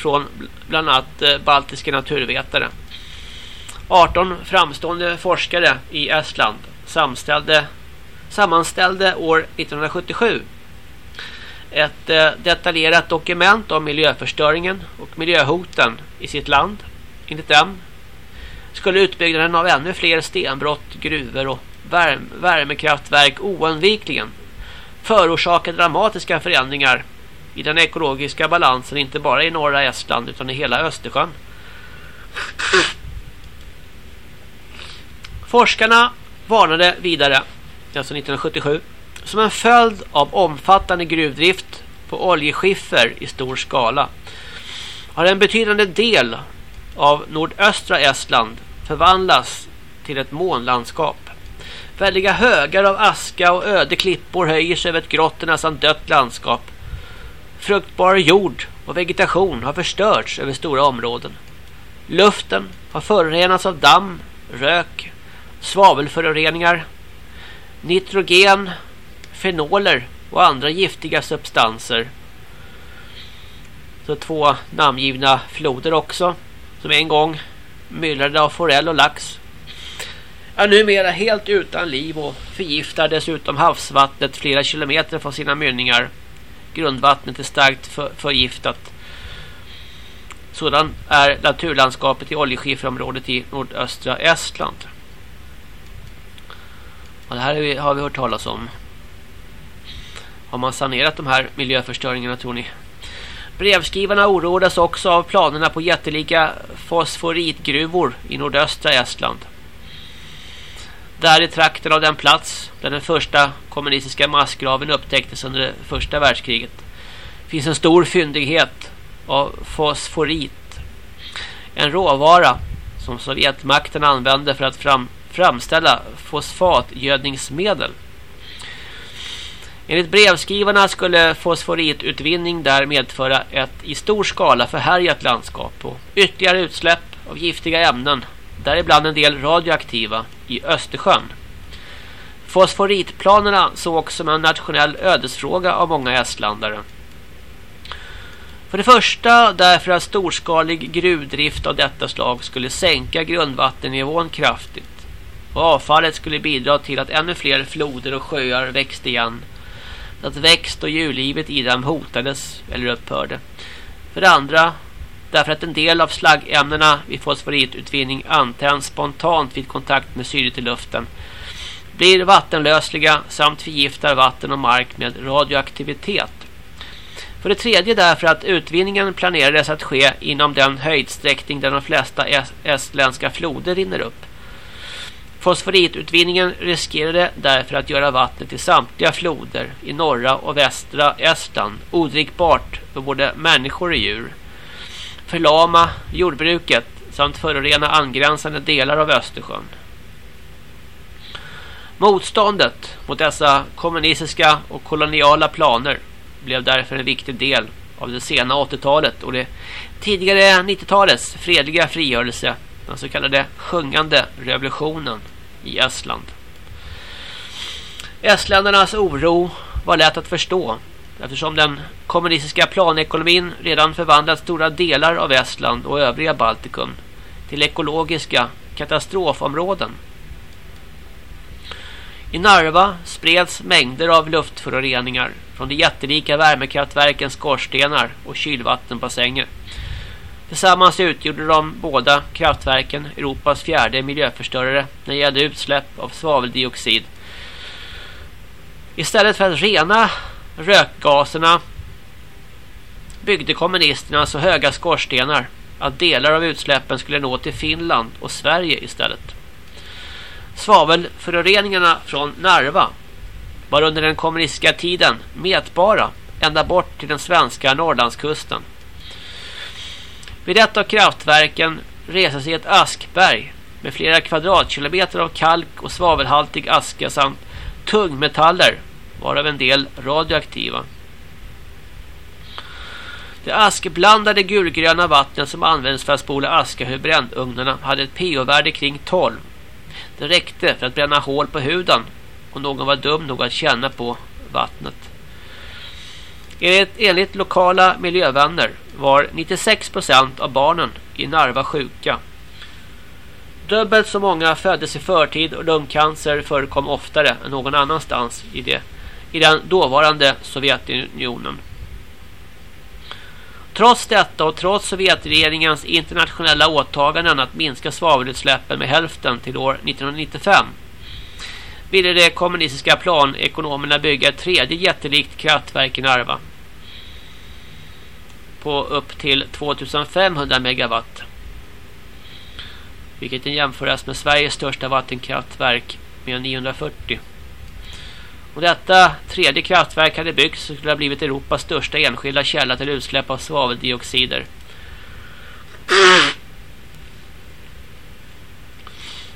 från bland annat eh, baltiska naturvetare. 18 framstående forskare i Estland sammanställde år 1977 ett eh, detaljerat dokument om miljöförstöringen och miljöhoten i sitt land. Enligt dem skulle utbyggnaden av ännu fler stenbrott, gruvor och värme, värmekraftverk oundvikligen förorsaka dramatiska förändringar i den ekologiska balansen inte bara i norra Estland utan i hela Östersjön. Forskarna varnade vidare, alltså 1977, som en följd av omfattande gruvdrift på oljeskiffer i stor skala har en betydande del av nordöstra Estland förvandlas till ett månlandskap. Väldiga högar av aska och öde klippor höjer sig över ett grått och nästan dött landskap. Fruktbar jord och vegetation har förstörts över stora områden. Luften har förorenats av damm, rök, svavelföroreningar, nitrogen, fenoler och andra giftiga substanser. Så två namngivna floder också som en gång myllrade av forell och lax är numera helt utan liv och förgiftar dessutom havsvattnet flera kilometer från sina mynningar. Grundvattnet är starkt för förgiftat. Sådan är naturlandskapet i oljeskifferområdet i nordöstra Estland. Och det här har vi hört talas om. Har man sanerat de här miljöförstöringarna tror ni? Brevskrivarna oroades också av planerna på jättelika fosforitgruvor i nordöstra Estland. Där i trakten av den plats där den första kommunistiska massgraven upptäcktes under det första världskriget finns en stor fyndighet av fosforit. En råvara som Sovjetmakten använde för att fram, framställa fosfatgödningsmedel. Enligt brevskrivarna skulle fosforitutvinning där medföra ett i stor skala förhärjat landskap och ytterligare utsläpp av giftiga ämnen, däribland en del radioaktiva, i Östersjön. Fosforitplanerna sågs som en nationell ödesfråga av många estländare. För det första därför att storskalig gruvdrift av detta slag skulle sänka grundvattennivån kraftigt. Och avfallet skulle bidra till att ännu fler floder och sjöar växte igen. Så att växt- och djurlivet i dem hotades eller upphörde. För det andra därför att en del av slaggämnena vid fosforitutvinning antänds spontant vid kontakt med syret i luften blir vattenlösliga samt förgiftar vatten och mark med radioaktivitet. För det tredje därför att utvinningen planerades att ske inom den höjdsträckning där de flesta estländska floder rinner upp. Fosforitutvinningen riskerade därför att göra vattnet i samtliga floder i norra och västra Estland odrickbart för både människor och djur förlama jordbruket samt förorena angränsande delar av Östersjön. Motståndet mot dessa kommunistiska och koloniala planer blev därför en viktig del av det sena 80-talet och det tidigare 90-talets fredliga frigörelse, den så kallade sjungande revolutionen i Estland. Estländarnas oro var lätt att förstå eftersom den kommunistiska planekonomin redan förvandlat stora delar av Estland och övriga Baltikum till ekologiska katastrofområden. I Narva spreds mängder av luftföroreningar från de jättelika värmekraftverkens skorstenar och kylvattenbassänger. Tillsammans utgjorde de båda kraftverken Europas fjärde miljöförstörare när det gällde utsläpp av svaveldioxid. Istället för att rena rökgaserna byggde kommunisterna så höga skorstenar att delar av utsläppen skulle nå till Finland och Sverige istället. Svavelföroreningarna från Narva var under den kommunistiska tiden mätbara ända bort till den svenska Norrlandskusten. Vid ett av kraftverken reser sig ett askberg med flera kvadratkilometer av kalk och svavelhaltig aska samt tungmetaller varav en del radioaktiva. Det askblandade gulgröna vattnet som används för att spola aska ur brännugnarna hade ett pH-värde kring 12. Det räckte för att bränna hål på huden om någon var dum nog att känna på vattnet. Enligt, enligt lokala miljövänner var 96% av barnen i Narva sjuka. Dubbelt så många föddes i förtid och lungcancer förekom oftare än någon annanstans i, det, i den dåvarande Sovjetunionen. Trots detta och trots Sovjetregeringens internationella åtaganden att minska svavelutsläppen med hälften till år 1995 ville de kommunistiska planekonomerna bygga ett tredje jättelikt kraftverk i Narva på upp till 2500 megawatt. Vilket kan jämföras med Sveriges största vattenkraftverk med 940. Och detta tredje kraftverk hade byggts och skulle ha blivit Europas största enskilda källa till utsläpp av svaveldioxider.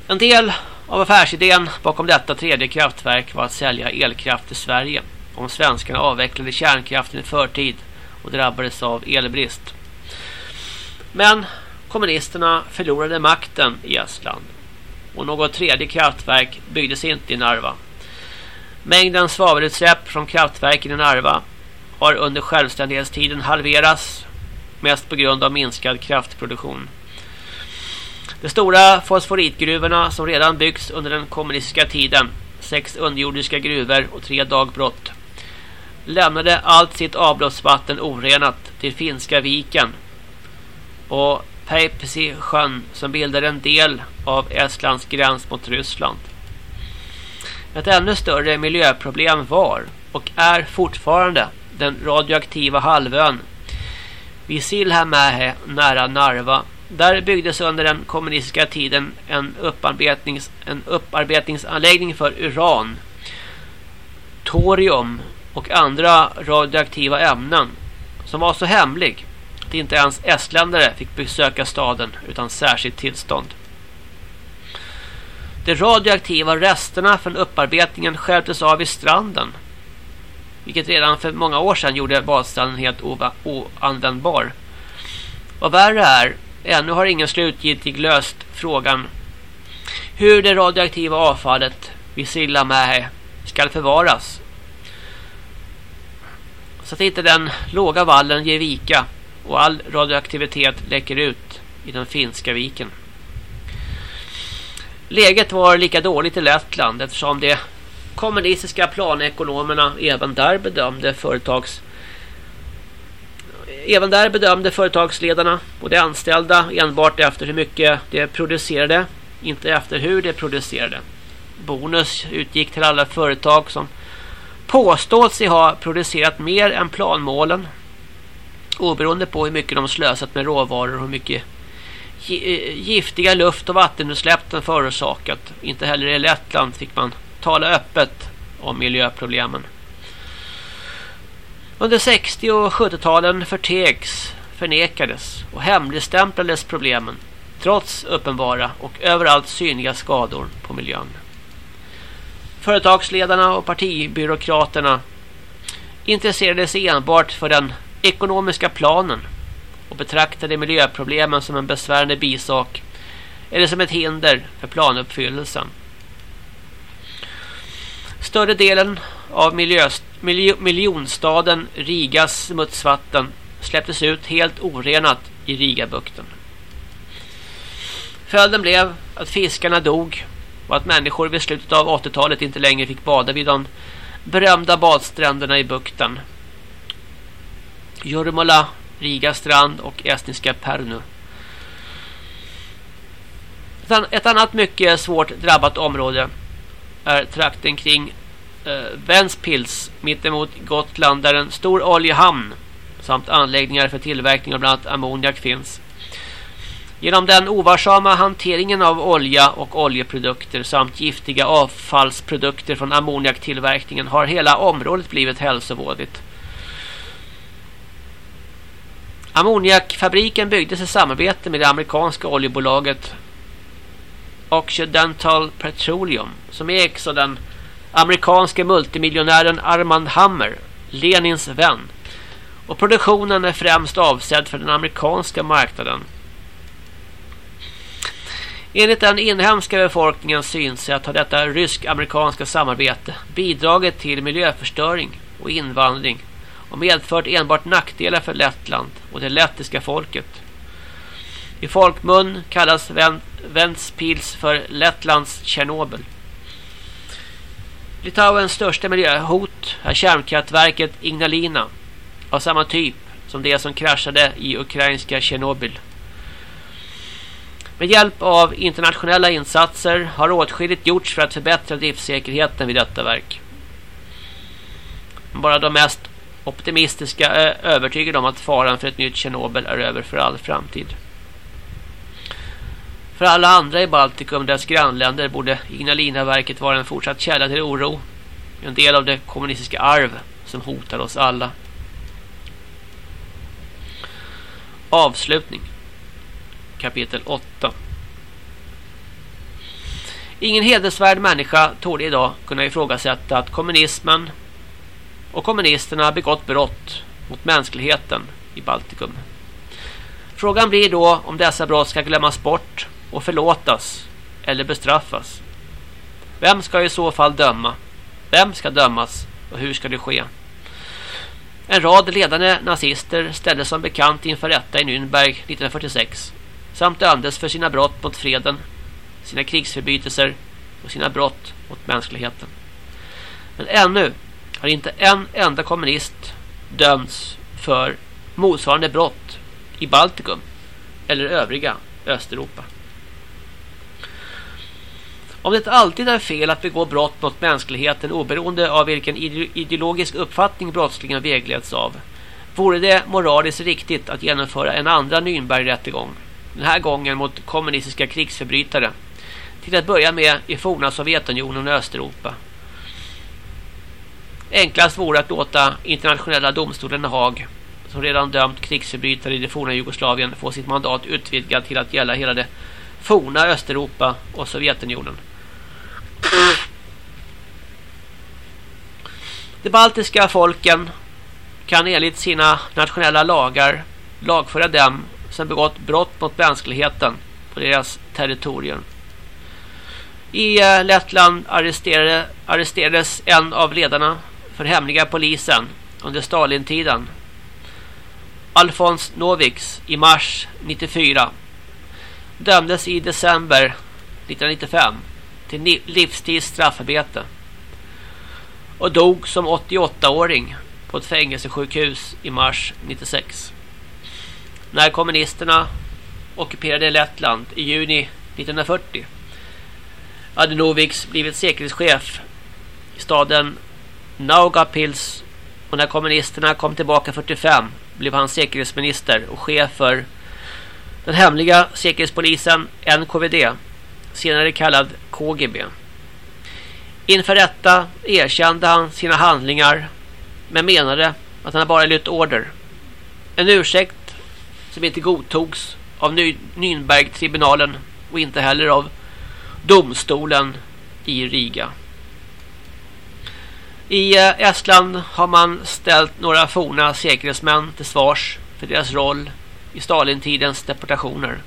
En del av affärsidén bakom detta tredje kraftverk var att sälja elkraft till Sverige om svenskarna avvecklade kärnkraften i förtid och drabbades av elbrist. Men kommunisterna förlorade makten i Estland och något tredje kraftverk byggdes inte i Narva. Mängden svavelutsläpp från kraftverken i Narva har under självständighetstiden halverats mest på grund av minskad kraftproduktion. De stora fosforitgruvorna som redan byggts under den kommunistiska tiden, sex underjordiska gruvor och tre dagbrott, lämnade allt sitt avloppsvatten orenat till Finska viken och Peipsi sjön som bildar en del av Estlands gräns mot Ryssland. Ett ännu större miljöproblem var och är fortfarande den radioaktiva halvön vid Silhamähe nära Narva. Där byggdes under den kommunistiska tiden en, upparbetnings, en upparbetningsanläggning för uran, torium och andra radioaktiva ämnen som var så hemlig att inte ens estländare fick besöka staden utan särskilt tillstånd. De radioaktiva resterna från upparbetningen skärptes av i stranden. Vilket redan för många år sedan gjorde badstranden helt oanvändbar. Vad värre är, ännu har ingen slutgiltigt löst frågan hur det radioaktiva avfallet vid Sillamäe ska förvaras. Så att inte den låga vallen ger vika och all radioaktivitet läcker ut i den finska viken. Läget var lika dåligt i Lettland eftersom de kommunistiska planekonomerna även där bedömde företags Även där bedömde företagsledarna och de anställda enbart efter hur mycket de producerade, inte efter hur de producerade. Bonus utgick till alla företag som påstått sig ha producerat mer än planmålen oberoende på hur mycket de slösat med råvaror och hur mycket Eh, giftiga luft- och vattenutsläpp den förorsakat. Inte heller i Lettland fick man tala öppet om miljöproblemen. Under 60- och 70-talen förtegs, förnekades och hemligstämplades problemen trots uppenbara och överallt synliga skador på miljön. Företagsledarna och partibyråkraterna intresserade sig enbart för den ekonomiska planen och betraktade miljöproblemen som en besvärande bisak eller som ett hinder för planuppfyllelsen. Större delen av miljö, miljo, miljonstaden Rigas smutsvatten släpptes ut helt orenat i Rigabukten. Följden blev att fiskarna dog och att människor vid slutet av 80-talet inte längre fick bada vid de berömda badstränderna i bukten. Jurmala Riga strand och estniska Pärnu. Ett annat mycket svårt drabbat område är trakten kring eh, Ventspils mittemot Gotland där en stor oljehamn samt anläggningar för tillverkning av bland annat ammoniak finns. Genom den ovarsamma hanteringen av olja och oljeprodukter samt giftiga avfallsprodukter från ammoniaktillverkningen har hela området blivit hälsovådligt. Ammoniakfabriken byggdes i samarbete med det amerikanska oljebolaget Occidental Petroleum som ägs av den amerikanske multimiljonären Armand Hammer, Lenins vän. Och produktionen är främst avsedd för den amerikanska marknaden. Enligt den inhemska befolkningens synsätt har detta rysk-amerikanska samarbete bidragit till miljöförstöring och invandring och medfört enbart nackdelar för Lettland och det lettiska folket. I folkmun kallas Ventspils för Lettlands Tjernobyl. Litauens största miljöhot är kärnkraftverket Ignalina av samma typ som det som kraschade i ukrainska Tjernobyl. Med hjälp av internationella insatser har åtskilligt gjorts för att förbättra driftsäkerheten vid detta verk. Bara de mest optimistiska eh, är övertygade om att faran för ett nytt Tjernobyl är över för all framtid. För alla andra i Baltikum och dess grannländer borde Ignalinaverket vara en fortsatt källa till oro. En del av det kommunistiska arv som hotar oss alla. Avslutning. Kapitel 8. Ingen hedersvärd människa torde idag kunna ifrågasätta att kommunismen och kommunisterna begått brott mot mänskligheten i Baltikum. Frågan blir då om dessa brott ska glömmas bort och förlåtas eller bestraffas. Vem ska i så fall döma? Vem ska dömas och hur ska det ske? En rad ledande nazister ställdes som bekant inför rätta i Nürnberg 1946 samt dömdes för sina brott mot freden, sina krigsförbrytelser och sina brott mot mänskligheten. Men ännu har inte en enda kommunist dömts för motsvarande brott i Baltikum eller övriga Östeuropa. Om det alltid är fel att begå brott mot mänskligheten oberoende av vilken ideologisk uppfattning brottslingen vägleds av vore det moraliskt riktigt att genomföra en andra Nürnberg-rättegång den här gången mot kommunistiska krigsförbrytare till att börja med i forna Sovjetunionen och Östeuropa. Enklast vore att låta internationella domstolen i Haag som redan dömt krigsförbrytare i det forna Jugoslavien få sitt mandat utvidgat till att gälla hela det forna Östeuropa och Sovjetunionen. De baltiska folken kan enligt sina nationella lagar lagföra dem som begått brott mot mänskligheten på deras territorium. I eh, Lettland arresterade, arresterades en av ledarna för hemliga polisen under Stalintiden. Alfons Noviks i mars 94 dömdes i december 1995 till livstids straffarbete och dog som 88-åring på ett fängelsesjukhus i mars 96. När kommunisterna ockuperade Lettland i juni 1940 hade Noviks blivit säkerhetschef i staden Naugapils och när kommunisterna kom tillbaka 45 blev han säkerhetsminister och chef för den hemliga säkerhetspolisen NKVD senare kallad KGB. Inför detta erkände han sina handlingar men menade att han bara lytt order. En ursäkt som inte godtogs av Nürnbergtribunalen och inte heller av domstolen i Riga. I eh, Estland har man ställt några forna säkerhetsmän till svars för deras roll i Stalintidens deportationer.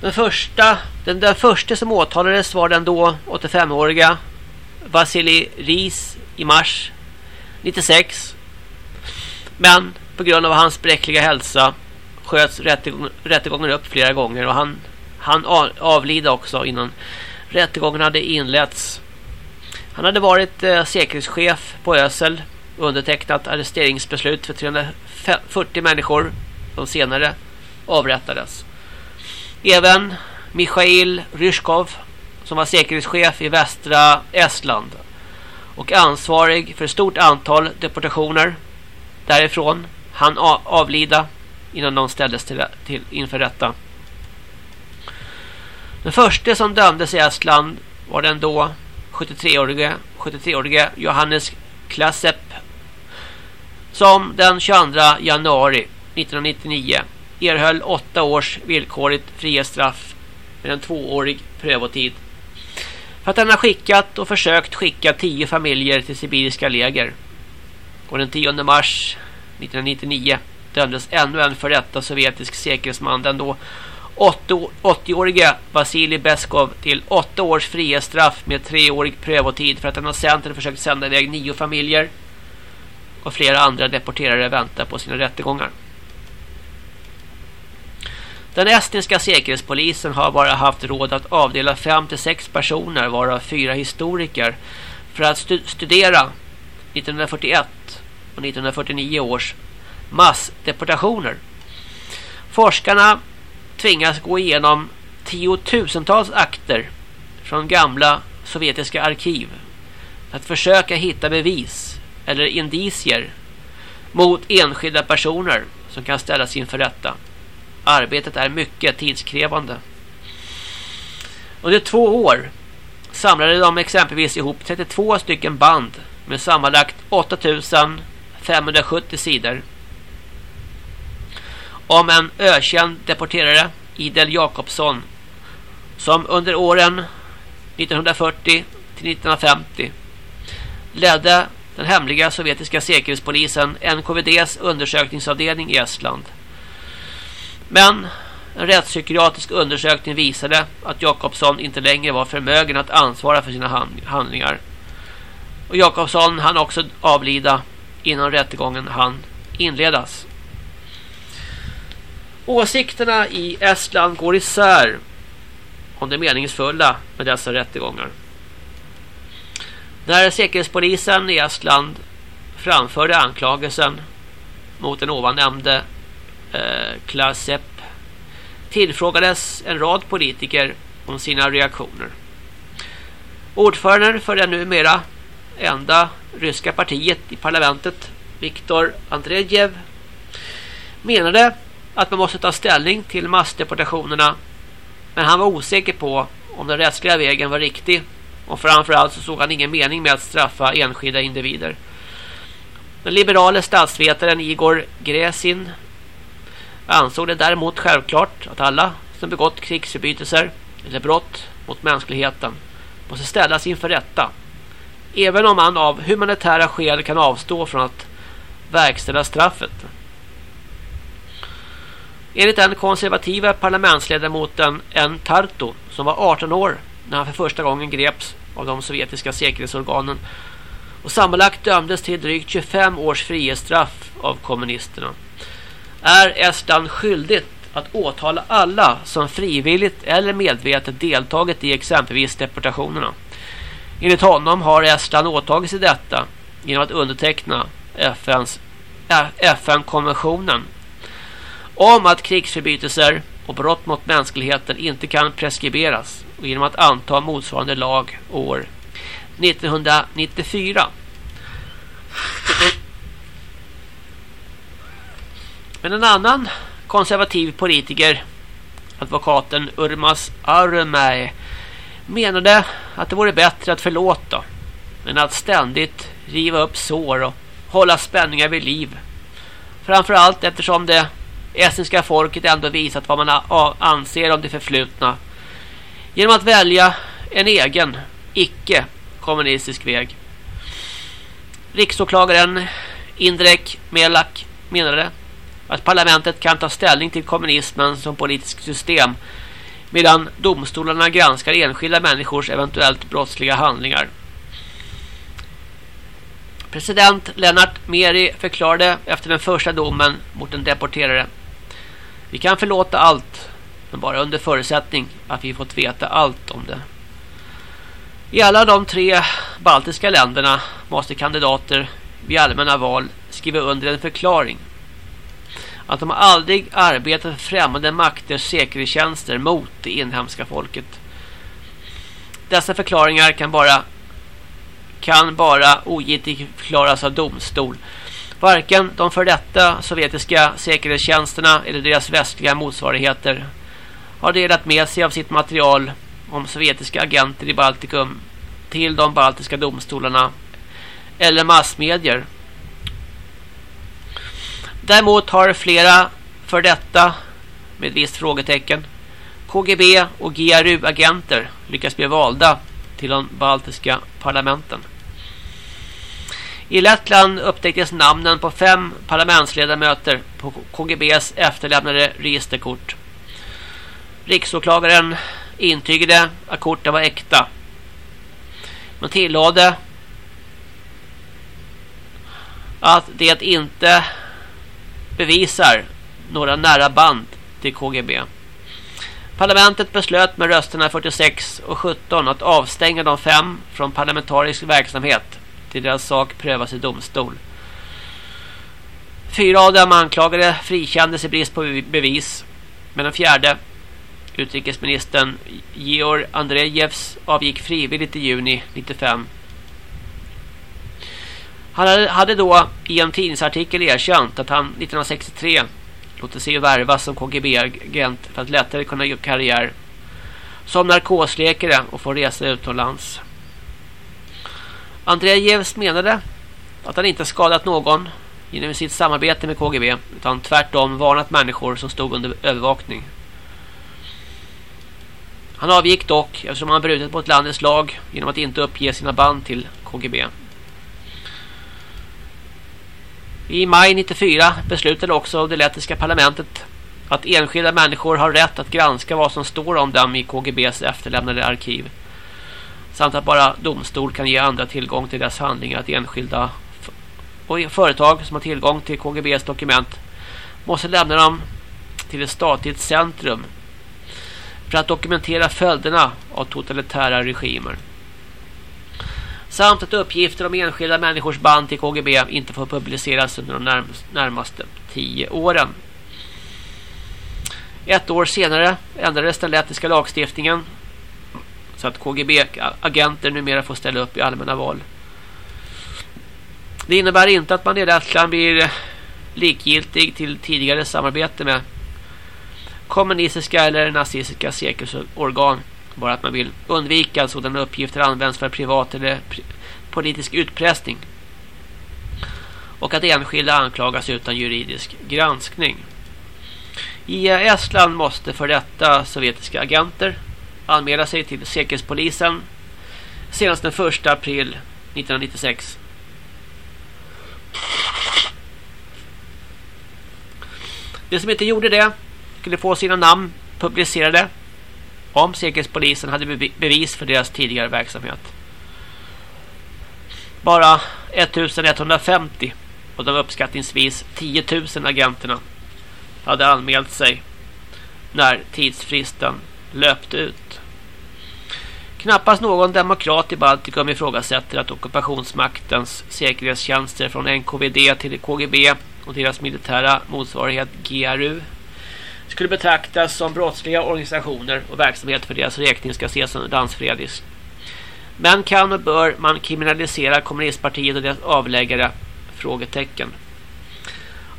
Den första, den, den första som åtalades var den då 85-åriga Vasili Ris i mars 96. Men på grund av hans bräckliga hälsa sköts rättegång, rättegången upp flera gånger och han, han avlid också innan rättegången hade inletts. Han hade varit eh, säkerhetschef på Ösel och undertecknat arresteringsbeslut för 340 människor som senare avrättades. Även Mikhail Ryshkov som var säkerhetschef i västra Estland och ansvarig för ett stort antal deportationer därifrån han avlida innan de ställdes till, till inför rätta. Den första som dömdes i Estland var den då 73-årige 73 Johannes Klassepp som den 22 januari 1999 erhöll åtta års villkorligt frihetsstraff med en tvåårig prövotid. För att han har skickat och försökt skicka tio familjer till sibiriska läger. Och den 10 mars 1999 dömdes ännu en för detta sovjetisk säkerhetsman den då 80-årige Vasilij Beskov till åtta års frihetsstraff med treårig prövotid för att han har sänt försökt sända iväg nio familjer och flera andra deporterade väntar på sina rättegångar. Den estniska säkerhetspolisen har bara haft råd att avdela 5-6 personer varav fyra historiker för att studera 1941 och 1949 års massdeportationer. Forskarna tvingas gå igenom tiotusentals akter från gamla sovjetiska arkiv för att försöka hitta bevis eller indicier mot enskilda personer som kan ställas inför rätta. Arbetet är mycket tidskrävande. Under två år samlade de exempelvis ihop 32 stycken band med sammanlagt 8570 sidor om en ökänd deporterare, Idel Jakobsson, som under åren 1940 till 1950 ledde den hemliga sovjetiska säkerhetspolisen NKVDs undersökningsavdelning i Estland. Men en rättspsykiatrisk undersökning visade att Jakobsson inte längre var förmögen att ansvara för sina handlingar. Och Jakobsson hann också avlida innan rättegången hann inledas. Åsikterna i Estland går isär om det meningsfulla med dessa rättegångar. När säkerhetspolisen i Estland framförde anklagelsen mot den ovannämnde eh, Klasep tillfrågades en rad politiker om sina reaktioner. Ordföranden för det numera enda ryska partiet i parlamentet, Viktor Andrejev, menade att man måste ta ställning till massdeportationerna men han var osäker på om den rättsliga vägen var riktig och framförallt så såg han ingen mening med att straffa enskilda individer. Den liberale statsvetaren Igor Gräsin ansåg det däremot självklart att alla som begått krigsförbrytelser eller brott mot mänskligheten måste ställas inför rätta. Även om man av humanitära skäl kan avstå från att verkställa straffet. Enligt den konservativa parlamentsledamoten En Tarto som var 18 år när han för första gången greps av de sovjetiska säkerhetsorganen och sammanlagt dömdes till drygt 25 års frihetsstraff av kommunisterna. Är Estland skyldigt att åtala alla som frivilligt eller medvetet deltagit i exempelvis deportationerna? Enligt honom har Estland åtagit sig detta genom att underteckna FNs FN-konventionen om att krigsförbrytelser och brott mot mänskligheten inte kan preskriberas och genom att anta motsvarande lag år 1994. Men en annan konservativ politiker, advokaten Urmas Arumäe, menade att det vore bättre att förlåta än att ständigt riva upp sår och hålla spänningar vid liv. Framförallt eftersom det estniska folket ändå visat vad man anser om det förflutna genom att välja en egen icke-kommunistisk väg. Riksåklagaren Indrek Melak menade att parlamentet kan ta ställning till kommunismen som politiskt system medan domstolarna granskar enskilda människors eventuellt brottsliga handlingar. President Lennart Meri förklarade efter den första domen mot en deporterare vi kan förlåta allt, men bara under förutsättning att vi fått veta allt om det. I alla de tre baltiska länderna måste kandidater vid allmänna val skriva under en förklaring att de aldrig arbetat för främmande makters säkerhetstjänster mot det inhemska folket. Dessa förklaringar kan bara kan bara ogiltigförklaras av domstol Varken de för detta sovjetiska säkerhetstjänsterna eller deras västliga motsvarigheter har delat med sig av sitt material om sovjetiska agenter i Baltikum till de baltiska domstolarna eller massmedier. Däremot har flera för detta med visst frågetecken KGB och GRU-agenter lyckats bli valda till de baltiska parlamenten. I Lettland upptäcktes namnen på fem parlamentsledamöter på KGBs efterlämnade registerkort. Riksåklagaren intygade att korten var äkta. Man tillade att det inte bevisar några nära band till KGB. Parlamentet beslöt med rösterna 46 och 17 att avstänga de fem från parlamentarisk verksamhet till deras sak prövas i domstol. Fyra av dem anklagade frikändes i brist på bevis. Men den fjärde, utrikesministern Georg Andrejevs, avgick frivilligt i juni 95. Han hade då i en tidningsartikel erkänt att han 1963 låter sig värvas som KGB-agent för att lättare kunna göra karriär som narkosläkare och få resa utomlands. Andrejevs menade att han inte skadat någon genom sitt samarbete med KGB utan tvärtom varnat människor som stod under övervakning. Han avgick dock eftersom han brutit mot landets lag genom att inte uppge sina band till KGB. I maj 94 beslutade också det lettiska parlamentet att enskilda människor har rätt att granska vad som står om dem i KGBs efterlämnade arkiv. Samt att bara domstol kan ge andra tillgång till dess handlingar att enskilda och e- företag som har tillgång till KGBs dokument måste lämna dem till ett statligt centrum för att dokumentera följderna av totalitära regimer. Samt att uppgifter om enskilda människors band till KGB inte får publiceras under de närmaste tio åren. Ett år senare ändrades den lettiska lagstiftningen så att KGB-agenter numera får ställa upp i allmänna val. Det innebär inte att man i Lettland blir likgiltig till tidigare samarbete med kommunistiska eller nazistiska säkerhetsorgan. Bara att man vill undvika att sådana uppgifter används för privat eller pri politisk utpressning. Och att enskilda anklagas utan juridisk granskning. I Estland måste för detta sovjetiska agenter anmäla sig till Säkerhetspolisen senast den 1 april 1996. De som inte gjorde det skulle få sina namn publicerade om Säkerhetspolisen hade bevis för deras tidigare verksamhet. Bara 1150 och de uppskattningsvis 10 000 agenterna hade anmält sig när tidsfristen löpte ut. Knappast någon demokrat i Baltikum ifrågasätter att ockupationsmaktens säkerhetstjänster från NKVD till KGB och deras militära motsvarighet GRU skulle betraktas som brottsliga organisationer och verksamhet för deras räkning ska ses som landsfredis. Men kan och bör man kriminalisera kommunistpartiet och deras avläggare? Frågetecken.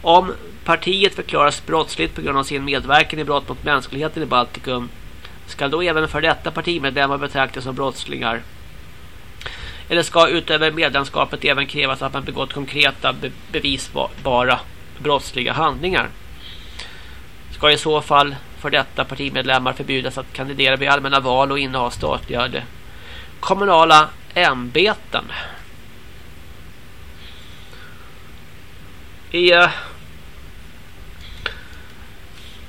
Om partiet förklaras brottsligt på grund av sin medverkan i brott mot mänskligheten i Baltikum ska då även för detta partimedlemmar betraktas som brottslingar? Eller ska utöver medlemskapet även krävas att man begått konkreta be bevisbara brottsliga handlingar? Ska i så fall för detta partimedlemmar förbjudas att kandidera vid allmänna val och inneha statliga eller kommunala ämbeten? I uh,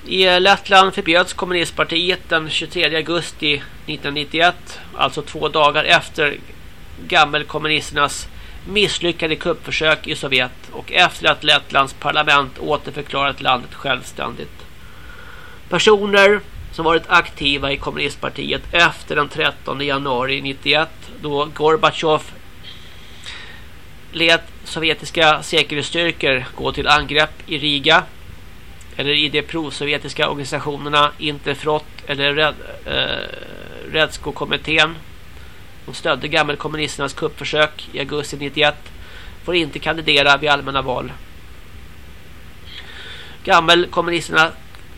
i Lettland förbjöds kommunistpartiet den 23 augusti 1991, alltså två dagar efter gammelkommunisternas misslyckade kuppförsök i Sovjet och efter att Lettlands parlament återförklarat landet självständigt. Personer som varit aktiva i kommunistpartiet efter den 13 januari 1991 då Gorbachev lät sovjetiska säkerhetsstyrkor gå till angrepp i Riga eller i de prosovjetiska organisationerna Interfrott eller Red, eh, Redsko-kommittén De stödde gammelkommunisternas kuppförsök i augusti 91 får inte kandidera vid allmänna val. Gammelkommunisterna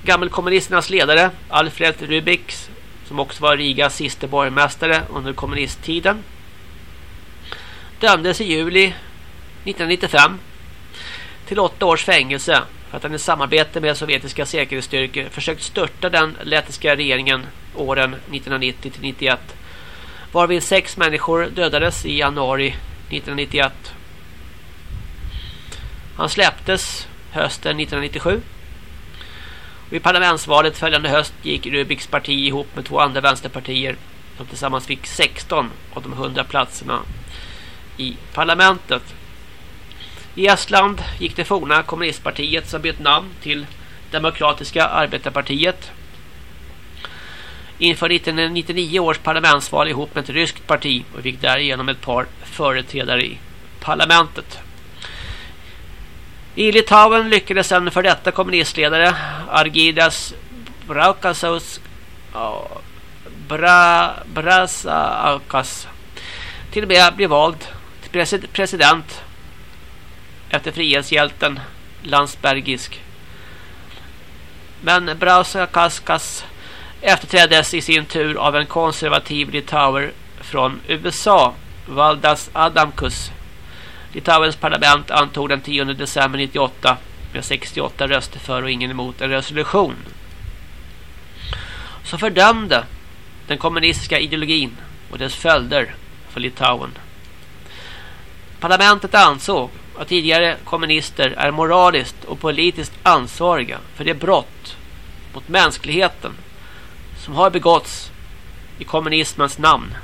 gammelkommunisternas ledare Alfred Rubiks, som också var Rigas sista borgmästare under kommunisttiden dömdes i juli 1995 till åtta års fängelse för att han i samarbete med sovjetiska säkerhetsstyrkor försökt störta den lettiska regeringen åren 1990-91 varvid sex människor dödades i januari 1991. Han släpptes hösten 1997 I parlamentsvalet följande höst gick Rubiks parti ihop med två andra vänsterpartier som tillsammans fick 16 av de 100 platserna i parlamentet. I Estland gick det forna kommunistpartiet som bytt namn till Demokratiska arbetarpartiet inför 1999 års parlamentsval ihop med ett ryskt parti och fick därigenom ett par företrädare i parlamentet. I Litauen lyckades en för detta kommunistledare Argidas Braukasos Bra, Brasaukas till och med bli vald till president efter frihetshjälten Landsbergisk. Men Brausakaskas efterträddes i sin tur av en konservativ litauer från USA, Valdas Adamkus Litauens parlament antog den 10 december 98 med 68 röster för och ingen emot en resolution som fördömde den kommunistiska ideologin och dess följder för Litauen. Parlamentet ansåg att tidigare kommunister är moraliskt och politiskt ansvariga för det brott mot mänskligheten som har begåtts i kommunismens namn.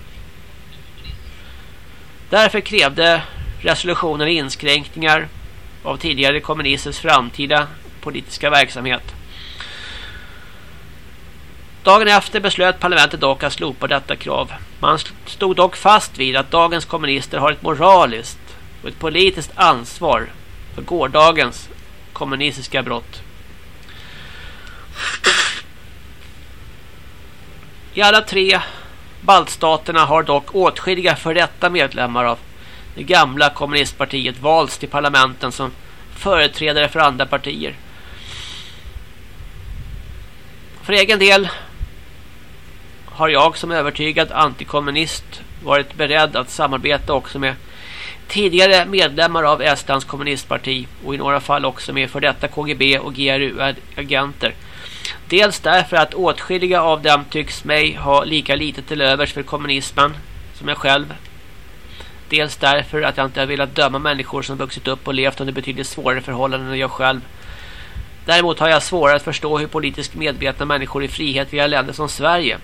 Därför krävde resolutionen inskränkningar av tidigare kommunisters framtida politiska verksamhet. Dagen efter beslöt parlamentet dock att slopa detta krav. Man stod dock fast vid att dagens kommunister har ett moraliskt och ett politiskt ansvar för gårdagens kommunistiska brott. I alla tre baltstaterna har dock åtskilliga förrätta detta medlemmar av det gamla kommunistpartiet valts till parlamenten som företrädare för andra partier. För egen del har jag som övertygad antikommunist varit beredd att samarbeta också med tidigare medlemmar av Estlands kommunistparti och i några fall också med för detta KGB och GRU-agenter. Dels därför att åtskilliga av dem tycks mig ha lika lite till övers för kommunismen som jag själv Dels därför att jag inte har velat döma människor som vuxit upp och levt under betydligt svårare förhållanden än jag själv. Däremot har jag svårare att förstå hur politiskt medvetna människor i frihet via länder som Sverige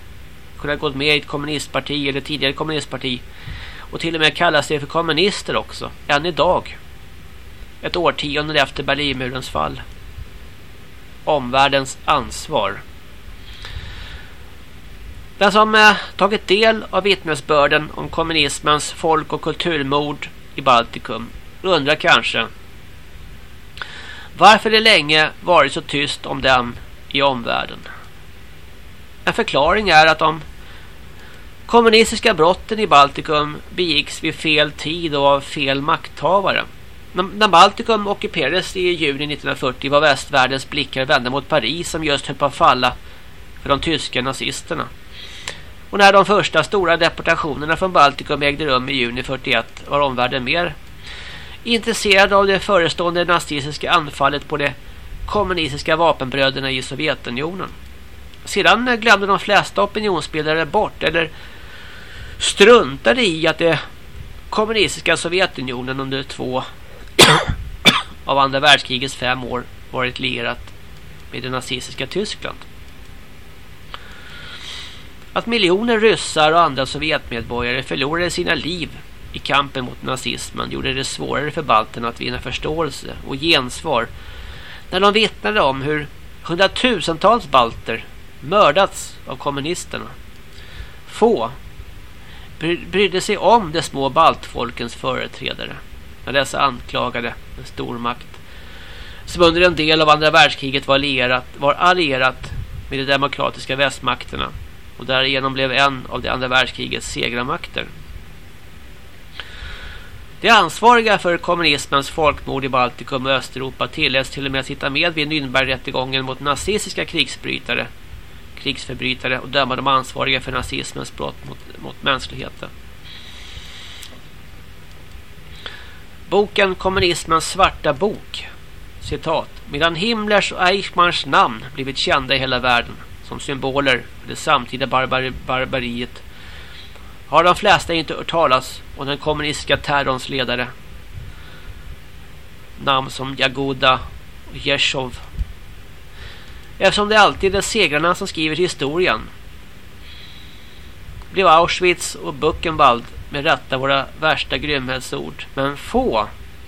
kunnat gå med i ett kommunistparti eller tidigare kommunistparti och till och med kallas sig för kommunister också, än idag. Ett årtionde efter Berlinmurens fall. Omvärldens ansvar. Den som eh, tagit del av vittnesbörden om kommunismens folk- och kulturmord i Baltikum undrar kanske varför det länge varit så tyst om dem i omvärlden. En förklaring är att de kommunistiska brotten i Baltikum begicks vid fel tid och av fel makthavare. När Baltikum ockuperades i juni 1940 var västvärldens blickar vända mot Paris som just höll på att falla för de tyska nazisterna. Och när de första stora deportationerna från Baltikum ägde rum i juni 41 var omvärlden mer intresserad av det förestående nazistiska anfallet på de kommunistiska vapenbröderna i Sovjetunionen. Sedan glömde de flesta opinionsbildare bort eller struntade i att det kommunistiska Sovjetunionen under två *coughs* av andra världskrigets fem år varit lierat med det nazistiska Tyskland. Att miljoner ryssar och andra sovjetmedborgare förlorade sina liv i kampen mot nazismen gjorde det svårare för balterna att vinna förståelse och gensvar när de vittnade om hur hundratusentals balter mördats av kommunisterna. Få brydde sig om de små baltfolkens företrädare när dessa anklagade en stormakt som under en del av andra världskriget var allierat, var allierat med de demokratiska västmakterna och därigenom blev en av det andra världskrigets segrarmakter. De ansvariga för kommunismens folkmord i Baltikum och Östeuropa tilläts till och med sitta med vid Nürnbergrättegången mot nazistiska krigsbrytare, krigsförbrytare och döma de ansvariga för nazismens brott mot, mot mänskligheten. Boken Kommunismens svarta bok citat Medan Himmlers och Eichmanns namn blivit kända i hela världen som symboler för det samtida barbar barbariet har de flesta inte hört talas om den kommunistiska terrorns ledare. Namn som Jagoda och Jeshov. Eftersom det alltid är segrarna som skriver historien blev Auschwitz och Buchenwald med rätta våra värsta grymhetsord. Men få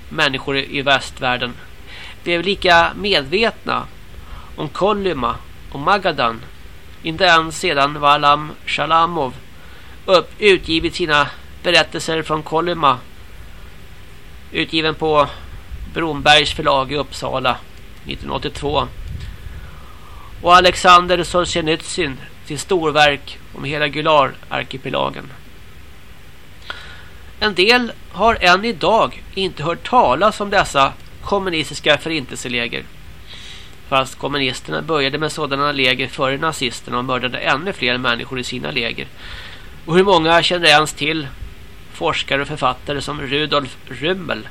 människor i västvärlden blev lika medvetna om Kolyma och Magadan. Inte ens sedan Valam Shalamov upp, utgivit sina berättelser från Kolyma utgiven på Brombergs förlag i Uppsala 1982 och Alexander Solzhenitsyn sitt storverk om hela Gular-arkipelagen. En del har än idag inte hört talas om dessa kommunistiska förintelseläger. Fast kommunisterna började med sådana läger före nazisterna och mördade ännu fler människor i sina läger. Och hur många känner ens till forskare och författare som Rudolf Rümmel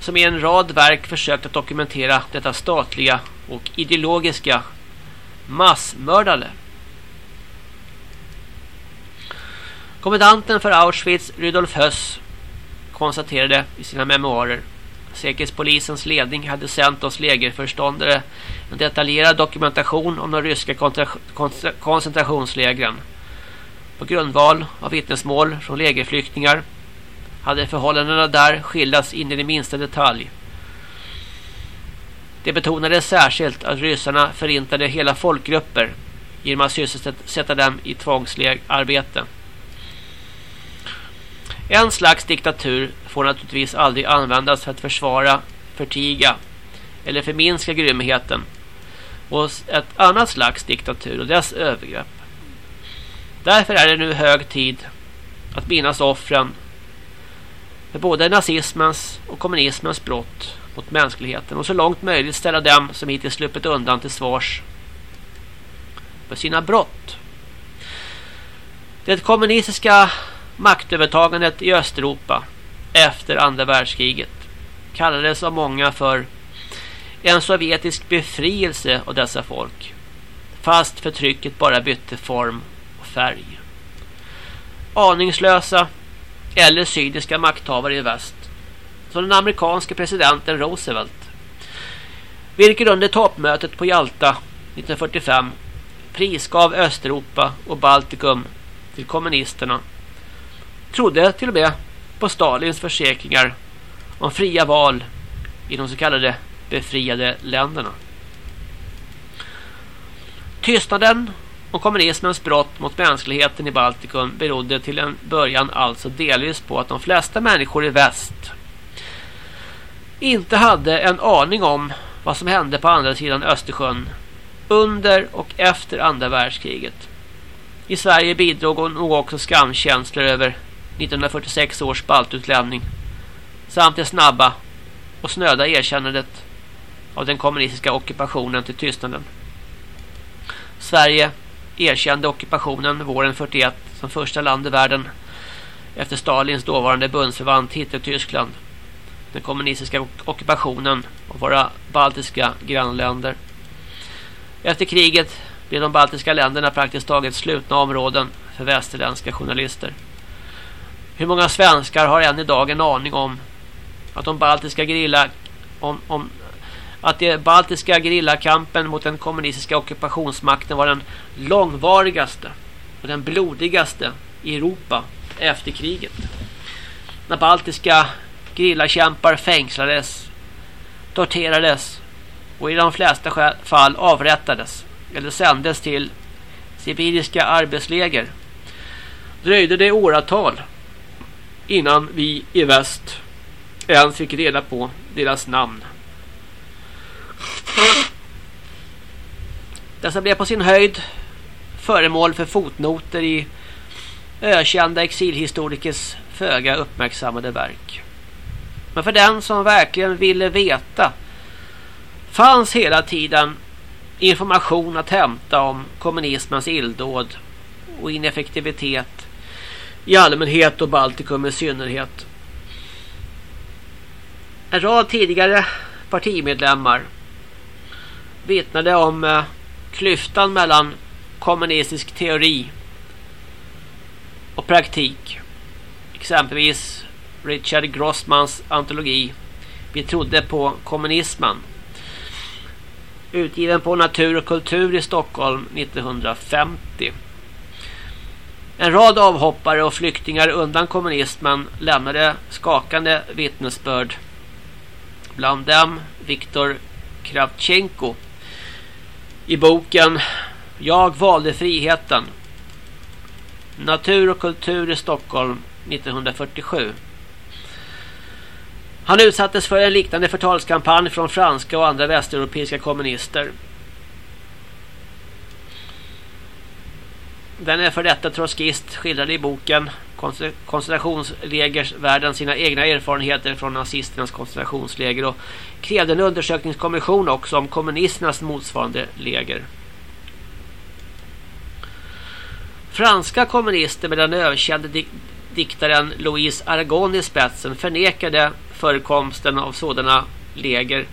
som i en rad verk försökt att dokumentera detta statliga och ideologiska massmördare. Kommendanten för Auschwitz, Rudolf Höss, konstaterade i sina memoarer Säkerhetspolisens ledning hade sänt oss lägerförståndare en detaljerad dokumentation om de ryska koncentrationslägren. På grundval av vittnesmål från lägerflyktingar hade förhållandena där skildrats in i det minsta detalj. Det betonades särskilt att ryssarna förintade hela folkgrupper genom att sysselsätta dem i tvångsarbete. En slags diktatur får naturligtvis aldrig användas för att försvara, förtiga eller förminska grymheten och ett annat slags diktatur och dess övergrepp. Därför är det nu hög tid att minnas offren för både nazismens och kommunismens brott mot mänskligheten och så långt möjligt ställa dem som hittills sluppit undan till svars för sina brott. Det kommunistiska maktövertagandet i Östeuropa efter andra världskriget kallades av många för en sovjetisk befrielse av dessa folk fast förtrycket bara bytte form och färg. Aningslösa eller cyniska makthavare i väst som den amerikanske presidenten Roosevelt vilket under toppmötet på Jalta 1945 prisgav Östeuropa och Baltikum till kommunisterna trodde till och med på Stalins försäkringar om fria val i de så kallade befriade länderna. Tystnaden om kommunismens brott mot mänskligheten i Baltikum berodde till en början alltså delvis på att de flesta människor i väst inte hade en aning om vad som hände på andra sidan Östersjön under och efter andra världskriget. I Sverige bidrog nog också skamkänslor över 1946 års baltutlämning samt det snabba och snöda erkännandet av den kommunistiska ockupationen till tystnaden. Sverige erkände ockupationen våren 41 som första land i världen efter Stalins dåvarande bundsförvant Hitler-Tyskland. Den kommunistiska ockupationen av våra baltiska grannländer. Efter kriget blev de baltiska länderna praktiskt taget slutna områden för västerländska journalister. Hur många svenskar har än idag en aning om att de baltiska grilla om, om att det baltiska grillakampen mot den kommunistiska ockupationsmakten var den långvarigaste och den blodigaste i Europa efter kriget. När baltiska grillakämpar fängslades, torterades och i de flesta fall avrättades eller sändes till sibiriska arbetsläger dröjde det åratal innan vi i väst ens fick reda på deras namn. Dessa blev på sin höjd föremål för fotnoter i ökända exilhistorikers föga uppmärksammade verk. Men för den som verkligen ville veta fanns hela tiden information att hämta om kommunismens illdåd och ineffektivitet i allmänhet och Baltikum i synnerhet. En rad tidigare partimedlemmar vittnade om eh, klyftan mellan kommunistisk teori och praktik. Exempelvis Richard Grossmans antologi Vi trodde på kommunismen. Utgiven på Natur och kultur i Stockholm 1950. En rad avhoppare och flyktingar undan kommunismen lämnade skakande vittnesbörd. Bland dem Viktor Kravchenko i boken Jag valde friheten. Natur och kultur i Stockholm 1947. Han utsattes för en liknande förtalskampanj från franska och andra västeuropeiska kommunister. Den är för detta trotskist skildrade i boken koncentrationslägersvärlden sina egna erfarenheter från nazisternas koncentrationsläger och krävde en undersökningskommission också om kommunisternas motsvarande läger. Franska kommunister med den överkände diktaren Louise Aragon i spetsen förnekade förekomsten av sådana läger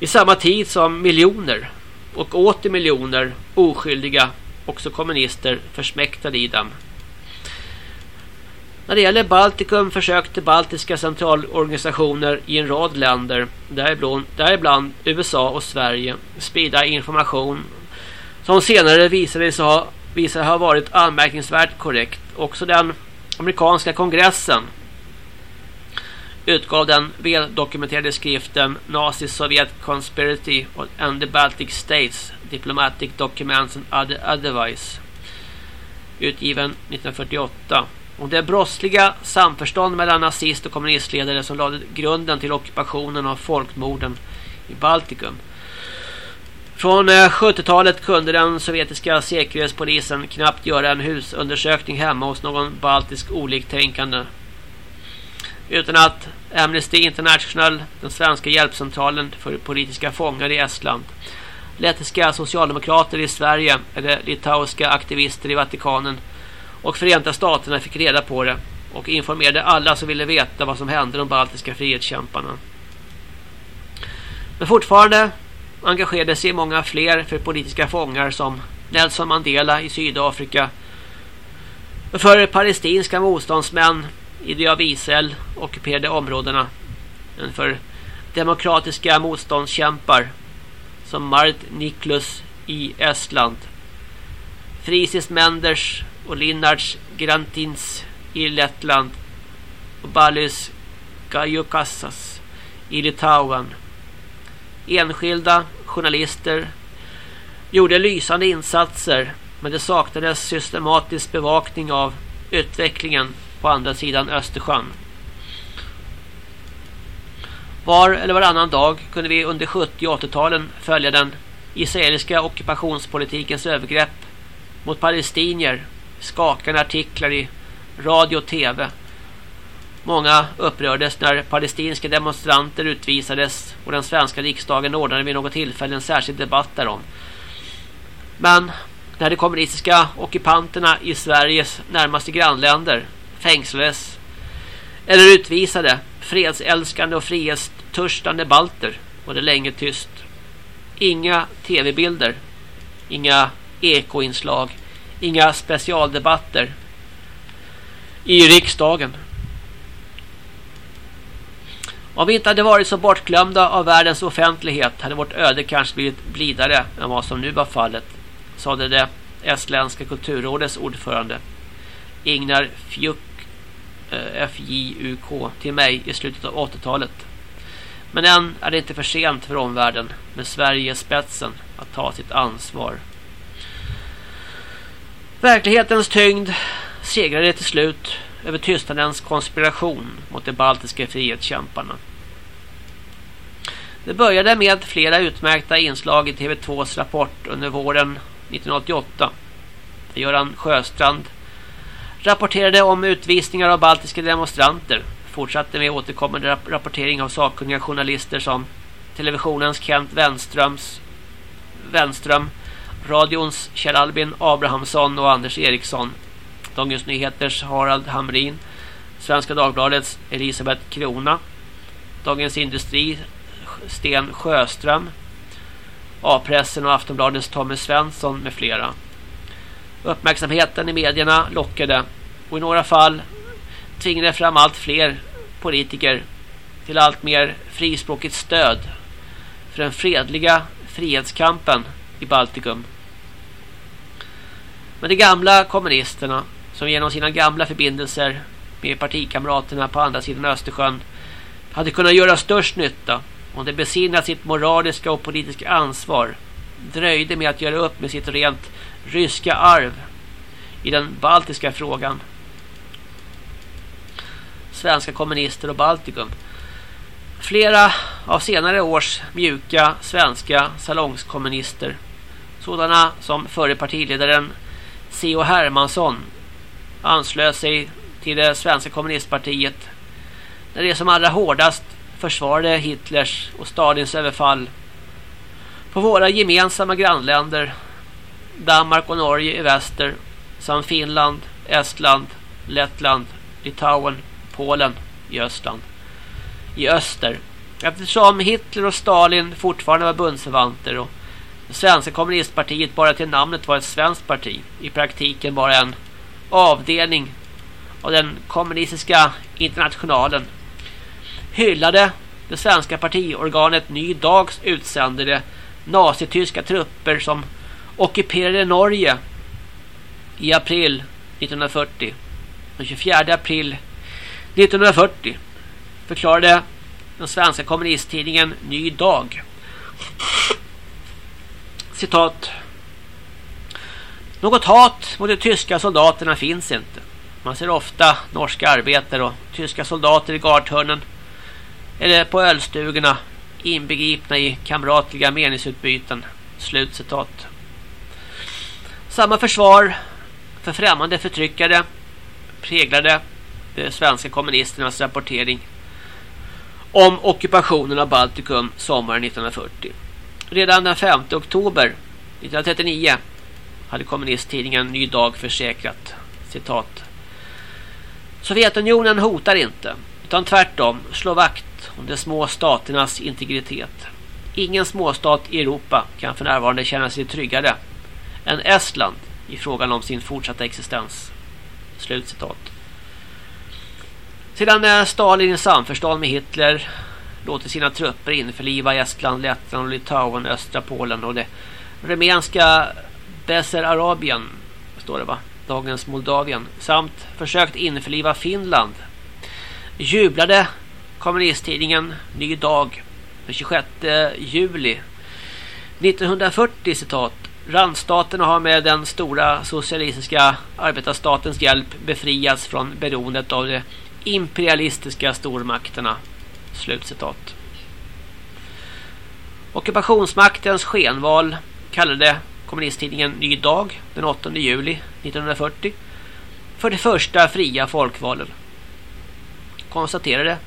i samma tid som miljoner och åter miljoner oskyldiga också kommunister försmäktade i dem. När det gäller Baltikum försökte baltiska centralorganisationer i en rad länder, däribland, däribland USA och Sverige, sprida information som senare visade sig ha, visade ha varit anmärkningsvärt korrekt. Också den amerikanska kongressen utgav den väldokumenterade skriften Nazi Soviet Conspiracy and the Baltic States Diplomatic Documents and Otherwise utgiven 1948 och det brottsliga samförstånd mellan nazist- och kommunistledare som lade grunden till ockupationen av folkmorden i Baltikum. Från eh, 70-talet kunde den sovjetiska säkerhetspolisen knappt göra en husundersökning hemma hos någon baltisk oliktänkande. Utan att Amnesty International, den svenska hjälpcentralen för politiska fångar i Estland, lettiska socialdemokrater i Sverige eller litauiska aktivister i Vatikanen och Förenta Staterna fick reda på det och informerade alla som ville veta vad som hände de baltiska frihetskämparna. Men fortfarande engagerade sig många fler för politiska fångar som Nelson Mandela i Sydafrika och för palestinska motståndsmän i de av Israel ockuperade områdena än för demokratiska motståndskämpar som Mart Niklus i Estland Frisis Menders och Linnards Grantins i Lettland och Ballys Gajukassas i Litauen. Enskilda journalister gjorde lysande insatser men det saknades systematisk bevakning av utvecklingen på andra sidan Östersjön. Var eller varannan dag kunde vi under 70- och 80-talen följa den israeliska ockupationspolitikens övergrepp mot palestinier skakande artiklar i radio och tv. Många upprördes när palestinska demonstranter utvisades och den svenska riksdagen ordnade vid något tillfälle en särskild debatt därom. Men när de kommunistiska ockupanterna i Sveriges närmaste grannländer fängslades. Eller utvisade fredsälskande och frihetstörstande balter. Var det länge tyst. Inga tv-bilder, inga ekoinslag. Inga specialdebatter. I riksdagen. Om vi inte hade varit så bortglömda av världens offentlighet hade vårt öde kanske blivit blidare än vad som nu var fallet, sade det estländska kulturrådets ordförande Ingnar Fjuk FJUK till mig i slutet av 80-talet. Men än är det inte för sent för omvärlden med Sverige i spetsen att ta sitt ansvar. Verklighetens tyngd segrade till slut över tystnadens konspiration mot de baltiska frihetskämparna. Det började med flera utmärkta inslag i TV2s rapport under våren 1988. Göran Sjöstrand rapporterade om utvisningar av baltiska demonstranter. Fortsatte med återkommande rapportering av sakkunniga journalister som televisionens Kent Wenströms Wenström, radions Kjell Albin Abrahamsson och Anders Eriksson, Dagens Nyheters Harald Hamrin, Svenska Dagbladets Elisabeth Krona, Dagens Industri Sten Sjöström, A-pressen och Aftonbladets Tommy Svensson med flera. Uppmärksamheten i medierna lockade och i några fall tvingade fram allt fler politiker till allt mer frispråkigt stöd för den fredliga frihetskampen i Baltikum. Men de gamla kommunisterna som genom sina gamla förbindelser med partikamraterna på andra sidan Östersjön hade kunnat göra störst nytta om de besinnat sitt moraliska och politiska ansvar dröjde med att göra upp med sitt rent ryska arv i den baltiska frågan. Svenska kommunister och Baltikum. Flera av senare års mjuka svenska salongskommunister sådana som förre partiledaren C.O. Hermansson anslöt sig till det svenska kommunistpartiet när det som allra hårdast försvarade Hitlers och Stalins överfall på våra gemensamma grannländer Danmark och Norge i väster samt Finland, Estland, Lettland, Litauen, Polen i Östland. I öster. Eftersom Hitler och Stalin fortfarande var bundsförvanter och det svenska kommunistpartiet bara till namnet var ett svenskt parti. I praktiken bara en avdelning av den kommunistiska internationalen hyllade det svenska partiorganet Ny Dags utsände nazityska trupper som ockuperade Norge i april 1940. Den 24 april 1940 förklarade den svenska kommunisttidningen Ny Dag citat Något hat mot de tyska soldaterna finns inte. Man ser ofta norska arbetare och tyska soldater i gardhörnen eller på ölstugorna inbegripna i kamratliga meningsutbyten. Slutcitat. Samma försvar för främmande förtryckare präglade de svenska kommunisternas rapportering om ockupationen av Baltikum sommaren 1940. Redan den 5 oktober 1939 hade kommunisttidningen Ny Dag försäkrat citat Sovjetunionen hotar inte utan tvärtom slår vakt om de små staternas integritet. Ingen småstat i Europa kan för närvarande känna sig tryggare än Estland i frågan om sin fortsatta existens. Slutcitat. Sedan eh, Stalin i samförstånd med Hitler låter sina trupper införliva Estland, Lettland och Litauen, östra Polen och det rumänska Bessarabien står det va? Dagens Moldavien samt försökt införliva Finland jublade kommunisttidningen Ny Dag den 26 juli 1940 citat Randstaterna har med den stora socialistiska arbetarstatens hjälp befriats från beroendet av de imperialistiska stormakterna. Slutcitat. Ockupationsmaktens skenval kallade kommunisttidningen Ny Dag den 8 juli 1940 för det första fria folkvalen. Konstaterade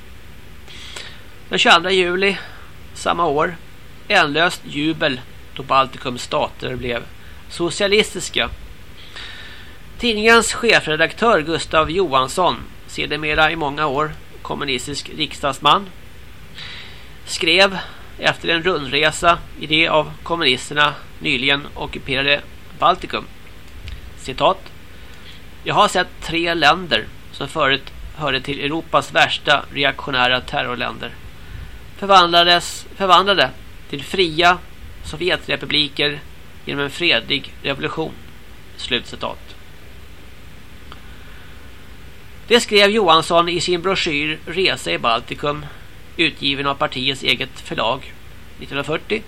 den 22 juli samma år ändlöst jubel då Baltikums stater blev socialistiska. Tidningens chefredaktör Gustav Johansson, sedermera i många år kommunistisk riksdagsman, skrev efter en rundresa i det av kommunisterna nyligen ockuperade Baltikum. Citat. Jag har sett tre länder som förut hörde till Europas värsta reaktionära terrorländer. Förvandlades, förvandlade till fria Sovjetrepubliker genom en fredlig revolution. Slutcitat. Det skrev Johansson i sin broschyr Resa i Baltikum utgiven av partiets eget förlag 1940.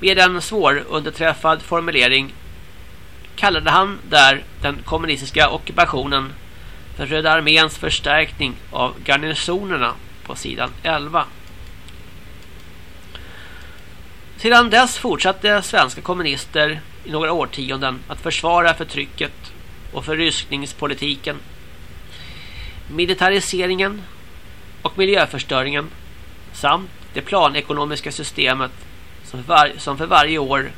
Med en svårunderträffad formulering kallade han där den kommunistiska ockupationen för Röda arméns förstärkning av garnisonerna på sidan 11. Sedan dess fortsatte svenska kommunister i några årtionden att försvara förtrycket och förryskningspolitiken, militariseringen och miljöförstöringen samt det planekonomiska systemet som för, var, som för varje år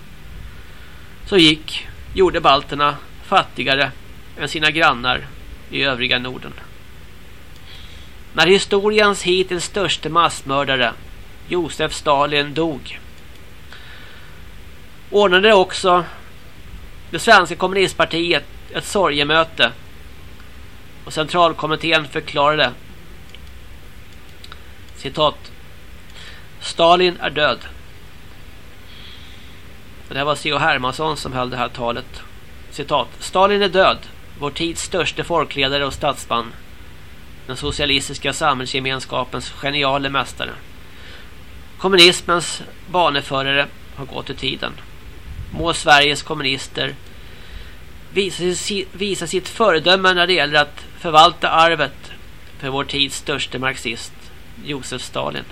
så gick gjorde balterna fattigare än sina grannar i övriga Norden. När historiens hittills största massmördare Josef Stalin dog ordnade också det svenska kommunistpartiet ett sorgemöte och centralkommittén förklarade citat Stalin är död. Det var C.O. Hermansson som höll det här talet. Citat Stalin är död. Vår tids största folkledare och statsman. Den socialistiska samhällsgemenskapens geniale mästare. Kommunismens baneförare har gått i tiden. Må Sveriges kommunister visa, sitt föredöme när det gäller att förvalta arvet för vår tids största marxist, Josef Stalin.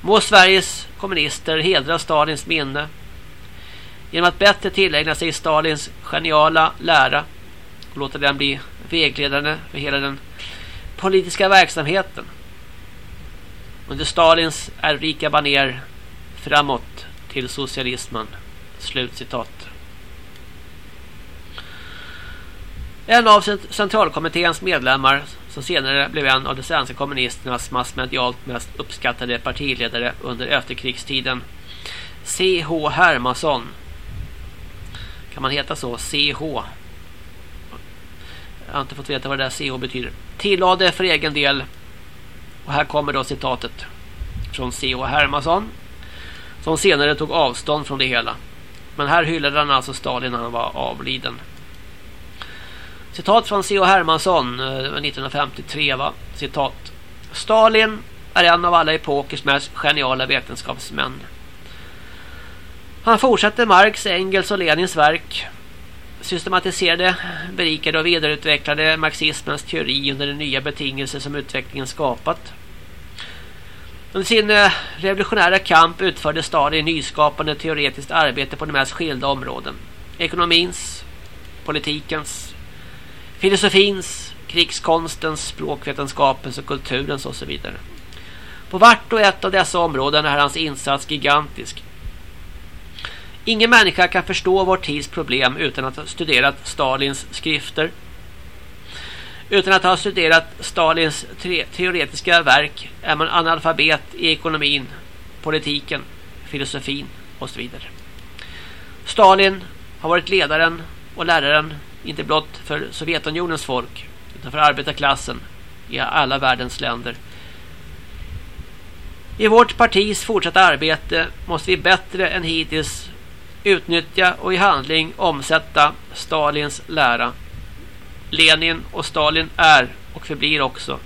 Må Sveriges kommunister hedra Stalins minne genom att bättre tillägna sig Stalins geniala lära och låta den bli vägledande för hela den politiska verksamheten. Under Stalins ärvrika baner framåt till socialismen. Slutcitat. En av centralkommitténs medlemmar som senare blev en av de svenska kommunisternas massmedialt mest uppskattade partiledare under efterkrigstiden C.H. Hermansson kan man heta så? CH jag har inte fått veta vad det där CH betyder tillade för egen del och här kommer då citatet från C.H. Hermansson som senare tog avstånd från det hela men här hyllade han alltså Stalin när han var avliden Citat från C.O. Hermansson eh, 1953 va? Citat. Stalin är en av alla epokers mest geniala vetenskapsmän. Han fortsatte Marx, Engels och Lenins verk. Systematiserade, berikade och vidareutvecklade marxismens teori under de nya betingelser som utvecklingen skapat. Under sin eh, revolutionära kamp utförde Stalin nyskapande teoretiskt arbete på de mest skilda områden. Ekonomins, politikens, filosofins, krigskonstens, språkvetenskapens och kulturens och så vidare. På vart och ett av dessa områden är hans insats gigantisk. Ingen människa kan förstå vår tids problem utan att ha studerat Stalins skrifter. Utan att ha studerat Stalins teoretiska verk är man analfabet i ekonomin, politiken, filosofin och så vidare. Stalin har varit ledaren och läraren inte blott för Sovjetunionens folk utan för arbetarklassen i alla världens länder. I vårt partis fortsatta arbete måste vi bättre än hittills utnyttja och i handling omsätta Stalins lära. Lenin och Stalin är och förblir också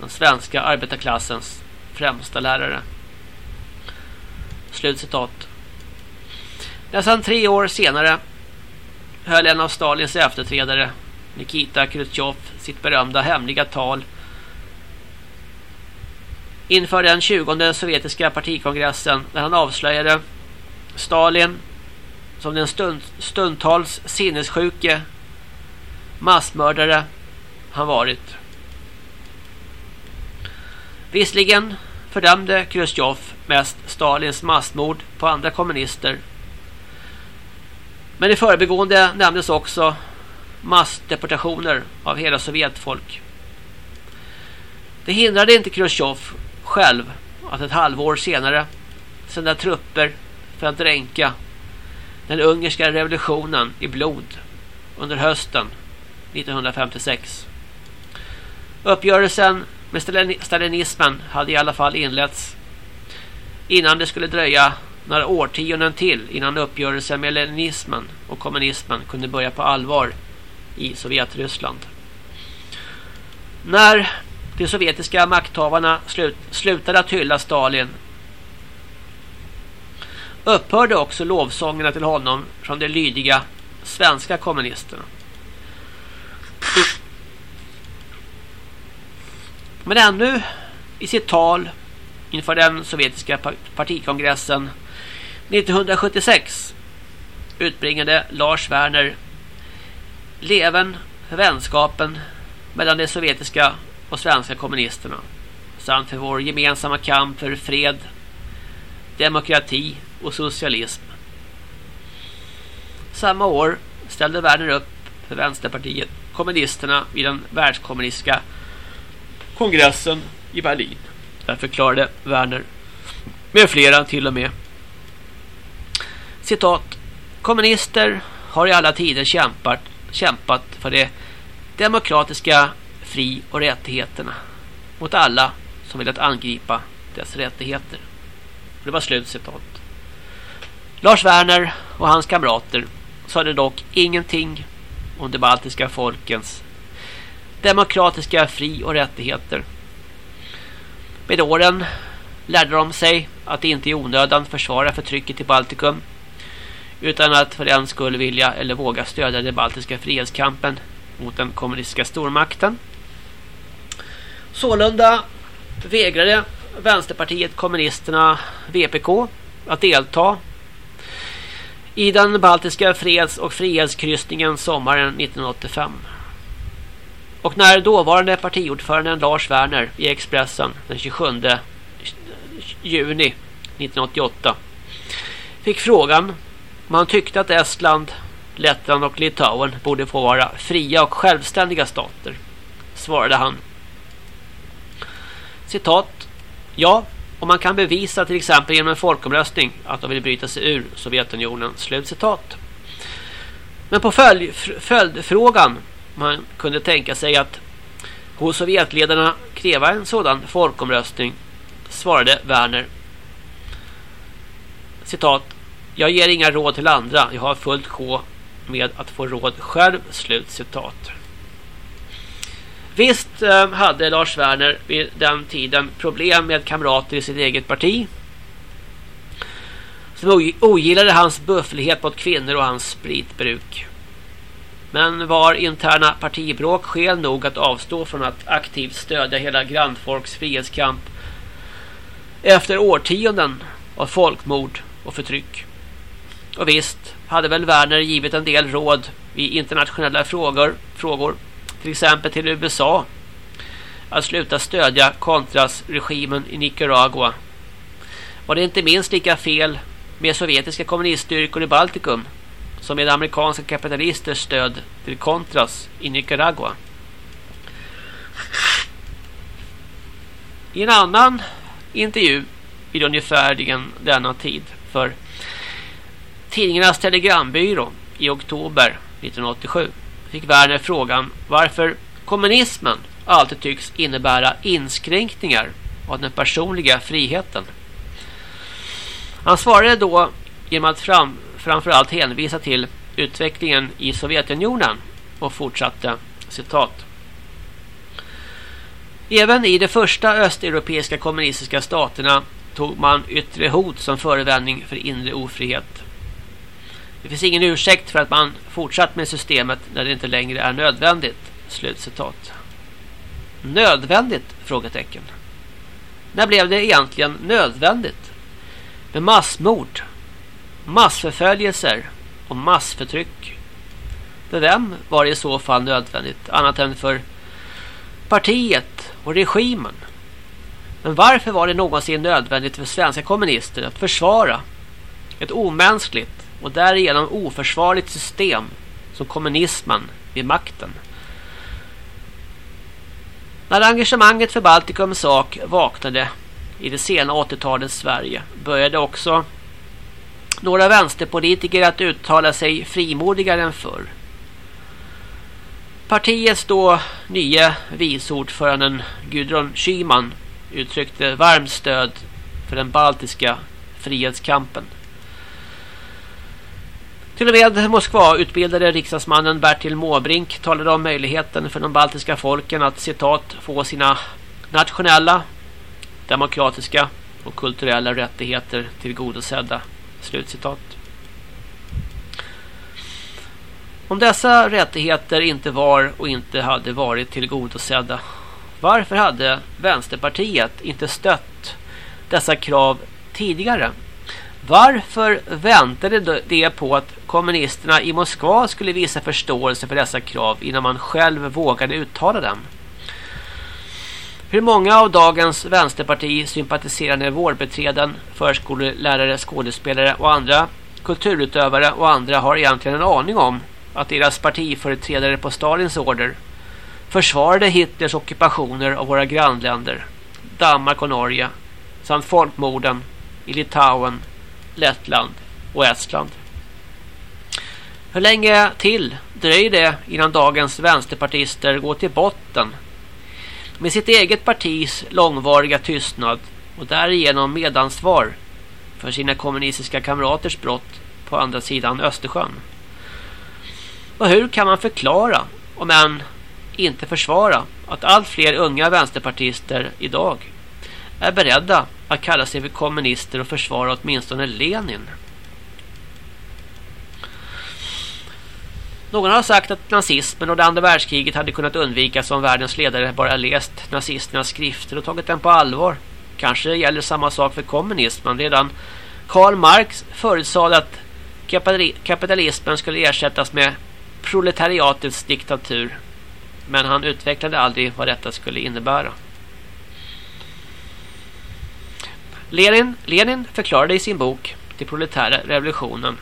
den svenska arbetarklassens främsta lärare. Slutcitat. Nästan tre år senare höll en av Stalins efterträdare, Nikita Khrushchev, sitt berömda hemliga tal inför den 20 sovjetiska partikongressen när han avslöjade Stalin som den stund, stundtals sinnessjuke massmördare han varit. Visserligen fördömde Khrushchev mest Stalins massmord på andra kommunister men i förbegående nämndes också massdeportationer av hela Sovjetfolk. Det hindrade inte Khrushchev själv att ett halvår senare sända trupper för att dränka den ungerska revolutionen i blod under hösten 1956. Uppgörelsen med stalinismen hade i alla fall inletts innan det skulle dröja några årtionden till innan uppgörelsen med leninismen och kommunismen kunde börja på allvar i Sovjetryssland. När de sovjetiska makthavarna slut, slutade att hylla Stalin upphörde också lovsångerna till honom från de lydiga svenska kommunisterna. Men ännu i sitt tal inför den sovjetiska partikongressen 1976 utbringade Lars Werner leven för vänskapen mellan de sovjetiska och svenska kommunisterna samt för vår gemensamma kamp för fred, demokrati och socialism. Samma år ställde Werner upp för Vänsterpartiet kommunisterna vid den världskommunistiska kongressen i Berlin. Där förklarade Werner med flera till och med citat Kommunister har i alla tider kämpat, kämpat för de demokratiska fri- och rättigheterna mot alla som velat angripa dess rättigheter. Det var slut citat. Lars Werner och hans kamrater sade dock ingenting om de baltiska folkens demokratiska fri- och rättigheter. Med åren lärde de sig att inte i onödan försvara förtrycket i Baltikum utan att för den skulle vilja eller våga stödja den baltiska frihetskampen mot den kommunistiska stormakten. Sålunda vägrade Vänsterpartiet kommunisterna VPK att delta i den baltiska freds- och frihetskryssningen sommaren 1985. Och när dåvarande partiordföranden Lars Werner i Expressen den 27 juni 1988 fick frågan om han tyckte att Estland, Lettland och Litauen borde få vara fria och självständiga stater svarade han citat Ja, om man kan bevisa till exempel genom en folkomröstning att de vill bryta sig ur Sovjetunionen. Slutcitat. Men på följ, följdfrågan man kunde tänka sig att hos Sovjetledarna kräva en sådan folkomröstning svarade Werner. Citat. Jag ger inga råd till andra. Jag har fullt sjå med att få råd själv. Slutcitat. Visst eh, hade Lars Werner vid den tiden problem med kamrater i sitt eget parti. Som ogillade hans bufflighet mot kvinnor och hans spritbruk. Men var interna partibråk skäl nog att avstå från att aktivt stödja hela grannfolks frihetskamp efter årtionden av folkmord och förtryck. Och visst hade väl Werner givit en del råd i internationella frågor, frågor till exempel till USA att sluta stödja Contras-regimen i Nicaragua. Var det inte minst lika fel med sovjetiska kommuniststyrkor i Baltikum som med amerikanska kapitalisters stöd till Contras i Nicaragua. I en annan intervju vid ungefär denna tid för tidningarnas telegrambyrå i oktober 1987 fick Werner frågan varför kommunismen alltid tycks innebära inskränkningar av den personliga friheten. Han svarade då genom att fram, framförallt hänvisa till utvecklingen i Sovjetunionen och fortsatte citat. Även i de första östeuropeiska kommunistiska staterna tog man yttre hot som förevändning för inre ofrihet. Det finns ingen ursäkt för att man fortsatt med systemet när det inte längre är nödvändigt. Slutcitat. Nödvändigt? Frågetecken. När blev det egentligen nödvändigt? Med massmord, massförföljelser och massförtryck. För vem var det i så fall nödvändigt annat än för partiet och regimen? Men varför var det någonsin nödvändigt för svenska kommunister att försvara ett omänskligt och därigenom oförsvarligt system som kommunismen vid makten. När engagemanget för Baltikums sak vaknade i det sena 80-talets Sverige började också några vänsterpolitiker att uttala sig frimodigare än förr. Partiets då nya viceordföranden Gudrun Schyman uttryckte varmt stöd för den baltiska frihetskampen. Till och med Moskva-utbildade riksdagsmannen Bertil Måbrink talade om möjligheten för de baltiska folken att citat få sina nationella, demokratiska och kulturella rättigheter tillgodosedda. Slutcitat. Om dessa rättigheter inte var och inte hade varit tillgodosedda, varför hade Vänsterpartiet inte stött dessa krav tidigare? Varför väntade det på att kommunisterna i Moskva skulle visa förståelse för dessa krav innan man själv vågade uttala dem? Hur många av dagens vänsterparti sympatiserande vårdbeträden, förskolelärare, skådespelare och andra kulturutövare och andra har egentligen en aning om att deras partiföreträdare på Stalins order försvarade Hitlers ockupationer av våra grannländer, Danmark och Norge, samt folkmorden i Litauen, Lettland och Estland. Hur länge till dröjer det innan dagens vänsterpartister går till botten med sitt eget partis långvariga tystnad och därigenom medansvar för sina kommunistiska kamraters brott på andra sidan Östersjön? Och hur kan man förklara, om än inte försvara, att allt fler unga vänsterpartister idag är beredda att kalla sig för kommunister och försvara åtminstone Lenin? Någon har sagt att nazismen och det andra världskriget hade kunnat undvikas om världens ledare bara läst nazisternas skrifter och tagit dem på allvar. Kanske gäller samma sak för kommunismen. Redan Karl Marx förutsade att kapitalismen skulle ersättas med proletariatets diktatur. Men han utvecklade aldrig vad detta skulle innebära. Lenin, Lenin förklarade i sin bok till proletära revolutionen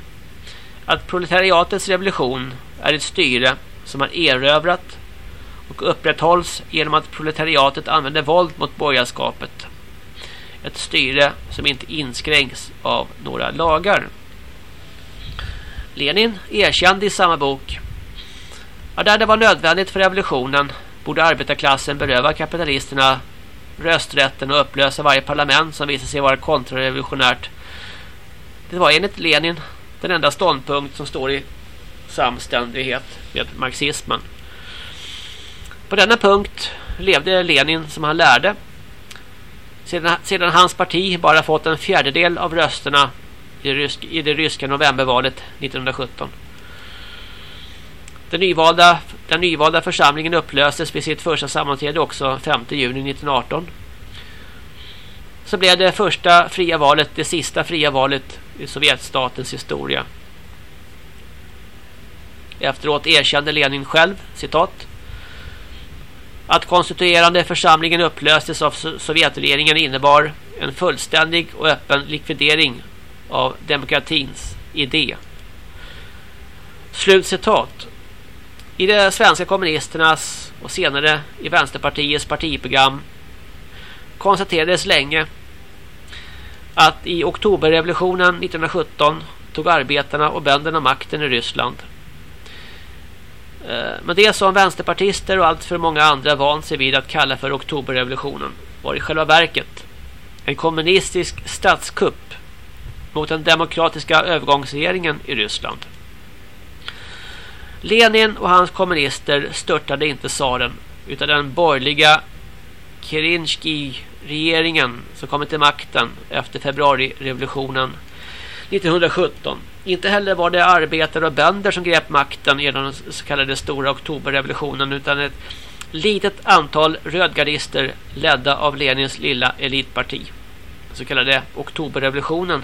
att proletariatets revolution är ett styre som har erövrat och upprätthålls genom att proletariatet använder våld mot borgarskapet. Ett styre som inte inskränks av några lagar. Lenin erkände i samma bok att där det var nödvändigt för revolutionen borde arbetarklassen beröva kapitalisterna rösträtten och upplösa varje parlament som visade sig vara kontrarevolutionärt. Det var enligt Lenin den enda ståndpunkt som står i samständighet med marxismen. På denna punkt levde Lenin som han lärde. Sedan, sedan hans parti bara fått en fjärdedel av rösterna i, i det ryska novembervalet 1917. Den nyvalda, den nyvalda församlingen upplöstes vid sitt första sammanträde också 5 juni 1918. Så blev det första fria valet det sista fria valet i Sovjetstatens historia. Efteråt erkände Lenin själv, citat, att konstituerande församlingen upplöstes av Sovjetregeringen innebar en fullständig och öppen likvidering av demokratins idé. Slutcitat. I de svenska kommunisternas och senare i Vänsterpartiets partiprogram konstaterades länge att i oktoberrevolutionen 1917 tog arbetarna och bönderna makten i Ryssland. Eh, men det som vänsterpartister och allt för många andra vant sig vid att kalla för oktoberrevolutionen var i själva verket en kommunistisk statskupp mot den demokratiska övergångsregeringen i Ryssland. Lenin och hans kommunister störtade inte tsaren utan den borgerliga Kerensky-regeringen som kommit till makten efter februarirevolutionen 1917. Inte heller var det arbetare och bönder som grep makten genom den så kallade stora oktoberrevolutionen utan ett litet antal rödgardister ledda av Lenins lilla elitparti. Den så kallade oktoberrevolutionen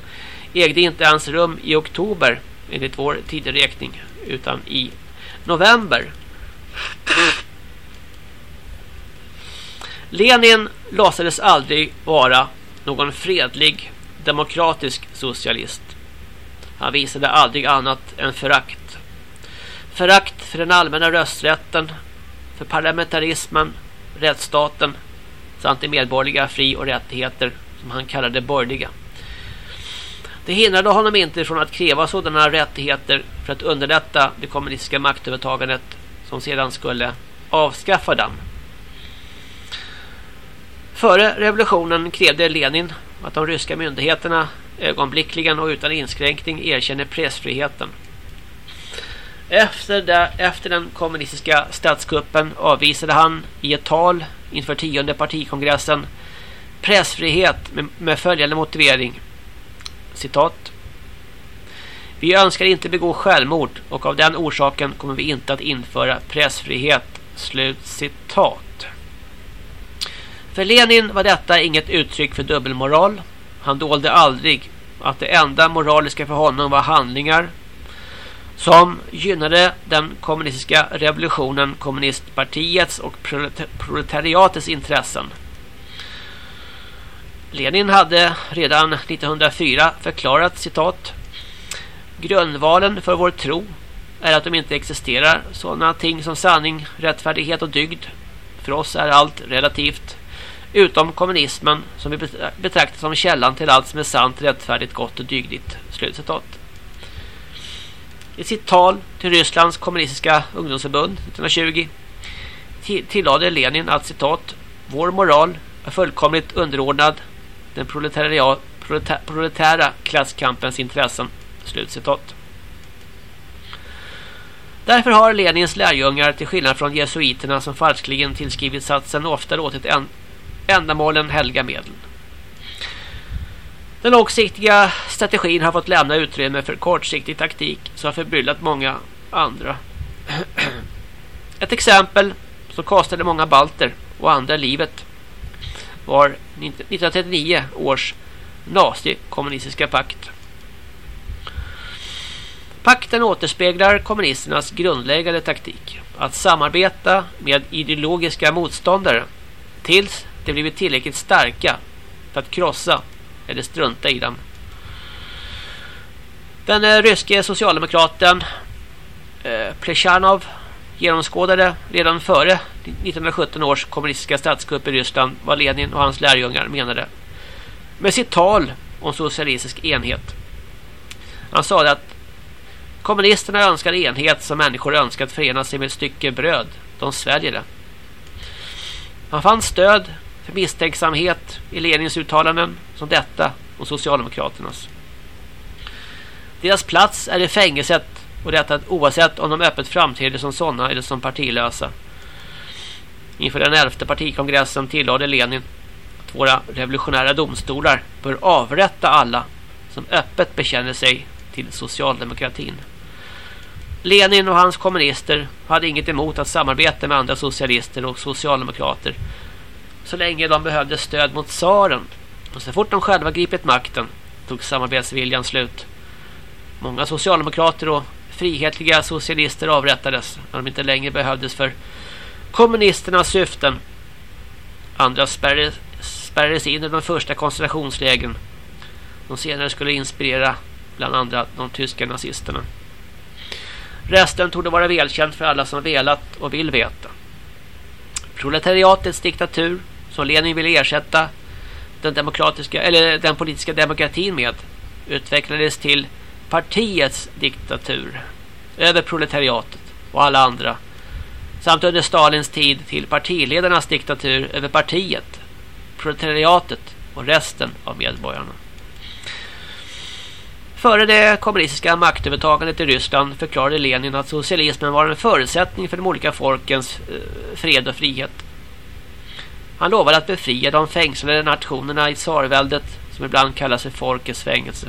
ägde inte ens rum i oktober enligt vår tideräkning utan i november. Lenin låtsades aldrig vara någon fredlig demokratisk socialist. Han visade aldrig annat än förakt. Förakt för den allmänna rösträtten, för parlamentarismen, rättsstaten samt de medborgerliga fri- och rättigheter som han kallade borgerliga. Det hindrade honom inte från att kräva sådana rättigheter för att underlätta det kommunistiska maktövertagandet som sedan skulle avskaffa dem. Före revolutionen krävde Lenin att de ryska myndigheterna ögonblickligen och utan inskränkning erkänner pressfriheten. Efter, det, efter den kommunistiska statskuppen avvisade han i ett tal inför tionde partikongressen pressfrihet med, med följande motivering. Citat. Vi önskar inte begå självmord och av den orsaken kommer vi inte att införa pressfrihet. Slut citat. För Lenin var detta inget uttryck för dubbelmoral. Han dolde aldrig att det enda moraliska för honom var handlingar som gynnade den kommunistiska revolutionen, kommunistpartiets och proletariatets intressen. Lenin hade redan 1904 förklarat citat Grundvalen för vår tro är att de inte existerar sådana ting som sanning, rättfärdighet och dygd. För oss är allt relativt utom kommunismen som vi betraktar som källan till allt som är sant, rättfärdigt, gott och dygdigt. Slutcitat. I sitt tal till Rysslands kommunistiska ungdomsförbund 1920 tillade Lenin att citat Vår moral är fullkomligt underordnad den proletära, proletära klasskampens intressen. Slutcitat. Därför har Lenins lärjungar till skillnad från jesuiterna som falskligen tillskrivit satsen ofta låtit en ändamålen helga medel. Den långsiktiga strategin har fått lämna utrymme för kortsiktig taktik som har förbryllat många andra. *clears throat* Ett exempel som kostade många balter och andra livet var 1939 års nazi-kommunistiska pakt. Pakten återspeglar kommunisternas grundläggande taktik att samarbeta med ideologiska motståndare tills de blivit tillräckligt starka för att krossa eller strunta i dem. Den eh, ryske socialdemokraten eh, Pleshanov genomskådade redan före 1917 års kommunistiska statskupp i Ryssland vad Lenin och hans lärjungar menade. Med sitt tal om socialistisk enhet. Han sa att kommunisterna önskar enhet som människor önskar att förena sig med ett stycke bröd. De sväljer det. Han fann stöd för misstänksamhet i Lenins uttalanden som detta och Socialdemokraternas. Deras plats är i fängelset och detta oavsett om de öppet framträder som sådana eller som partilösa. Inför den elfte partikongressen tillade Lenin att våra revolutionära domstolar bör avrätta alla som öppet bekänner sig till socialdemokratin. Lenin och hans kommunister hade inget emot att samarbeta med andra socialister och socialdemokrater så länge de behövde stöd mot tsaren. Och så fort de själva gripit makten tog samarbetsviljan slut. Många socialdemokrater och frihetliga socialister avrättades när de inte längre behövdes för kommunisternas syften. Andra spärrades, spärrades in i de första koncentrationslägen. De senare skulle inspirera bland andra de tyska nazisterna. Resten tog vara välkänt för alla som velat och vill veta. Proletariatets diktatur som Lenin ville ersätta den demokratiska eller den politiska demokratin med utvecklades till partiets diktatur över proletariatet och alla andra samt under Stalins tid till partiledarnas diktatur över partiet, proletariatet och resten av medborgarna. Före det kommunistiska maktövertagandet i Ryssland förklarade Lenin att socialismen var en förutsättning för de olika folkens eh, fred och frihet. Han lovade att befria de fängslade nationerna i tsarväldet som ibland kallas för folkets fängelse.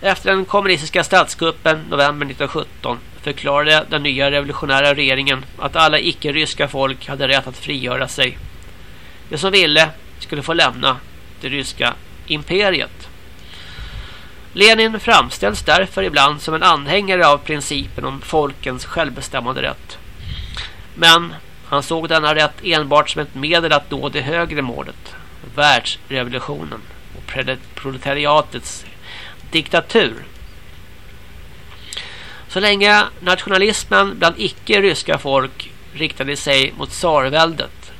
Efter den kommunistiska statskuppen november 1917 förklarade den nya revolutionära regeringen att alla icke-ryska folk hade rätt att frigöra sig. De som ville skulle få lämna det ryska imperiet. Lenin framställs därför ibland som en anhängare av principen om folkens självbestämmande rätt. Men han såg denna rätt enbart som ett medel att nå det högre målet, världsrevolutionen och proletariatets diktatur. Så länge nationalismen bland icke-ryska folk riktade sig mot tsarväldet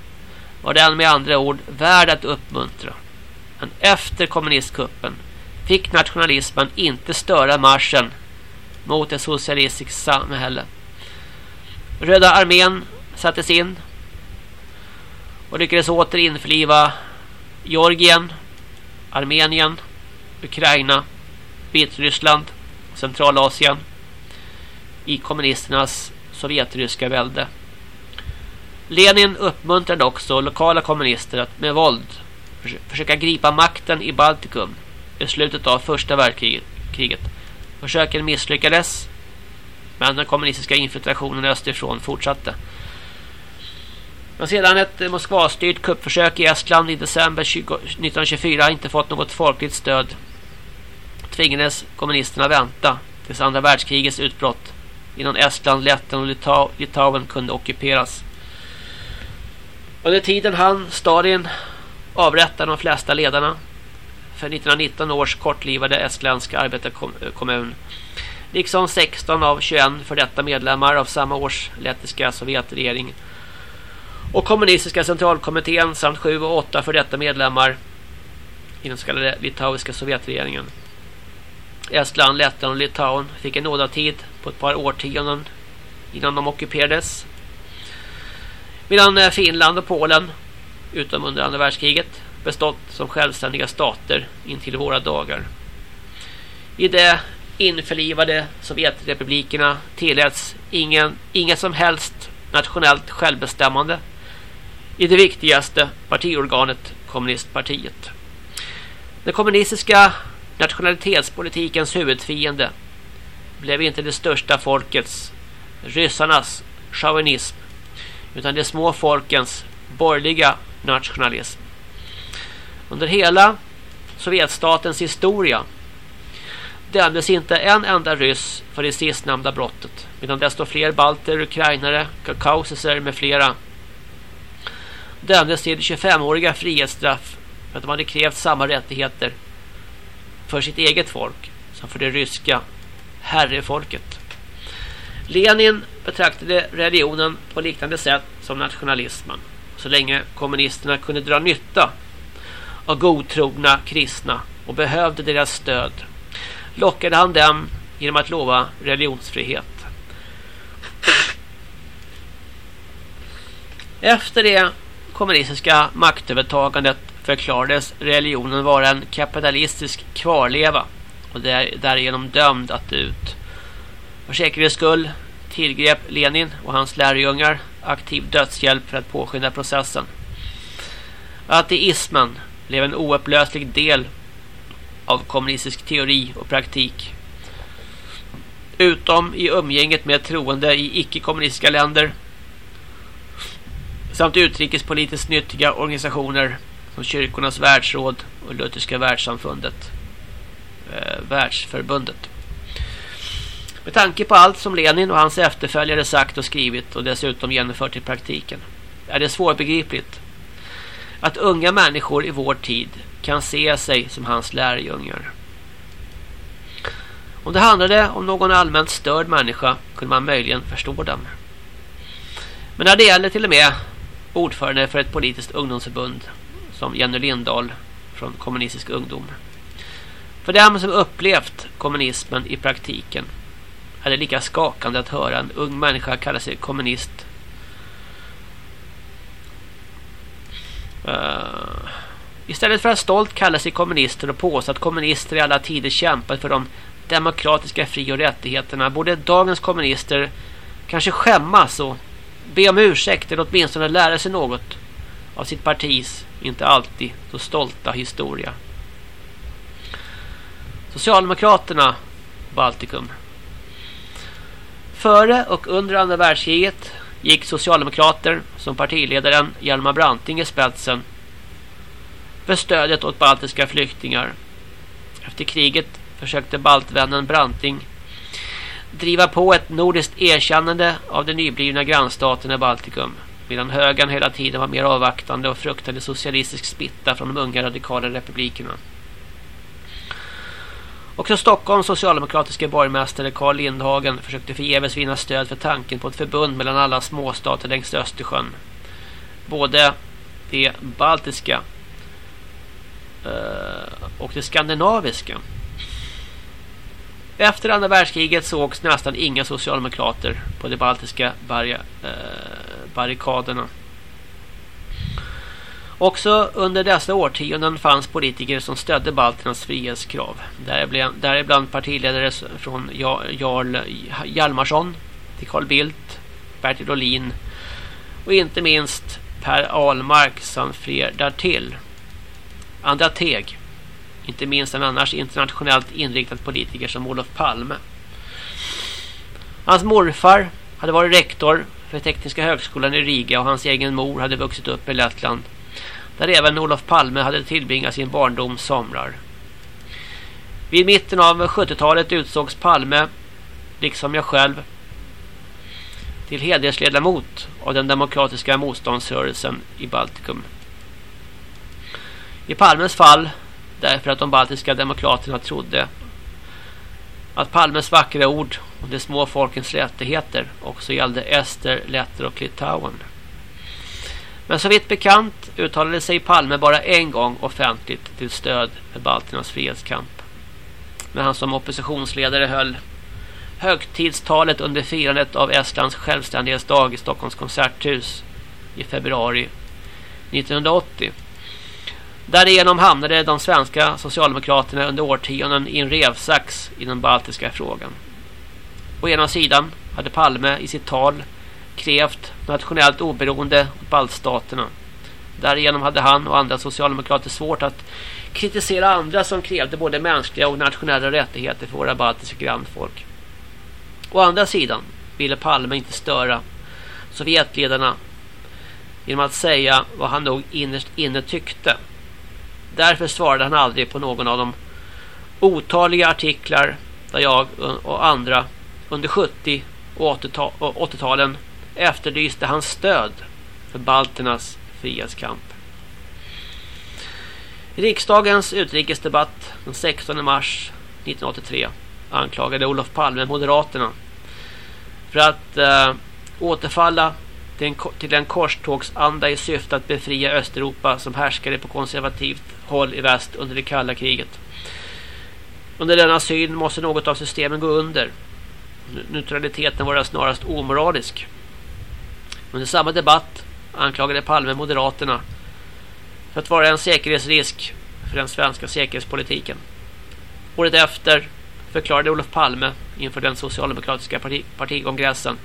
var den med andra ord värd att uppmuntra. Men efter kommunistkuppen fick nationalismen inte störa marschen mot ett socialistiskt samhälle. Röda armén sattes in och lyckades åter införliva Georgien, Armenien, Ukraina, Vitryssland, Centralasien i kommunisternas sovjetryska välde. Lenin uppmuntrade också lokala kommunister att med våld försöka gripa makten i Baltikum i slutet av första världskriget. Försöken misslyckades men den kommunistiska infiltrationen österifrån fortsatte. Men sedan ett Moskva-styrt kuppförsök i Estland i december 20, 1924 inte fått något folkligt stöd tvingades kommunisterna vänta tills andra världskrigets utbrott innan Estland, Lettland och Litau Litauen kunde ockuperas. Under tiden han Stalin avrätta de flesta ledarna för 1919 års kortlivade estländska arbetarkommun. Liksom 16 av 21 för detta medlemmar av samma års lettiska sovjetregering. Och kommunistiska centralkommittén samt 7 och 8 för detta medlemmar i den så kallade litauiska sovjetregeringen. Estland, Lettland och Litauen fick en nådatid på ett par årtionden innan de ockuperades. Medan eh, Finland och Polen, utom under andra världskriget, bestått som självständiga stater intill våra dagar. I de införlivade Sovjetrepublikerna tilläts ingen, inget som helst nationellt självbestämmande i det viktigaste partiorganet kommunistpartiet. Den kommunistiska nationalitetspolitikens huvudfiende blev inte det största folkets, ryssarnas chauvinism utan de små folkens borgerliga nationalism. Under hela Sovjetstatens historia dömdes inte en enda ryss för det sistnämnda brottet medan desto fler balter, ukrainare, kaukasiser med flera dömdes till 25-åriga frihetsstraff för att de hade krävt samma rättigheter för sitt eget folk som för det ryska herrefolket. Lenin betraktade religionen på liknande sätt som nationalismen. Så länge kommunisterna kunde dra nytta av godtrogna kristna och behövde deras stöd lockade han dem genom att lova religionsfrihet. Efter det kommunistiska maktövertagandet förklarades religionen vara en kapitalistisk kvarleva och därigenom dömd att ut. För säkerhets skull tillgrep Lenin och hans lärjungar aktiv dödshjälp för att påskynda processen. Ateismen blev en oupplöslig del av kommunistisk teori och praktik. Utom i umgänget med troende i icke-kommunistiska länder samt utrikespolitiskt nyttiga organisationer som Kyrkornas världsråd och Lutherska världssamfundet eh, världsförbundet. Med tanke på allt som Lenin och hans efterföljare sagt och skrivit och dessutom genomfört i praktiken är det svårbegripligt att unga människor i vår tid kan se sig som hans lärjungar. Om det handlade om någon allmänt störd människa kunde man möjligen förstå dem. Men när det gäller till och med ordförande för ett politiskt ungdomsförbund som Jenny Lindahl från Kommunistisk ungdom. För dem som upplevt kommunismen i praktiken är det lika skakande att höra en ung människa kalla sig kommunist. Uh, istället för att stolt kalla sig kommunister och påstå att kommunister i alla tider kämpat för de demokratiska fri- och rättigheterna borde dagens kommunister kanske skämmas och be om ursäkt eller åtminstone lära sig något av sitt partis inte alltid så stolta historia. Socialdemokraterna Baltikum Före och under andra världskriget gick socialdemokrater som partiledaren Hjalmar Branting i spetsen för stödet åt baltiska flyktingar. Efter kriget försökte baltvännen Branting driva på ett nordiskt erkännande av de nyblivna grannstaterna i Baltikum medan högern hela tiden var mer avvaktande och fruktade socialistisk spitta från de unga radikala republikerna. Också Stockholms socialdemokratiska borgmästare Carl Lindhagen försökte förgäves vinna stöd för tanken på ett förbund mellan alla småstater längs Östersjön. Både de baltiska eh, och det skandinaviska. Efter andra världskriget sågs nästan inga socialdemokrater på de baltiska barja, eh, barrikaderna. Också under dessa årtionden fanns politiker som stödde balternas frihetskrav. Däribland, partiledare från Jarl Hjalmarsson till Carl Bildt, Bertil Olin och inte minst Per Ahlmark samt fler därtill. Andra teg. Inte minst en annars internationellt inriktad politiker som Olof Palme. Hans morfar hade varit rektor för Tekniska högskolan i Riga och hans egen mor hade vuxit upp i Lettland. Där även Olof Palme hade tillbringat sin barndom somrar. Vid mitten av 70-talet utsågs Palme, liksom jag själv, till hedersledamot av den demokratiska motståndsrörelsen i Baltikum. I Palmes fall, därför att de baltiska demokraterna trodde att Palmes vackra ord om de små folkens rättigheter också gällde Ester, Letter och Litauen. Men så vitt bekant uttalade sig Palme bara en gång offentligt till stöd för balternas frihetskamp. När han som oppositionsledare höll högtidstalet under firandet av Estlands självständighetsdag i Stockholms konserthus i februari 1980. Därigenom hamnade de svenska socialdemokraterna under årtionden i en revsax i den baltiska frågan. Å ena sidan hade Palme i sitt tal krävt nationellt oberoende åt baltstaterna. Därigenom hade han och andra socialdemokrater svårt att kritisera andra som krävde både mänskliga och nationella rättigheter för våra baltiska grannfolk. Å andra sidan ville Palme inte störa Sovjetledarna genom att säga vad han nog innerst inne tyckte. Därför svarade han aldrig på någon av de otaliga artiklar där jag och andra under 70 och 80-talen efterlyste hans stöd för balternas frihetskamp. I riksdagens utrikesdebatt den 16 mars 1983 anklagade Olof Palme Moderaterna för att eh, återfalla till en, till en korstågsanda i syfte att befria Östeuropa som härskade på konservativt håll i väst under det kalla kriget. Under denna syn måste något av systemen gå under. Neutraliteten var snarast omoralisk. Under samma debatt anklagade Palme Moderaterna för att vara en säkerhetsrisk för den svenska säkerhetspolitiken. Året efter förklarade Olof Palme inför den socialdemokratiska parti partikongressen.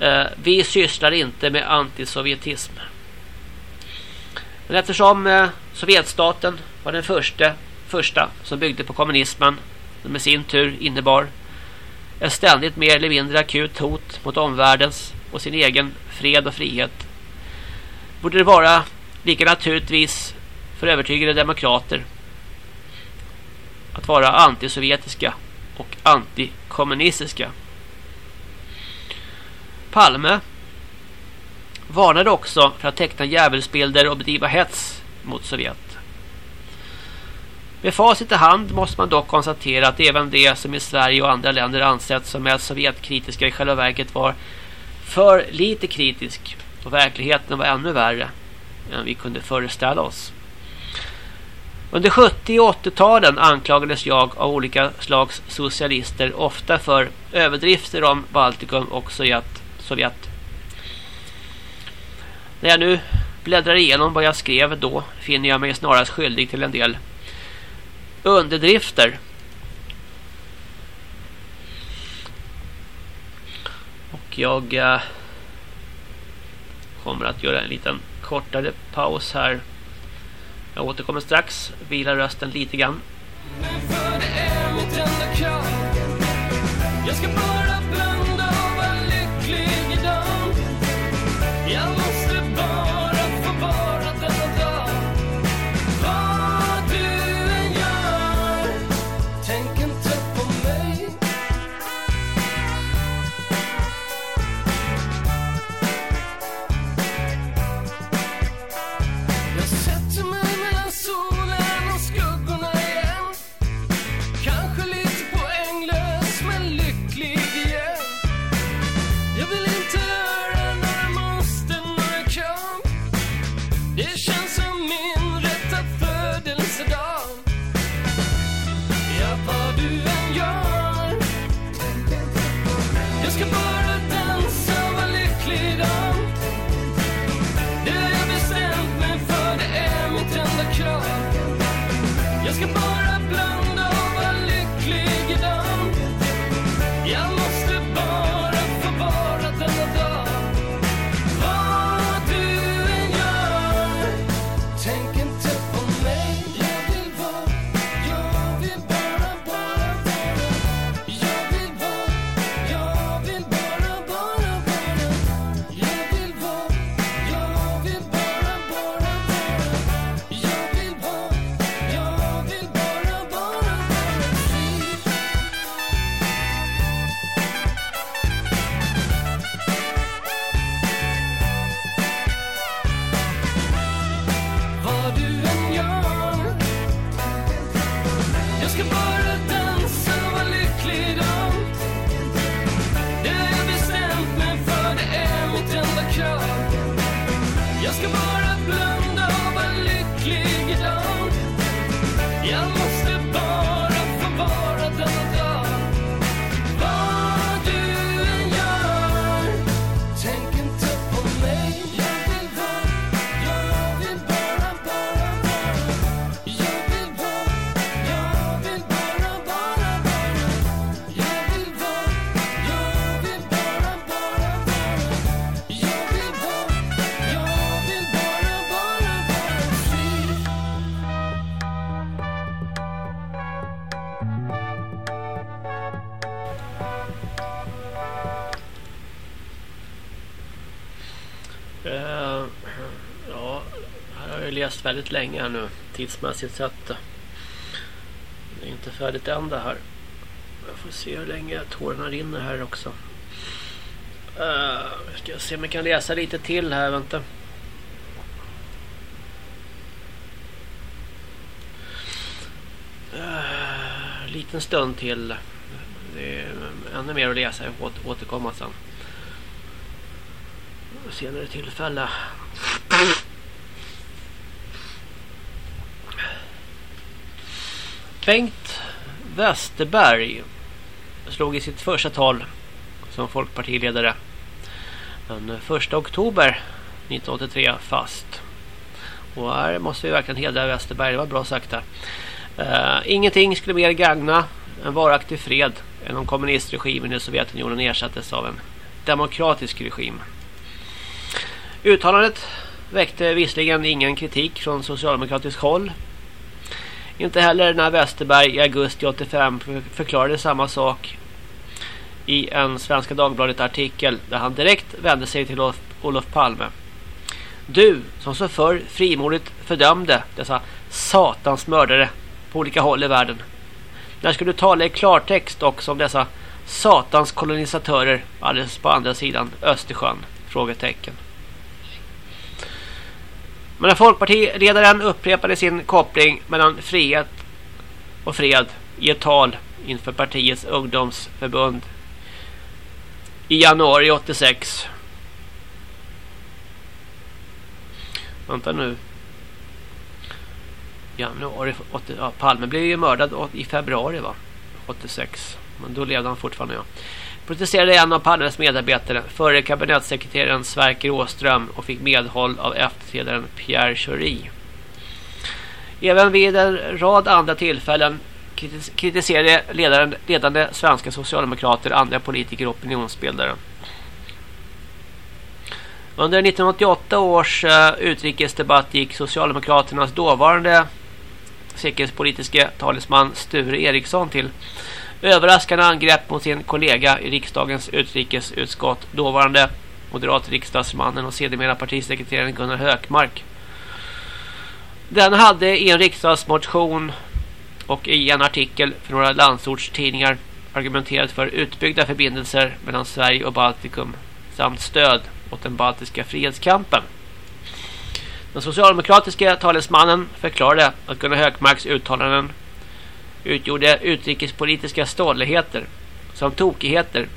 Eh, vi sysslar inte med antisovjetism. Men eftersom eh, Sovjetstaten var den första, första som byggde på kommunismen som i sin tur innebar ett ständigt mer eller mindre akut hot mot omvärldens och sin egen fred och frihet borde det vara lika naturligtvis för övertygade demokrater att vara antisovjetiska och antikommunistiska. Palme varnade också för att teckna djävulsbilder och bedriva hets mot Sovjet. Med facit i hand måste man dock konstatera att även det som i Sverige och andra länder ansetts som mest sovjetkritiska i själva verket var för lite kritisk och verkligheten var ännu värre än vi kunde föreställa oss. Under 70- och 80-talen anklagades jag av olika slags socialister ofta för överdrifter om Baltikum och Sovjet. Sovjet. När jag nu bläddrar igenom vad jag skrev då finner jag mig snarast skyldig till en del underdrifter. Och jag eh, kommer att göra en liten kortare paus här. Jag återkommer strax. Vilar rösten lite grann. Men för det är mitt enda krav. Jag ska bara blanda läst väldigt länge här nu tidsmässigt sett. Det är inte färdigt än det här. Jag får se hur länge tårarna rinner här också. Uh, ska jag se om jag kan läsa lite till här, vänta. Uh, liten stund till. Det är ännu mer att läsa. Jag får återkomma sen. Senare tillfälle. Bengt Westerberg slog i sitt första tal som folkpartiledare den 1 oktober 1983 fast. Och här måste vi verkligen hedra Westerberg, det var bra sagt där. Uh, ingenting skulle mer gagna en varaktig fred än om kommunistregimen i Sovjetunionen ersattes av en demokratisk regim. Uttalandet väckte visserligen ingen kritik från socialdemokratiskt håll. Inte heller när Westerberg i augusti 85 förklarade samma sak i en Svenska Dagbladet-artikel där han direkt vände sig till Olof Palme. Du som så förr frimodigt fördömde dessa satans mördare på olika håll i världen. När ska du tala i klartext också om dessa satans kolonisatörer alldeles på andra sidan Östersjön? Frågetecken. Men när folkpartiledaren upprepade sin koppling mellan frihet och fred i ett tal inför partiets ungdomsförbund i januari 86. Vänta nu. Januari 80, ja, Palme blev ju mördad i februari va? 86. Men då levde han fortfarande ja. Protesterade en av Palmes medarbetare, före kabinettssekreteraren Sverker Åström och fick medhåll av efterträdaren Pierre Schori. Även vid en rad andra tillfällen kritiserade ledaren, ledande svenska socialdemokrater, andra politiker och opinionsbildare. Under 1988 års eh, utrikesdebatt gick Socialdemokraternas dåvarande säkerhetspolitiska talesman Sture Eriksson till överraskande angrepp mot sin kollega i riksdagens utrikesutskott, dåvarande moderat riksdagsmannen och sedermera partisekreteraren Gunnar Hökmark. Den hade i en riksdagsmotion och i en artikel för några landsortstidningar argumenterat för utbyggda förbindelser mellan Sverige och Baltikum samt stöd åt den baltiska frihetskampen. Den socialdemokratiska talesmannen förklarade att Gunnar Högmarks uttalanden utgjorde utrikespolitiska ståligheter som tokigheter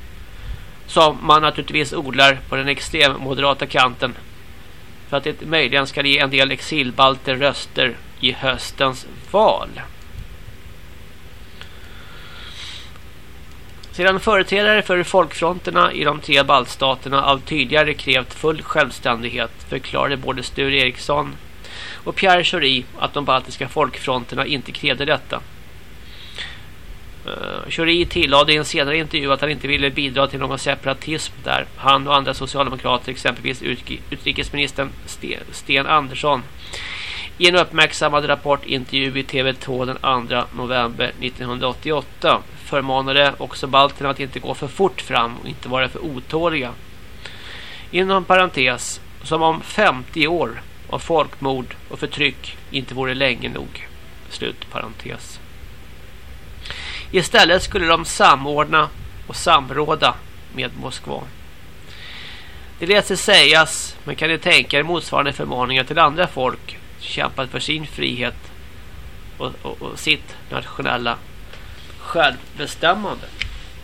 som man naturligtvis odlar på den extremmoderata kanten för att det möjligen ska ge en del exilbalter röster i höstens val. Sedan företrädare för folkfronterna i de tre baltstaterna av tydligare krävt full självständighet förklarade både Sture Eriksson och Pierre Schori att de baltiska folkfronterna inte krävde detta. Eh, uh, Schori tillade i en senare intervju att han inte ville bidra till någon separatism där han och andra socialdemokrater, exempelvis utrikesministern Sten, Sten Andersson i en uppmärksammad rapportintervju i TV2 den 2 november 1988 förmanade också balterna att inte gå för fort fram och inte vara för otåliga. Inom parentes, som om 50 år av folkmord och förtryck inte vore länge nog. Slut parentes. Istället skulle de samordna och samråda med Moskva. Det lät sig sägas, men kan ni tänka er motsvarande förmaningar till andra folk kämpat för sin frihet och, och, och sitt nationella självbestämmande.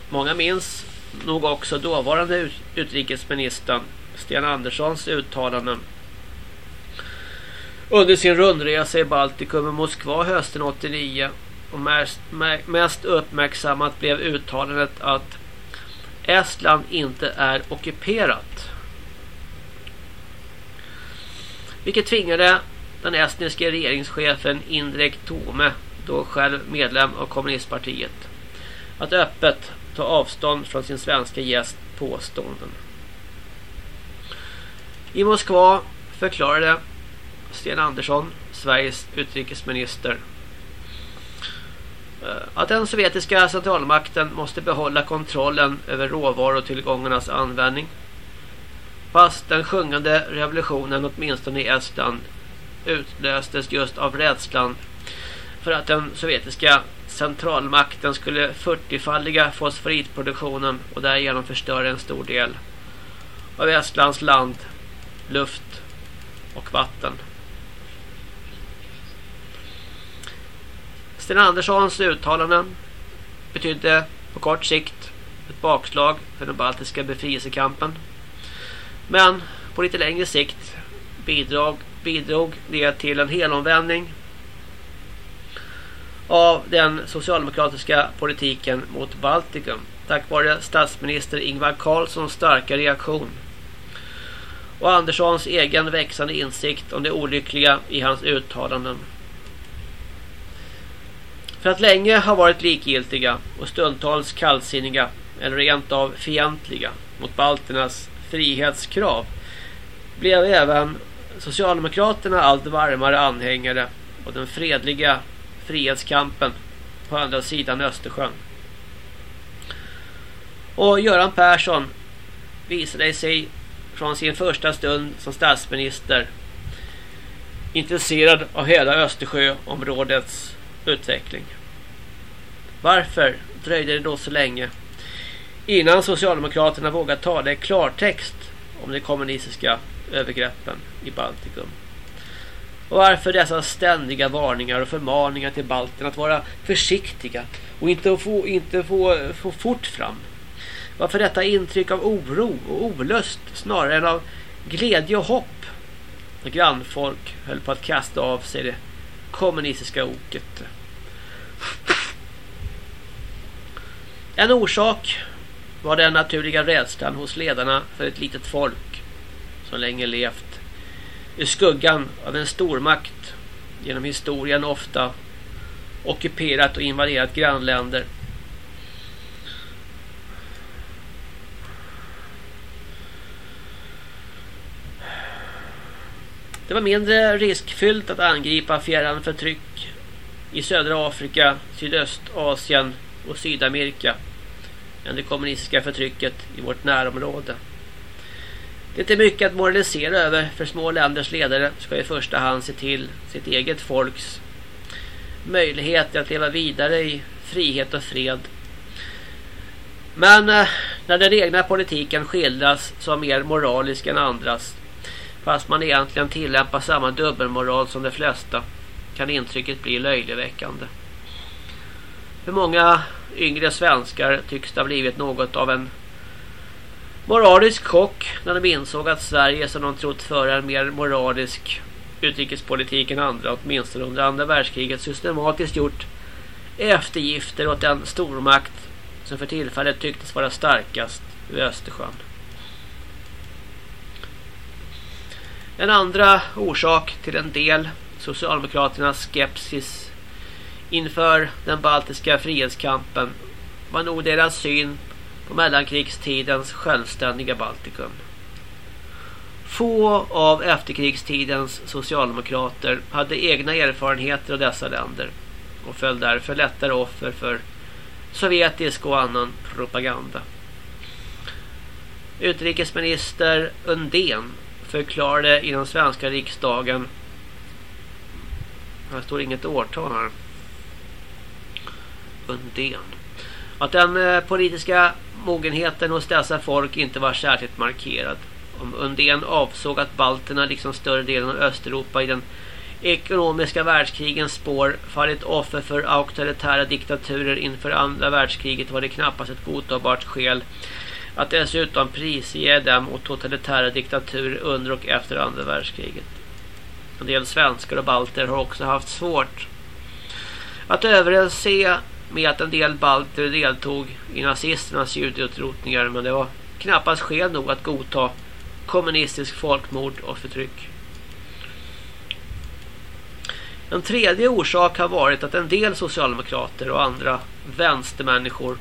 Många minns nog också dåvarande utrikesministern Sten Anderssons uttalanden under sin rundresa i Baltikum och Moskva hösten 89 och mest, mest uppmärksammat blev uttalandet att Estland inte är ockuperat. Vilket tvingade den estniska regeringschefen Indrek Tome då själv medlem av kommunistpartiet, att öppet ta avstånd från sin svenska gäst påståenden. I Moskva förklarade Sten Andersson, Sveriges utrikesminister, Eh, att den sovjetiska centralmakten måste behålla kontrollen över råvarutillgångarnas användning. Fast den sjungande revolutionen åtminstone i Estland utlöstes just av rädslan för att den sovjetiska centralmakten skulle 40-falliga fosforitproduktionen och därigenom förstöra en stor del av Estlands land, luft och vatten. Sten Anderssons uttalanden betydde på kort sikt ett bakslag för den baltiska befrielsekampen. Men på lite längre sikt bidrog, bidrog det till en helomvändning av den socialdemokratiska politiken mot Baltikum tack vare statsminister Ingvar Carlssons starka reaktion och Anderssons egen växande insikt om det olyckliga i hans uttalanden. För att länge ha varit likgiltiga och stundtals kallsinniga eller rent av fientliga mot balternas frihetskrav blev även Socialdemokraterna allt varmare anhängare av den fredliga frihetskampen på andra sidan Östersjön. Och Göran Persson visade sig från sin första stund som statsminister intresserad av hela Östersjöområdets utveckling. Varför dröjde det då så länge innan Socialdemokraterna vågade tala i klartext om de kommunistiska övergreppen i Baltikum? Och varför dessa ständiga varningar och förmaningar till balterna att vara försiktiga och inte få, inte få, få fort fram? Varför detta intryck av oro och olust snarare än av glädje och hopp? När grannfolk höll på att kasta av sig det kommunistiska oket. En orsak var den naturliga rädslan hos ledarna för ett litet folk som länge levt i skuggan av en stormakt genom historien ofta ockuperat och invaderat grannländer. Det var mindre riskfyllt att angripa fjärran förtryck i södra Afrika, Sydöstasien och Sydamerika än det kommunistiska förtrycket i vårt närområde. Det är inte mycket att moralisera över för små länders ledare ska i första hand se till sitt eget folks möjligheter att leva vidare i frihet och fred. Men eh, när den egna politiken skildras som mer moralisk än andras fast man egentligen tillämpar samma dubbelmoral som de flesta kan intrycket bli löjligväckande. Hur många yngre svenskar tycks det ha blivit något av en moralisk chock när de insåg att Sverige som de trott för en mer moralisk utrikespolitik än andra åtminstone under andra världskriget systematiskt gjort eftergifter åt den stormakt som för tillfället tycktes vara starkast i Östersjön. En andra orsak till en del Socialdemokraternas skepsis inför den baltiska frihetskampen var nog deras syn på mellankrigstidens självständiga Baltikum. Få av efterkrigstidens socialdemokrater hade egna erfarenheter av dessa länder och föll därför lättare offer för sovjetisk och annan propaganda. Utrikesminister Undén förklarade i den svenska riksdagen här står inget årtal här Undén att den eh, politiska mogenheten hos dessa folk inte var särskilt markerad. Om Undén avsåg att balterna liksom större delen av Östeuropa i den ekonomiska världskrigens spår fallit offer för auktoritära diktaturer inför andra världskriget var det knappast ett godtagbart skäl att dessutom prisge dem åt totalitära diktaturer under och efter andra världskriget. En del svenskar och balter har också haft svårt att överse med att en del balter deltog i nazisternas judeutrotningar men det var knappast skäl nog att godta kommunistisk folkmord och förtryck. En tredje orsak har varit att en del socialdemokrater och andra vänstermänniskor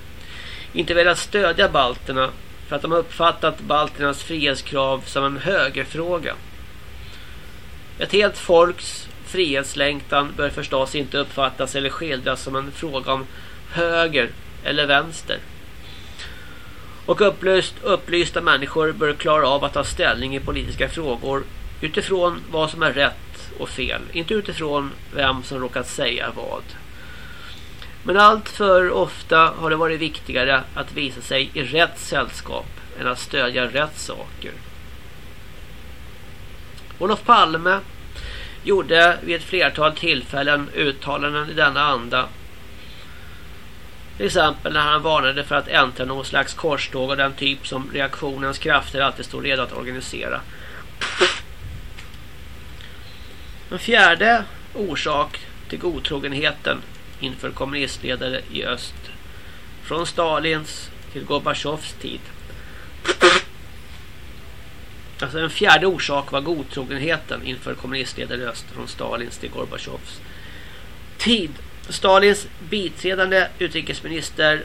inte velat stödja balterna för att de uppfattat balternas frihetskrav som en högerfråga. Ett helt folks frihetslängtan bör förstås inte uppfattas eller skildras som en fråga om höger eller vänster. Och upplyst, upplysta människor bör klara av att ta ställning i politiska frågor utifrån vad som är rätt och fel. Inte utifrån vem som råkat säga vad. Men allt för ofta har det varit viktigare att visa sig i rätt sällskap än att stödja rätt saker. Olof Palme gjorde vid ett flertal tillfällen uttalanden i denna anda. Till exempel när han varnade för att äntra någon slags korståg av den typ som reaktionens krafter alltid står redo att organisera. En fjärde orsak till godtrogenheten inför kommunistledare i öst. Från Stalins till Gorbatjovs tid. Alltså en fjärde orsak var godtrogenheten inför kommunistledare öst. Från Stalins till Gorbatjovs tid. Stalins biträdande utrikesminister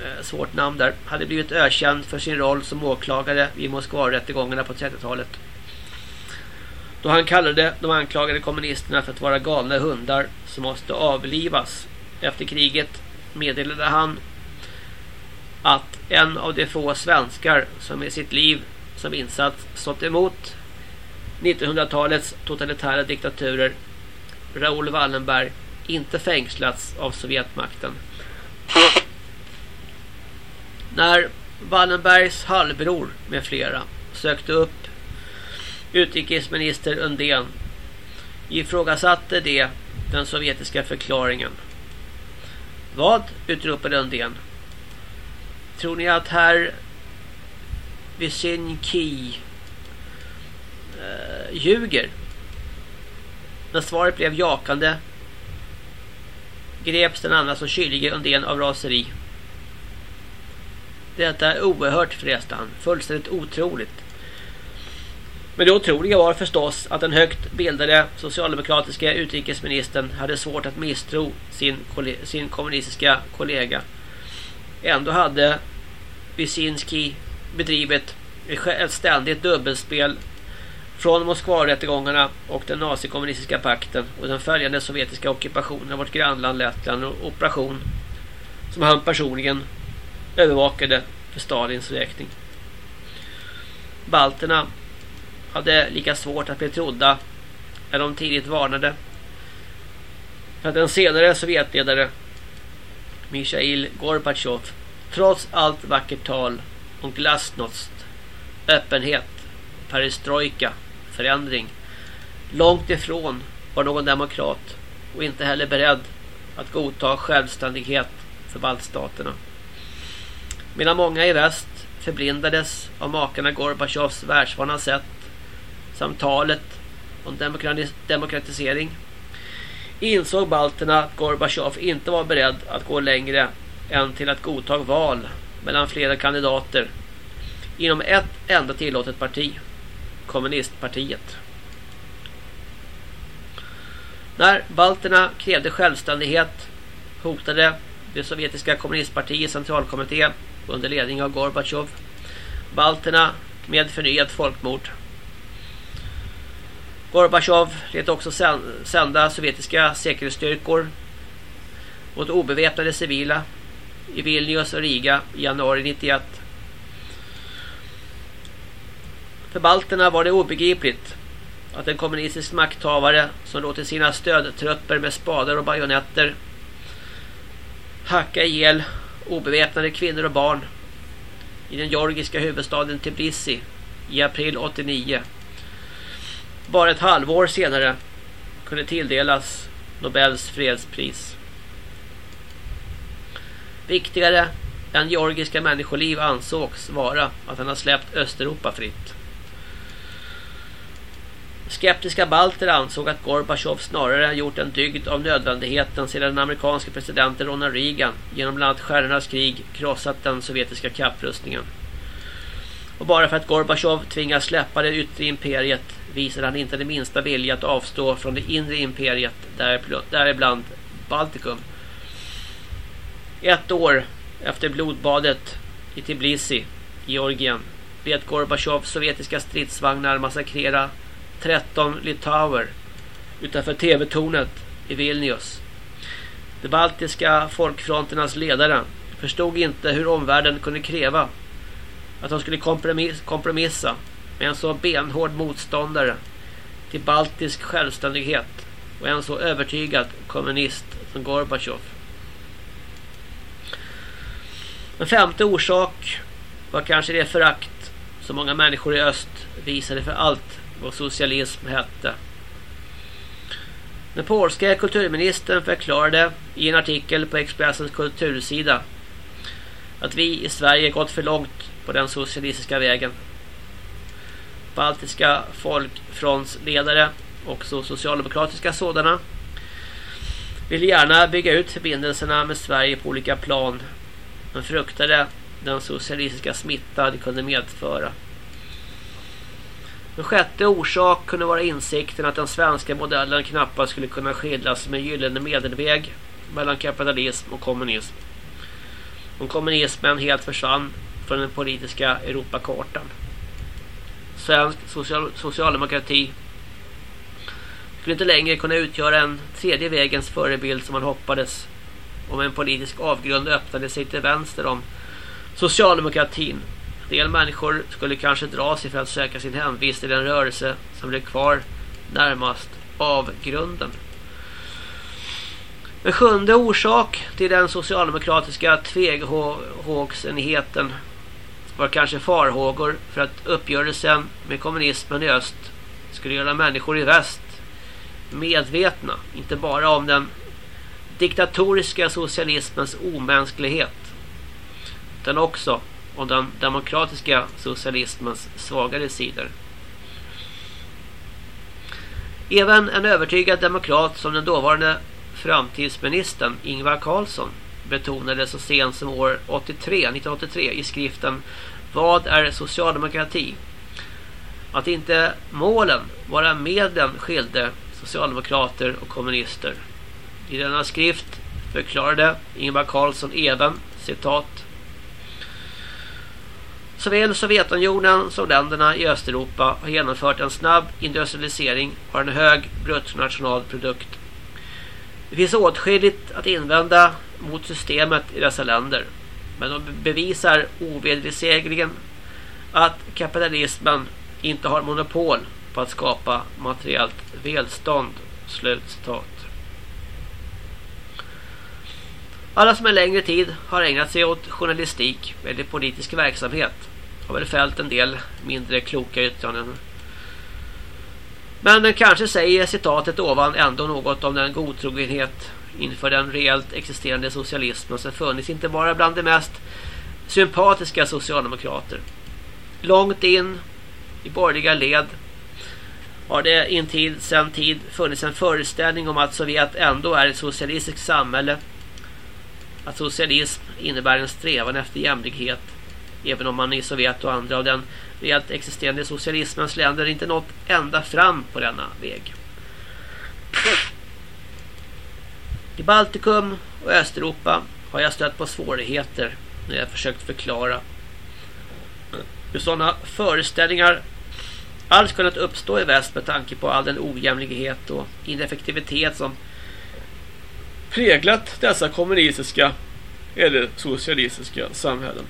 eh, svårt namn där, hade blivit ökänd för sin roll som åklagare vid Moskva-rättegångarna på 30-talet. Då han kallade de anklagade kommunisterna för att vara galna hundar som måste avlivas. Efter kriget meddelade han att en av de få svenskar som i sitt liv som insats stått emot 1900-talets totalitära diktaturer Raoul Wallenberg inte fängslats av Sovjetmakten. När Wallenbergs halvbror med flera sökte upp utrikesminister Undén ifrågasatte det den sovjetiska förklaringen. Vad? utropade Undén. Tror ni att herr Vysinki eh, ljuger? När svaret blev jakande greps den andra som kylige Undén av raseri. Detta är oerhört fräste han. Fullständigt otroligt. Men det otroliga var förstås att den högt bildade socialdemokratiska utrikesministern hade svårt att misstro sin, sin kommunistiska kollega. Ändå hade Wyszynski bedrivit ett ständigt dubbelspel från Moskva-rättegångarna och den nazikommunistiska pakten och den följande sovjetiska ockupationen av vårt grannland Lettland och operation som han personligen övervakade för Stalins räkning. Balterna hade lika svårt att bli trodda när de tidigt varnade för att en senare Sovjetledare Mikhail Gorbachev trots allt vackert tal om glasnost, öppenhet, perestrojka, förändring långt ifrån var någon demokrat och inte heller beredd att godta självständighet för baltstaterna. Medan många i väst förblindades av makarna Gorbachevs världsvana sätt samt talet om demokratisering insåg balterna att Gorbachev inte var beredd att gå längre än till att godta val mellan flera kandidater inom ett enda tillåtet parti, kommunistpartiet. När balterna krävde självständighet hotade det sovjetiska kommunistpartiets centralkommitté under ledning av Gorbachev balterna med förnyat folkmord. Gorbachev lät också sända sovjetiska säkerhetsstyrkor mot obeväpnade civila i Vilnius och Riga i januari 91. För balterna var det obegripligt att en kommunistisk makthavare som låter sina stödtrupper med spadar och bajonetter hacka ihjäl obeväpnade kvinnor och barn i den georgiska huvudstaden Tbilisi i april 89 bara ett halvår senare kunde tilldelas Nobels fredspris. Viktigare än georgiska människoliv ansågs vara att han har släppt Östeuropa fritt. Skeptiska balter ansåg att Gorbachev snarare gjort en dygd av nödvändigheten sedan den amerikanske presidenten Ronald Reagan genom bland annat Stjärnornas krig krossat den sovjetiska kapprustningen. Och bara för att Gorbachev tvingas släppa det yttre imperiet visade han inte det minsta vilja att avstå från det inre imperiet, däribland Baltikum. Ett år efter blodbadet i Tbilisi, Georgien, lät Gorbachev sovjetiska stridsvagnar massakrera 13 litauer utanför TV-tornet i Vilnius. De baltiska folkfronternas ledare förstod inte hur omvärlden kunde kräva att de skulle kompromissa med en så benhård motståndare till baltisk självständighet och en så övertygad kommunist som Gorbachev. En femte orsak var kanske det förakt som många människor i öst visade för allt vad socialism hette. Den polska kulturministern förklarade i en artikel på Expressens kultursida att vi i Sverige gått för långt på den socialistiska vägen. Baltiska folkfrontsledare, också socialdemokratiska sådana, ville gärna bygga ut förbindelserna med Sverige på olika plan man fruktade den socialistiska smitta det kunde medföra. En sjätte orsak kunde vara insikten att den svenska modellen knappast skulle kunna skildras som en gyllene medelväg mellan kapitalism och kommunism. Om kommunismen helt försvann från den politiska Europakartan. Svensk social socialdemokrati skulle inte längre kunna utgöra en tredje vägens förebild som man hoppades om en politisk avgrund öppnade sig till vänster om socialdemokratin. En del människor skulle kanske dra sig för att söka sin hemvist i den rörelse som blev kvar närmast avgrunden. En sjunde orsak till den socialdemokratiska tvehågsenheten var kanske farhågor för att uppgörelsen med kommunismen i öst skulle göra människor i väst medvetna, inte bara om den diktatoriska socialismens omänsklighet utan också om den demokratiska socialismens svagare sidor. Även en övertygad demokrat som den dåvarande framtidsministern Ingvar Carlsson betonade så sent som år 83, 1983 i skriften Vad är socialdemokrati? Att inte målen, vara medlen skilde socialdemokrater och kommunister. I denna skrift förklarade Ingvar Carlsson även, citat, Såväl Sovjetunionen som länderna i Östeuropa har genomfört en snabb industrialisering och en hög bruttonationalprodukt. Det finns åtskilligt att invända mot systemet i dessa länder. Men de bevisar ovedersägligen att kapitalismen inte har monopol på att skapa materiellt välstånd. Slutcitat. Alla som en längre tid har ägnat sig åt journalistik eller politisk verksamhet har väl fällt en del mindre kloka yttranden. Men kanske säger citatet ovan ändå något om den godtrogenhet inför den reellt existerande socialismen som funnits inte bara bland de mest sympatiska socialdemokrater. Långt in i borgerliga led har det in tid sedan tid funnits en föreställning om att Sovjet ändå är ett socialistiskt samhälle. Att socialism innebär en strävan efter jämlikhet även om man i Sovjet och andra av den reellt existerande socialismens länder inte nått ända fram på denna väg. I Baltikum och Östeuropa har jag stött på svårigheter när jag försökt förklara hur sådana föreställningar alls kunnat uppstå i väst med tanke på all den ojämlikhet och ineffektivitet som präglat dessa kommunistiska eller socialistiska samhällen.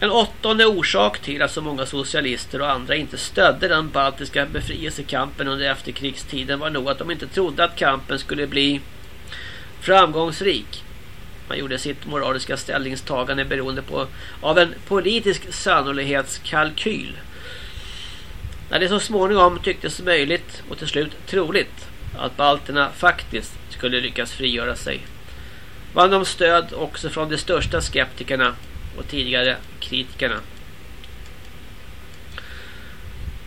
En åttonde orsak till att så många socialister och andra inte stödde den baltiska befrielsekampen under efterkrigstiden var nog att de inte trodde att kampen skulle bli framgångsrik. Man gjorde sitt moraliska ställningstagande beroende på av en politisk sannolikhetskalkyl. När det så småningom tycktes möjligt och till slut troligt att balterna faktiskt skulle lyckas frigöra sig vann de stöd också från de största skeptikerna och tidigare kritikerna.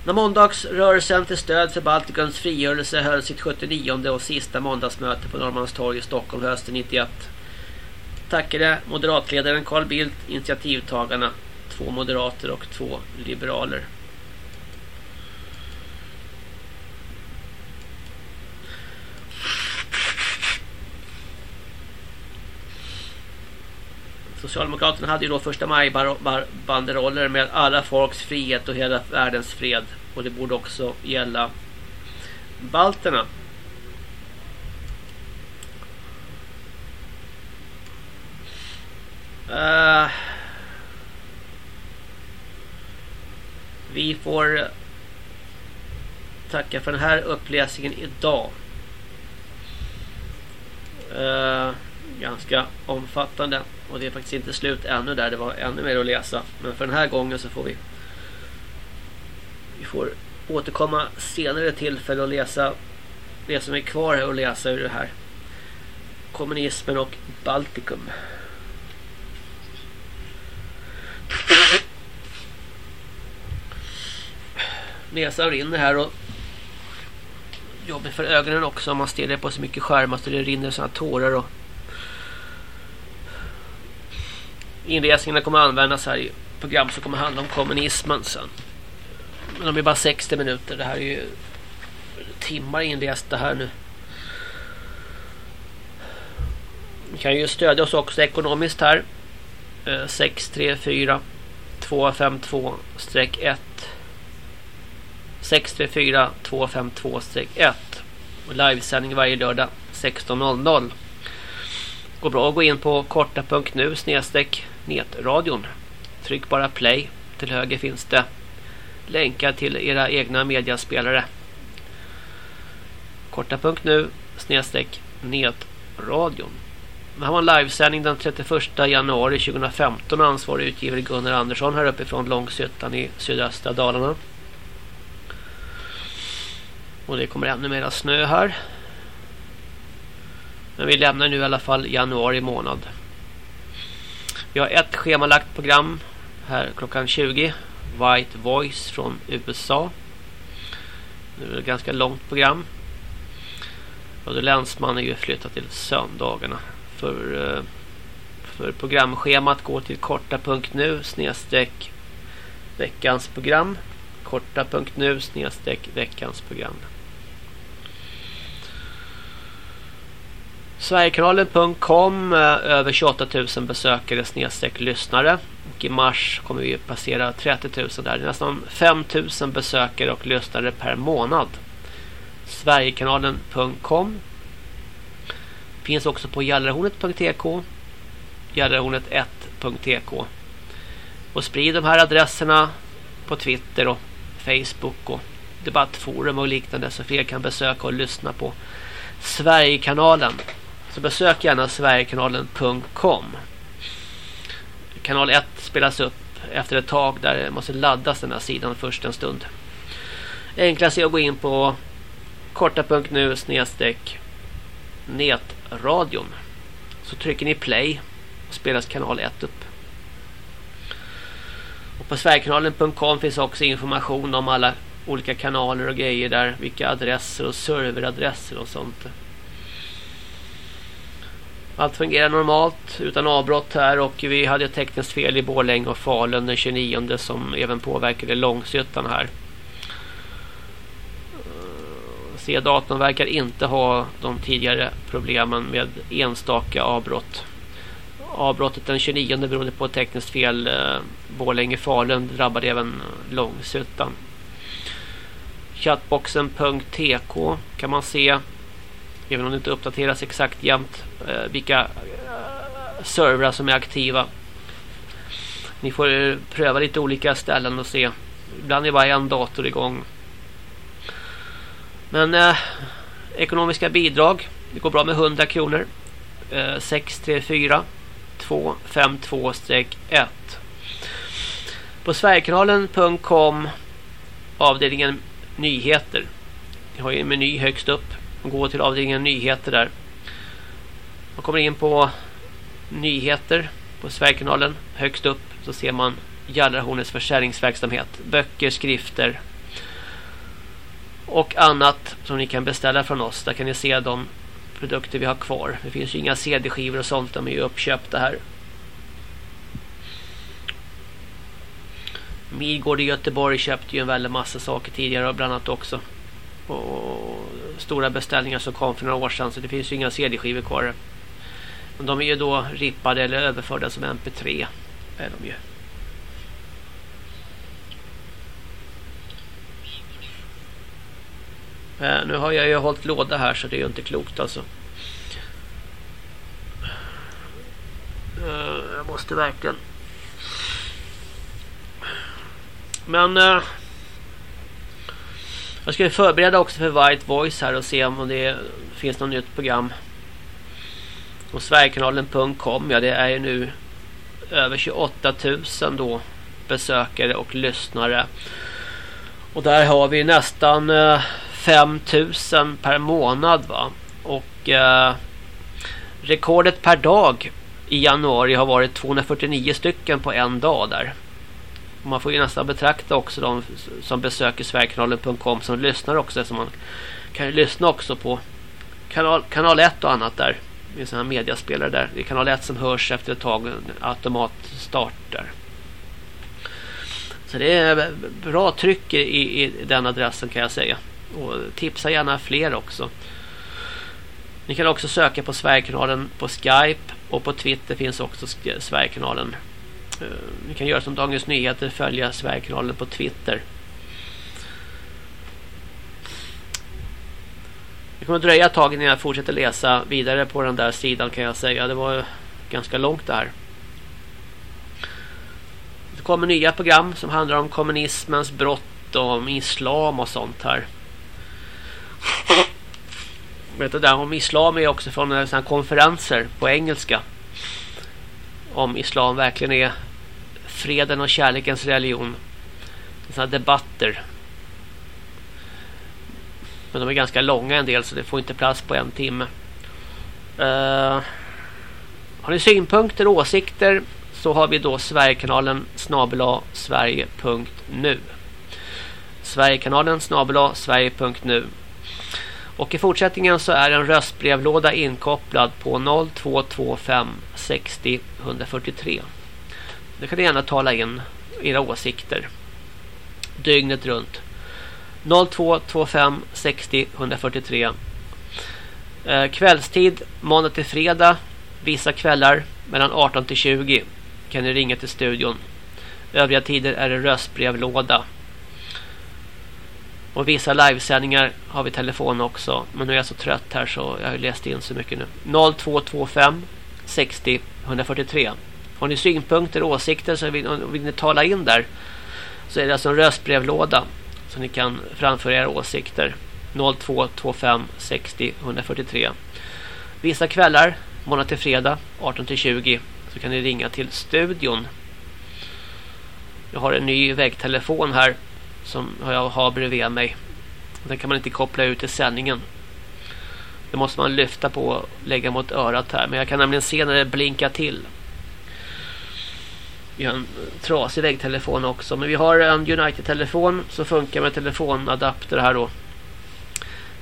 När måndagsrörelsen till stöd för Baltikums frigörelse höll sitt 79 och sista måndagsmöte på Norrmalmstorg i Stockholm hösten 91 tackade moderatledaren Carl Bildt initiativtagarna, två moderater och två liberaler. Socialdemokraterna hade ju då första maj banderoller med alla folks frihet och hela världens fred. Och det borde också gälla balterna. Uh, Vi får tacka för den här uppläsningen idag. Uh, ganska omfattande. Och det är faktiskt inte slut ännu där. Det var ännu mer att läsa. Men för den här gången så får vi vi får återkomma senare tillfälle och läsa det som är kvar här och läsa ur det här. Kommunismen och Baltikum. Näsan rinner här och jobbigt för ögonen också om man stirrar på så mycket skärmar så det rinner sådana tårar och Inresningarna kommer att användas här i program som kommer att handla om kommunismen sen. Men de är bara 60 minuter. Det här är ju timmar inrest det här nu. Ni kan ju stödja oss också ekonomiskt här. 634 252 1 634 252 1 och livesändning varje lördag 16.00. Går bra att gå in på korta.nu snedstreck netradion. Tryck bara play. Till höger finns det länkar till era egna mediaspelare. Korta.nu snedstreck netradion. Det här var en livesändning den 31 januari 2015. Ansvarig utgivare Gunnar Andersson här uppifrån Långshyttan i sydöstra Dalarna. Och det kommer ännu mera snö här. Men vi lämnar nu i alla fall januari månad. Vi har ett schemalagt program här klockan 20. White Voice från USA. Det är ett ganska långt program. Och Länsman är ju flyttat till söndagarna. För, eh, för programschemat går till korta.nu snedstreck veckans program. Korta.nu snedstreck veckans program. Sverigekanalen.com eh, över 28 000 besökare snedstreck lyssnare. Och i mars kommer vi passera 30 000 där. Det är nästan 5 000 besökare och lyssnare per månad. Sverigekanalen.com Finns också på gallerhornet.tk gallerhornet1.tk Och sprid de här adresserna på Twitter och Facebook och debattforum och liknande så fler kan besöka och lyssna på Sverigekanalen. Så besök gärna sverigekanalen.com. Kanal 1 spelas upp efter ett tag där måste laddas den här sidan först en stund. Enklast är att gå in på korta.nu snedstreck netradion. Så trycker ni play och spelas kanal 1 upp. Och på sverigekanalen.com finns också information om alla olika kanaler och grejer där. Vilka adresser och serveradresser och sånt. Allt fungerar normalt utan avbrott här och vi hade ett tekniskt fel i Borlänge och Falun den 29 som även påverkade Långshyttan här. Eh, C-datorn verkar inte ha de tidigare problemen med enstaka avbrott. Avbrottet den 29 berodde på ett tekniskt fel. Eh, Borlänge-Falun drabbade även Långshyttan. Chatboxen.tk kan man se även om det inte uppdateras exakt jämt eh, vilka eh, servrar som är aktiva. Ni får eh, pröva lite olika ställen och se. Ibland är bara en dator igång. Men eh, ekonomiska bidrag. Det går bra med 100 kronor. Eh, 634 252-1. På Sverigekanalen.com avdelningen nyheter. Ni har ju en meny högst upp. Man går till avdelningen nyheter där. Man kommer in på nyheter på Sverigekanalen högst upp så ser man Jallarhornets försäljningsverksamhet, böcker, skrifter och annat som ni kan beställa från oss. Där kan ni se de produkter vi har kvar. Det finns ju inga CD-skivor och sånt, de är ju uppköpta här. Midgård i Göteborg köpte ju en väldigt massa saker tidigare bland annat också. Och stora beställningar som kom för några år sedan så det finns ju inga CD-skivor kvar. Men de är ju då rippade eller överförda som MP3. Är de ju. Eh, nu har jag ju hållit låda här så det är ju inte klokt alltså. Eh, jag måste verkligen. Men... Eh, jag ska förbereda också för White Voice här och se om det finns något nytt program. Och Sverigekanalen.com, ja det är ju nu över 28 000 då besökare och lyssnare. Och där har vi nästan eh, 5 000 per månad va. Och eh, rekordet per dag i januari har varit 249 stycken på en dag där. Man får ju nästan betrakta också de som besöker Sverigekanalen.com som lyssnar också. Så man kan ju lyssna också på kanal, kanal 1 och annat där. Det är sådana här mediaspelare där. Det är kanal 1 som hörs efter ett tag automatstart där. Så det är bra tryck i, i den adressen kan jag säga. Och tipsa gärna fler också. Ni kan också söka på Sverigekanalen på Skype och på Twitter finns också Sverigekanalen. Eh, Ni kan göra som Dagens Nyheter, följa Sverigekanalen på Twitter. Det kommer dröja ett tag innan jag fortsätter läsa vidare på den där sidan kan jag säga. Det var ganska långt där. Det kommer nya program som handlar om kommunismens brott och om islam och sånt här. Vet du, där om islam är också från sådana konferenser på engelska. Om islam verkligen är freden och kärlekens religion. Sådana debatter. Men de är ganska långa en del så det får inte plats på en timme. Uh, har ni synpunkter och åsikter så har vi då Sverigekanalen snabela sverige.nu Sverigekanalen snabela sverige.nu och i fortsättningen så är en röstbrevlåda inkopplad på 0225 60 143. Det kan ni gärna tala in era åsikter. Dygnet runt. 0225 60 143. Eh, kvällstid måndag till fredag. Vissa kvällar mellan 18 till 20 kan ni ringa till studion. Övriga tider är det röstbrevlåda. Och vissa livesändningar har vi telefon också. Men nu är jag så trött här så jag har läst in så mycket nu. 0225 60 143. Har ni synpunkter och åsikter så vill, vill ni tala in där. Så är det alltså en röstbrevlåda. Så ni kan framföra era åsikter. 0225 60 143. Vissa kvällar, måndag till fredag 18 till 20 så kan ni ringa till studion. Jag har en ny väggtelefon här som jag har bredvid mig. Den kan man inte koppla ut i sändningen. Det måste man lyfta på och lägga mot örat här. Men jag kan nämligen se när det blinkar till. Vi har en trasig väggtelefon också. Men vi har en United-telefon som funkar med telefonadapter här då.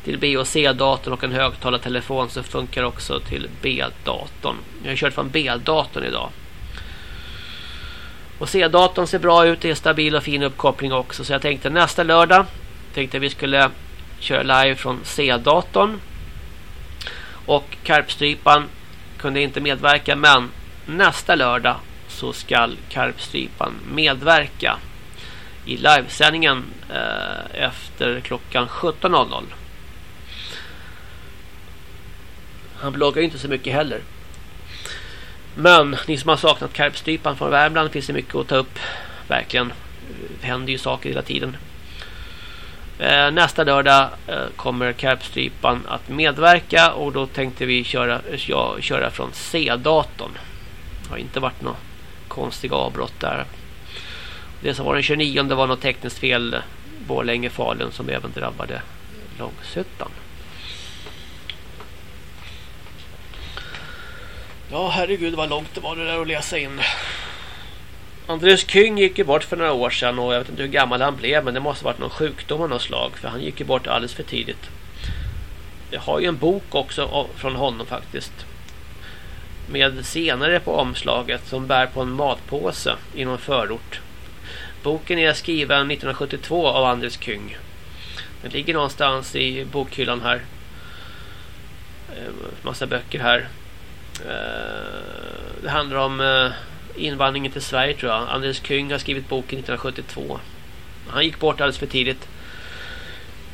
Till B och C-datorn och en högtalartelefon som funkar också till B-datorn. Jag har kört från B-datorn idag. Och C-datorn ser bra ut, det är stabil och fin uppkoppling också. Så jag tänkte nästa lördag tänkte vi skulle köra live från C-datorn. Och Karpstrypan kunde inte medverka men nästa lördag så ska Karpstrypan medverka i livesändningen eh, efter klockan 17.00. Han bloggar ju inte så mycket heller. Men ni som har saknat karpstrypan från Värmland finns det mycket att ta upp. Verkligen. Det händer ju saker hela tiden. Eh, nästa lördag eh, kommer karpstrypan att medverka och då tänkte vi köra, eh, ja, köra från C-datorn. Det har inte varit något konstiga avbrott där. Det som var den 29 det var något tekniskt fel Borlänge Falun som även drabbade Långsuttan. Ja, herregud vad långt det var det där att läsa in. Andreas Kyng gick ju bort för några år sedan och jag vet inte hur gammal han blev men det måste ha varit någon sjukdom av något slag för han gick ju bort alldeles för tidigt. Jag har ju en bok också från honom faktiskt. Med senare på omslaget som bär på en matpåse i någon förort. Boken är skriven 1972 av Anders Kyng. Den ligger någonstans i bokhyllan här. Eh, massa böcker här. Eh, det handlar om eh, invandringen till Sverige tror jag. Anders Kyng har skrivit boken 1972. Han gick bort alldeles för tidigt.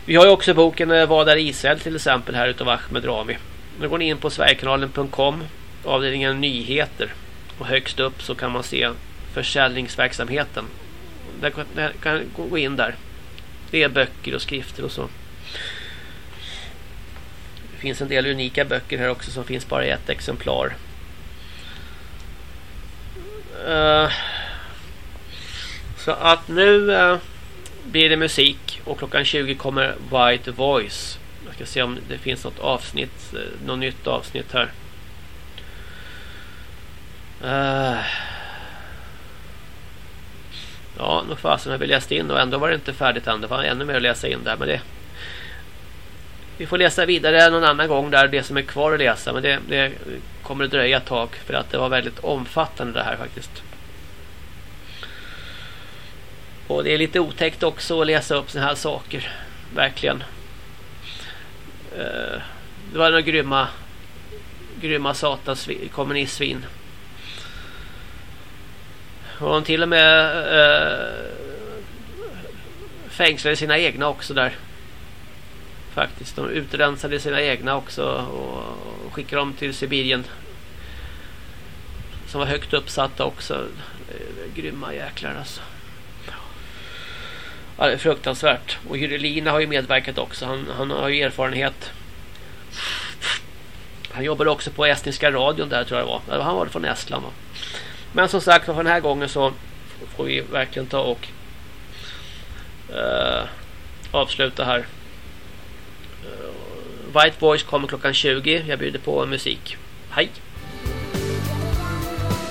Vi har ju också boken eh, Vad är Israel till exempel här utav Ahmed Rami. Nu går ni in på sverigekanalen.com avdelningen nyheter och högst upp så kan man se försäljningsverksamheten. Där kan gå in där. Det är böcker och skrifter och så. Det finns en del unika böcker här också som finns bara i ett exemplar. Eh, så att nu eh, blir det musik och klockan 20 kommer White Voice. Jag ska se om det finns något avsnitt, eh, något nytt avsnitt här. Eh. Ja, nog fasen har vi läst in och ändå var det inte färdigt än. Det var ännu mer att läsa in där. Men det, vi får läsa vidare någon annan gång där det som är kvar att läsa. Men det, det kommer att dröja ett tag för att det var väldigt omfattande det här faktiskt. Och det är lite otäckt också att läsa upp såna här saker. Verkligen. Uh, det var några grymma grymma satans kommunistsvin. Och de till och med eh, fängslade sina egna också där. Faktiskt. De utrensade sina egna också och skickade dem till Sibirien. Som var högt uppsatta också. Grymma jäklar alltså. Ja, det är fruktansvärt. Och Hyrelina har ju medverkat också. Han, han har ju erfarenhet. Han jobbade också på estniska radion där tror jag det var. Han var från Estland va? Men som sagt för den här gången så får vi verkligen ta och uh, avsluta här. Uh, White Voice kommer klockan 20. Jag bjuder på musik. Hej!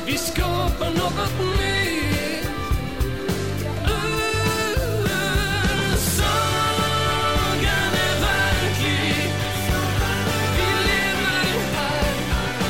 Vi skapar något nytt